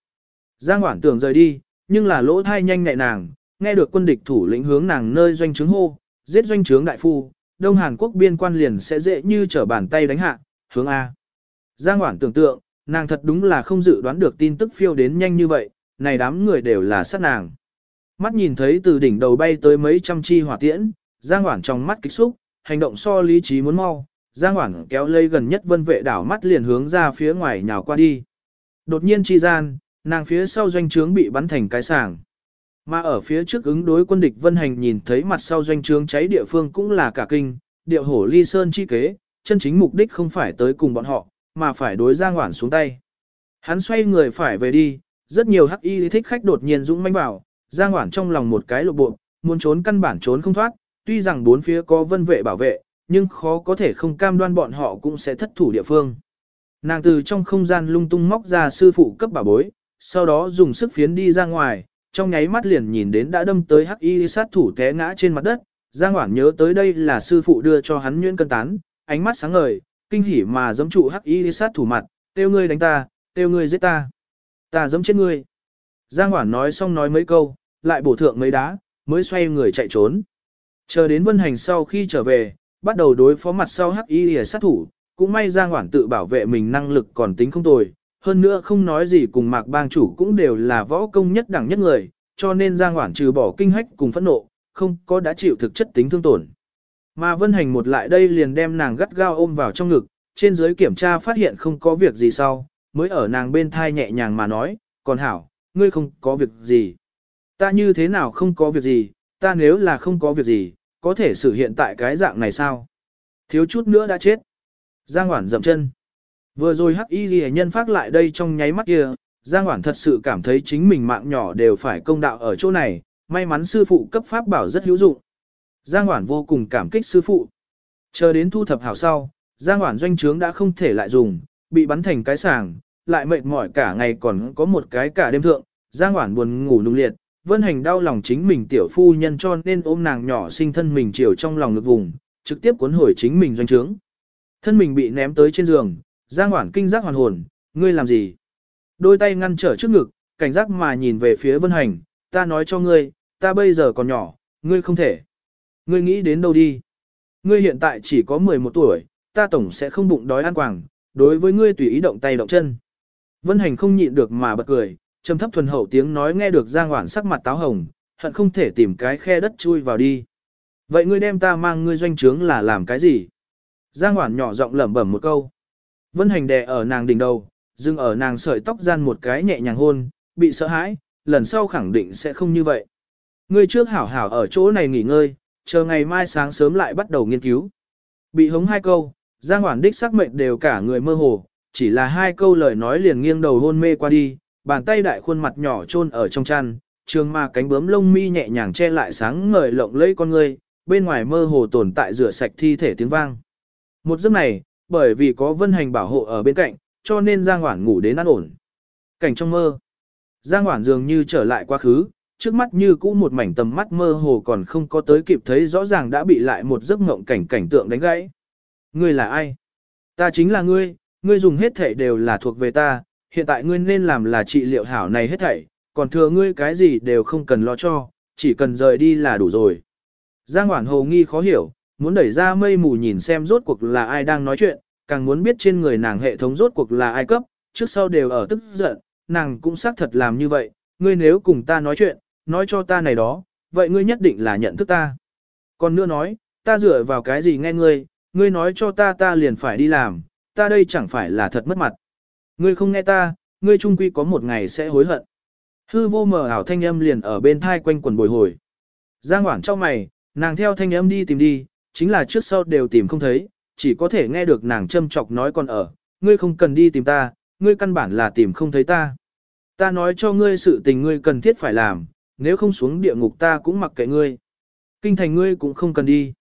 Giang Hoản tưởng rời đi, nhưng là lỗ thai nhanh nhẹ nàng, nghe được quân địch thủ lĩnh hướng nàng nơi doanh trướng hô, giết doanh trướng đại phu, Đông Hàn Quốc biên quan liền sẽ dễ như trở bàn tay đánh hạ, hướng A. Giang Hoảng tưởng tượng, nàng thật đúng là không dự đoán được tin tức phiêu đến nhanh như vậy, này đám người đều là sát nàng. Mắt nhìn thấy từ đỉnh đầu bay tới mấy trăm chi hỏa tiễn, Giang Hoảng trong mắt kích xúc, hành động so lý trí muốn mau, Giang Hoảng kéo lây gần nhất vân vệ đảo mắt liền hướng ra phía ngoài nhào qua đi. Đột nhiên chi gian, nàng phía sau doanh trướng bị bắn thành cái sảng. Mà ở phía trước ứng đối quân địch vân hành nhìn thấy mặt sau doanh trướng cháy địa phương cũng là cả kinh, điệu hổ ly sơn chi kế, chân chính mục đích không phải tới cùng bọn họ, mà phải đối Giang ngoản xuống tay. Hắn xoay người phải về đi, rất nhiều hắc y thích khách đột nhiên dũng manh bảo, Giang ngoản trong lòng một cái lộ bộ, muốn trốn căn bản trốn không thoát, tuy rằng bốn phía có vân vệ bảo vệ, nhưng khó có thể không cam đoan bọn họ cũng sẽ thất thủ địa phương. Nàng từ trong không gian lung tung móc ra sư phụ cấp bảo bối, sau đó dùng sức phiến đi ra ngoài, trong nháy mắt liền nhìn đến đã đâm tới hắc y sát thủ té ngã trên mặt đất, Giang Hoảng nhớ tới đây là sư phụ đưa cho hắn nhuyễn cân tán, ánh mắt sáng ngời, kinh hỉ mà giẫm trụ hắc y sát thủ mặt, tiêu ngươi đánh ta, tiêu ngươi giết ta, ta giẫm chết ngươi. Giang Hoảng nói xong nói mấy câu, lại bổ thượng mấy đá, mới xoay người chạy trốn. Chờ đến vân hành sau khi trở về, bắt đầu đối phó mặt sau hắc y sát thủ, cũng may Giang Hoảng tự bảo vệ mình năng lực còn tính không tồi, hơn nữa không nói gì cùng mạc bang chủ cũng đều là võ công nhất đẳng nhất người, cho nên Giang Hoảng trừ bỏ kinh hách cùng phẫn nộ, không có đã chịu thực chất tính thương tổn. Mà Vân Hành một lại đây liền đem nàng gắt gao ôm vào trong ngực, trên dưới kiểm tra phát hiện không có việc gì sau, mới ở nàng bên thai nhẹ nhàng mà nói, còn hảo, ngươi không có việc gì. Ta như thế nào không có việc gì, ta nếu là không có việc gì, có thể xử hiện tại cái dạng này sao? Thiếu chút nữa đã chết. Giang Hoản dậm chân. Vừa rồi hắc y ghi nhân phát lại đây trong nháy mắt kia, Giang Hoản thật sự cảm thấy chính mình mạng nhỏ đều phải công đạo ở chỗ này, may mắn sư phụ cấp pháp bảo rất hữu dụng. Giang Hoản vô cùng cảm kích sư phụ. Chờ đến thu thập hảo sau, Giang Hoản doanh trướng đã không thể lại dùng, bị bắn thành cái sàng, lại mệt mỏi cả ngày còn có một cái cả đêm thượng, Giang Hoản buồn ngủ nung liệt, Vân Hành đau lòng chính mình tiểu phu nhân cho nên ôm nàng nhỏ sinh thân mình chiều trong lòng ngực vùng, trực tiếp cuốn hồi chính mình doanh trướng. Thân mình bị ném tới trên giường, Giang Hoản kinh giác hoàn hồn, ngươi làm gì? Đôi tay ngăn trở trước ngực, cảnh giác mà nhìn về phía Vân Hành, ta nói cho ngươi, ta bây giờ còn nhỏ, ngươi không thể. Ngươi nghĩ đến đâu đi? Ngươi hiện tại chỉ có 11 tuổi, ta tổng sẽ không bụng đói ăn quảng, đối với ngươi tùy ý động tay động chân. Vân Hành không nhịn được mà bật cười, trầm thấp thuần hậu tiếng nói nghe được Giang Hoản sắc mặt táo hồng, hận không thể tìm cái khe đất chui vào đi. Vậy ngươi đem ta mang ngươi doanh trướng là làm cái gì? Giang Hoản nhỏ giọng lẩm bẩm một câu. Vân Hành đè ở nàng đỉnh đầu, dừng ở nàng sợi tóc gian một cái nhẹ nhàng hôn, bị sợ hãi, lần sau khẳng định sẽ không như vậy. Ngươi trước hảo hảo ở chỗ này nghỉ ngơi, chờ ngày mai sáng sớm lại bắt đầu nghiên cứu. Bị hống hai câu, Giang Hoản đích sắc mệnh đều cả người mơ hồ, chỉ là hai câu lời nói liền nghiêng đầu hôn mê qua đi, bàn tay đại khuôn mặt nhỏ chôn ở trong chăn, trường ma cánh bướm lông mi nhẹ nhàng che lại sáng ngời lộng lẫy con ngươi, bên ngoài mơ hồ tồn tại rửa sạch thi thể tiếng vang. Một giấc này, bởi vì có vân hành bảo hộ ở bên cạnh, cho nên Giang Hoản ngủ đến an ổn. Cảnh trong mơ, Giang Hoản dường như trở lại quá khứ, trước mắt như cũ một mảnh tầm mắt mơ hồ còn không có tới kịp thấy rõ ràng đã bị lại một giấc mộng cảnh cảnh tượng đánh gãy. Ngươi là ai? Ta chính là ngươi, ngươi dùng hết thảy đều là thuộc về ta, hiện tại ngươi nên làm là trị liệu hảo này hết thảy, còn thừa ngươi cái gì đều không cần lo cho, chỉ cần rời đi là đủ rồi. Giang Hoản hồ nghi khó hiểu, muốn đẩy ra mây mù nhìn xem rốt cuộc là ai đang nói chuyện, càng muốn biết trên người nàng hệ thống rốt cuộc là ai cấp, trước sau đều ở tức giận, nàng cũng xác thật làm như vậy, ngươi nếu cùng ta nói chuyện, nói cho ta này đó, vậy ngươi nhất định là nhận thức ta. Còn nữa nói, ta dựa vào cái gì nghe ngươi, ngươi nói cho ta ta liền phải đi làm, ta đây chẳng phải là thật mất mặt. Ngươi không nghe ta, ngươi trung quy có một ngày sẽ hối hận. Hư vô mờ ảo thanh âm liền ở bên thai quanh quần bồi hồi. Giang Hoảng cho mày, nàng theo thanh âm đi tìm đi, chính là trước sau đều tìm không thấy, chỉ có thể nghe được nàng châm chọc nói còn ở, ngươi không cần đi tìm ta, ngươi căn bản là tìm không thấy ta. Ta nói cho ngươi sự tình ngươi cần thiết phải làm, nếu không xuống địa ngục ta cũng mặc kệ ngươi. Kinh thành ngươi cũng không cần đi.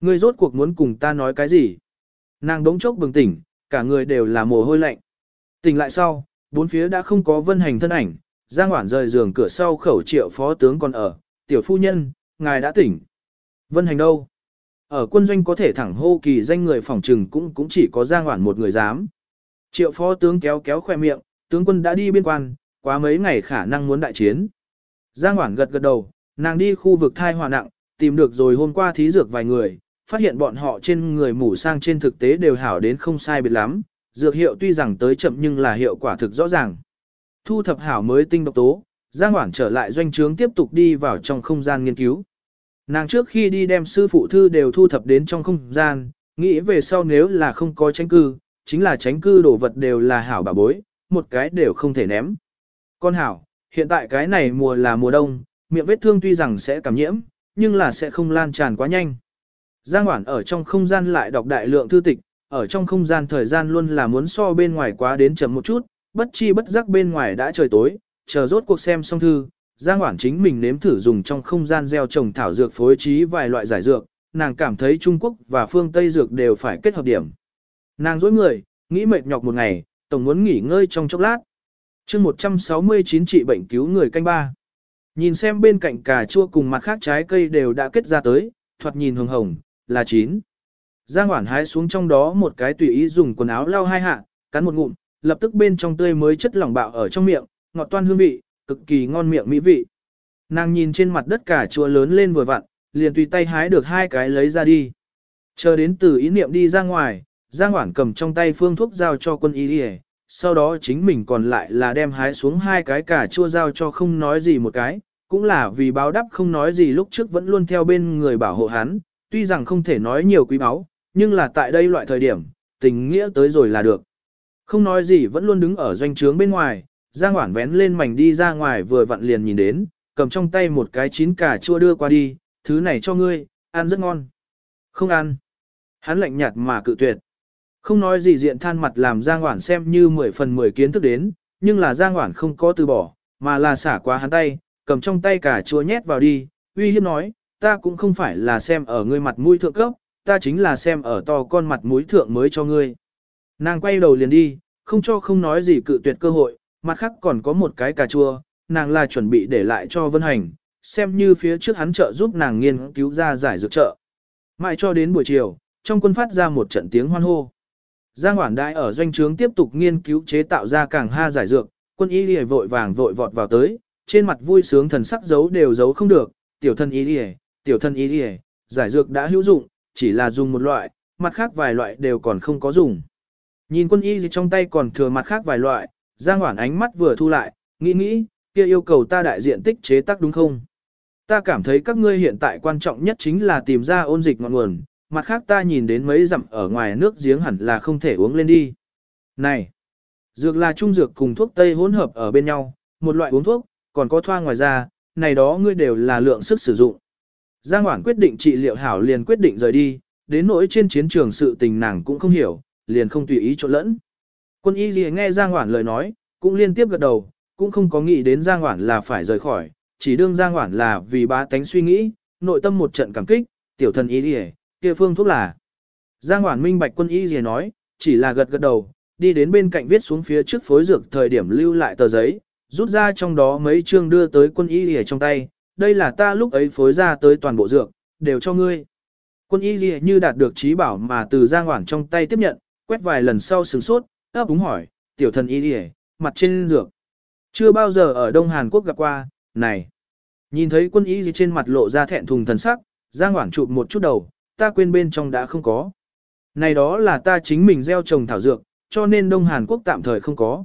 Ngươi rốt cuộc muốn cùng ta nói cái gì? Nàng đống chốc bừng tỉnh, cả người đều là mồ hôi lạnh. Tỉnh lại sau, bốn phía đã không có vân hành thân ảnh, Giang Hoản rời giường cửa sau khẩu triệu phó tướng còn ở, tiểu phu nhân, ngài đã tỉnh. Vân hành đâu? Ở quân doanh có thể thẳng hô kỳ danh người phòng trừng cũng cũng chỉ có Giang Hoản một người dám. Triệu phó tướng kéo kéo khoe miệng, tướng quân đã đi biên quan, quá mấy ngày khả năng muốn đại chiến. Giang Hoản gật gật đầu, nàng đi khu vực thai hòa nặng, tìm được rồi hôm qua thí dược vài người, phát hiện bọn họ trên người mủ sang trên thực tế đều hảo đến không sai biệt lắm, dược hiệu tuy rằng tới chậm nhưng là hiệu quả thực rõ ràng. Thu thập hảo mới tinh độc tố, Giang Hoản trở lại doanh trướng tiếp tục đi vào trong không gian nghiên cứu. Nàng trước khi đi đem sư phụ thư đều thu thập đến trong không gian, nghĩ về sau nếu là không có tránh cư, chính là tránh cư đồ vật đều là hảo bà bối, một cái đều không thể ném. Con hảo, hiện tại cái này mùa là mùa đông, miệng vết thương tuy rằng sẽ cảm nhiễm, nhưng là sẽ không lan tràn quá nhanh. Giang Hoản ở trong không gian lại đọc đại lượng thư tịch, ở trong không gian thời gian luôn là muốn so bên ngoài quá đến chậm một chút, bất chi bất giác bên ngoài đã trời tối, chờ rốt cuộc xem xong thư, Giang Hoản chính mình nếm thử dùng trong không gian gieo trồng thảo dược phối trí vài loại giải dược, nàng cảm thấy Trung Quốc và phương Tây dược đều phải kết hợp điểm. Nàng dối người, nghĩ mệt nhọc một ngày, tổng muốn nghỉ ngơi trong chốc lát. chương 169 trị bệnh cứu người canh ba. Nhìn xem bên cạnh cà chua cùng mặt khác trái cây đều đã kết ra tới, thoạt nhìn hồng hồng, là chín. Giang Hoản hái xuống trong đó một cái tùy ý dùng quần áo lau hai hạ, cắn một ngụm, lập tức bên trong tươi mới chất lỏng bạo ở trong miệng, ngọt toan hương vị, cực kỳ ngon miệng mỹ vị. Nàng nhìn trên mặt đất cả chua lớn lên vừa vặn, liền tùy tay hái được hai cái lấy ra đi. Chờ đến từ ý niệm đi ra ngoài, Giang Hoảng cầm trong tay phương thuốc giao cho quân y đi sau đó chính mình còn lại là đem hái xuống hai cái cả chua giao cho không nói gì một cái, cũng là vì báo đáp không nói gì lúc trước vẫn luôn theo bên người bảo hộ hắn, tuy rằng không thể nói nhiều quý báu, nhưng là tại đây loại thời điểm, tình nghĩa tới rồi là được. Không nói gì vẫn luôn đứng ở doanh trướng bên ngoài, Giang Hoản vén lên mảnh đi ra ngoài vừa vặn liền nhìn đến, cầm trong tay một cái chín cà chua đưa qua đi, thứ này cho ngươi, ăn rất ngon. Không ăn. Hắn lạnh nhạt mà cự tuyệt. Không nói gì diện than mặt làm Giang Hoản xem như 10 phần 10 kiến thức đến, nhưng là Giang Hoản không có từ bỏ, mà là xả qua hắn tay, cầm trong tay cà chua nhét vào đi, uy hiếp nói, ta cũng không phải là xem ở ngươi mặt mũi thượng cấp, ta chính là xem ở to con mặt mũi thượng mới cho ngươi. Nàng quay đầu liền đi, không cho không nói gì cự tuyệt cơ hội, mặt khác còn có một cái cà chua, nàng là chuẩn bị để lại cho Vân Hành, xem như phía trước hắn trợ giúp nàng nghiên cứu ra giải dược trợ. Mãi cho đến buổi chiều, trong quân phát ra một trận tiếng hoan hô. Giang Hoản Đại ở doanh trướng tiếp tục nghiên cứu chế tạo ra càng ha giải dược, quân y lìa vội vàng vội vọt vào tới, trên mặt vui sướng thần sắc giấu đều giấu không được, tiểu thân y lìa, tiểu thân y lìa, giải dược đã hữu dụng, chỉ là dùng một loại, mặt khác vài loại đều còn không có dùng. Nhìn quân y gì trong tay còn thừa mặt khác vài loại, Giang Hoản ánh mắt vừa thu lại, nghĩ nghĩ, kia yêu cầu ta đại diện tích chế tác đúng không? Ta cảm thấy các ngươi hiện tại quan trọng nhất chính là tìm ra ôn dịch ngọn nguồn, mặt khác ta nhìn đến mấy dặm ở ngoài nước giếng hẳn là không thể uống lên đi. Này, dược là trung dược cùng thuốc tây hỗn hợp ở bên nhau, một loại uống thuốc, còn có thoa ngoài ra, này đó ngươi đều là lượng sức sử dụng. Giang Hoản quyết định trị liệu hảo liền quyết định rời đi, đến nỗi trên chiến trường sự tình nàng cũng không hiểu, liền không tùy ý trộn lẫn. Quân y gì nghe Giang Hoản lời nói, cũng liên tiếp gật đầu, cũng không có nghĩ đến Giang Hoản là phải rời khỏi, chỉ đương Giang Hoản là vì bá tánh suy nghĩ, nội tâm một trận cảm kích, tiểu thần y gì, kia phương thuốc là. Giang Hoản minh bạch quân y gì nói, chỉ là gật gật đầu, đi đến bên cạnh viết xuống phía trước phối dược thời điểm lưu lại tờ giấy, rút ra trong đó mấy chương đưa tới quân y gì trong tay, đây là ta lúc ấy phối ra tới toàn bộ dược, đều cho ngươi. Quân y gì như đạt được trí bảo mà từ Giang Hoản trong tay tiếp nhận, quét vài lần sau sửng sốt, ấp úng hỏi, tiểu thần y đi mặt trên dược. Chưa bao giờ ở Đông Hàn Quốc gặp qua, này. Nhìn thấy quân y gì trên mặt lộ ra thẹn thùng thần sắc, Giang Hoảng chụp một chút đầu, ta quên bên trong đã không có. Này đó là ta chính mình gieo trồng thảo dược, cho nên Đông Hàn Quốc tạm thời không có.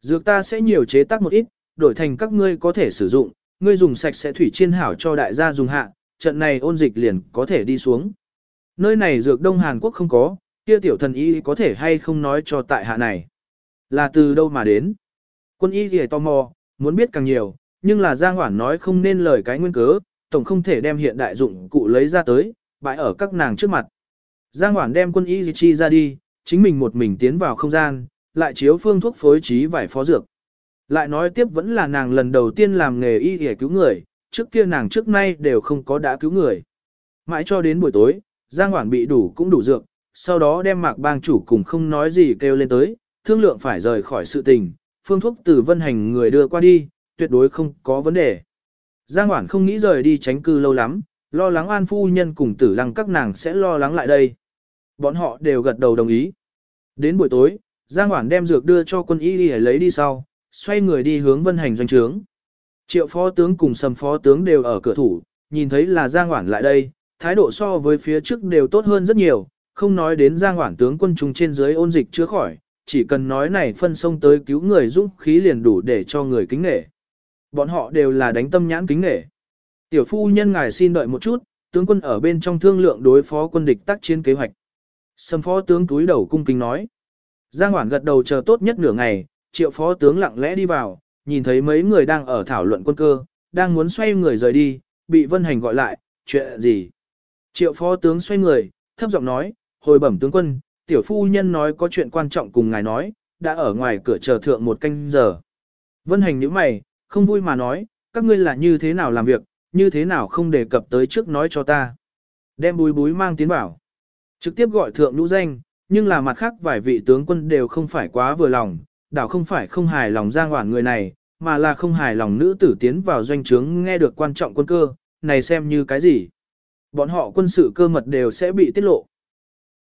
Dược ta sẽ nhiều chế tác một ít, đổi thành các ngươi có thể sử dụng, ngươi dùng sạch sẽ thủy chiên hảo cho đại gia dùng hạ, trận này ôn dịch liền có thể đi xuống. Nơi này dược Đông Hàn Quốc không có, kia tiểu thần y có thể hay không nói cho tại hạ này. Là từ đâu mà đến? Quân y thì tò mò, muốn biết càng nhiều, nhưng là Giang Hoản nói không nên lời cái nguyên cớ, tổng không thể đem hiện đại dụng cụ lấy ra tới, bãi ở các nàng trước mặt. Giang Hoản đem quân y chi ra đi, chính mình một mình tiến vào không gian, lại chiếu phương thuốc phối trí vài phó dược. Lại nói tiếp vẫn là nàng lần đầu tiên làm nghề y để cứu người, trước kia nàng trước nay đều không có đã cứu người. Mãi cho đến buổi tối, Giang Hoản bị đủ cũng đủ dược, sau đó đem mạc bang chủ cùng không nói gì kêu lên tới, thương lượng phải rời khỏi sự tình, phương thuốc từ vân hành người đưa qua đi, tuyệt đối không có vấn đề. Giang Hoản không nghĩ rời đi tránh cư lâu lắm, lo lắng An Phu Nhân cùng tử lăng các nàng sẽ lo lắng lại đây. Bọn họ đều gật đầu đồng ý. Đến buổi tối, Giang Hoản đem dược đưa cho quân y đi lấy đi sau, xoay người đi hướng vân hành doanh trướng. Triệu phó tướng cùng sầm phó tướng đều ở cửa thủ, nhìn thấy là Giang Hoản lại đây, thái độ so với phía trước đều tốt hơn rất nhiều, không nói đến Giang hoảng tướng quân chúng trên dưới ôn dịch chữa khỏi, chỉ cần nói này phân sông tới cứu người dũng khí liền đủ để cho người kính nể. Bọn họ đều là đánh tâm nhãn kính nể. Tiểu phu nhân ngài xin đợi một chút, tướng quân ở bên trong thương lượng đối phó quân địch tác chiến kế hoạch. Sâm phó tướng túi đầu cung kính nói. Giang Hoản gật đầu chờ tốt nhất nửa ngày, triệu phó tướng lặng lẽ đi vào, nhìn thấy mấy người đang ở thảo luận quân cơ, đang muốn xoay người rời đi, bị Vân Hành gọi lại, chuyện gì? Triệu phó tướng xoay người, thấp giọng nói, hồi bẩm tướng quân, tiểu phu nhân nói có chuyện quan trọng cùng ngài nói, đã ở ngoài cửa chờ thượng một canh giờ. Vân Hành những mày, không vui mà nói, các ngươi là như thế nào làm việc, như thế nào không đề cập tới trước nói cho ta. Đem búi búi mang tiến bảo. Trực tiếp gọi thượng nhũ danh, nhưng là mặt khác vài vị tướng quân đều không phải quá vừa lòng, đảo không phải không hài lòng giang hoảng người này, mà là không hài lòng nữ tử tiến vào doanh trướng nghe được quan trọng quân cơ, này xem như cái gì. Bọn họ quân sự cơ mật đều sẽ bị tiết lộ.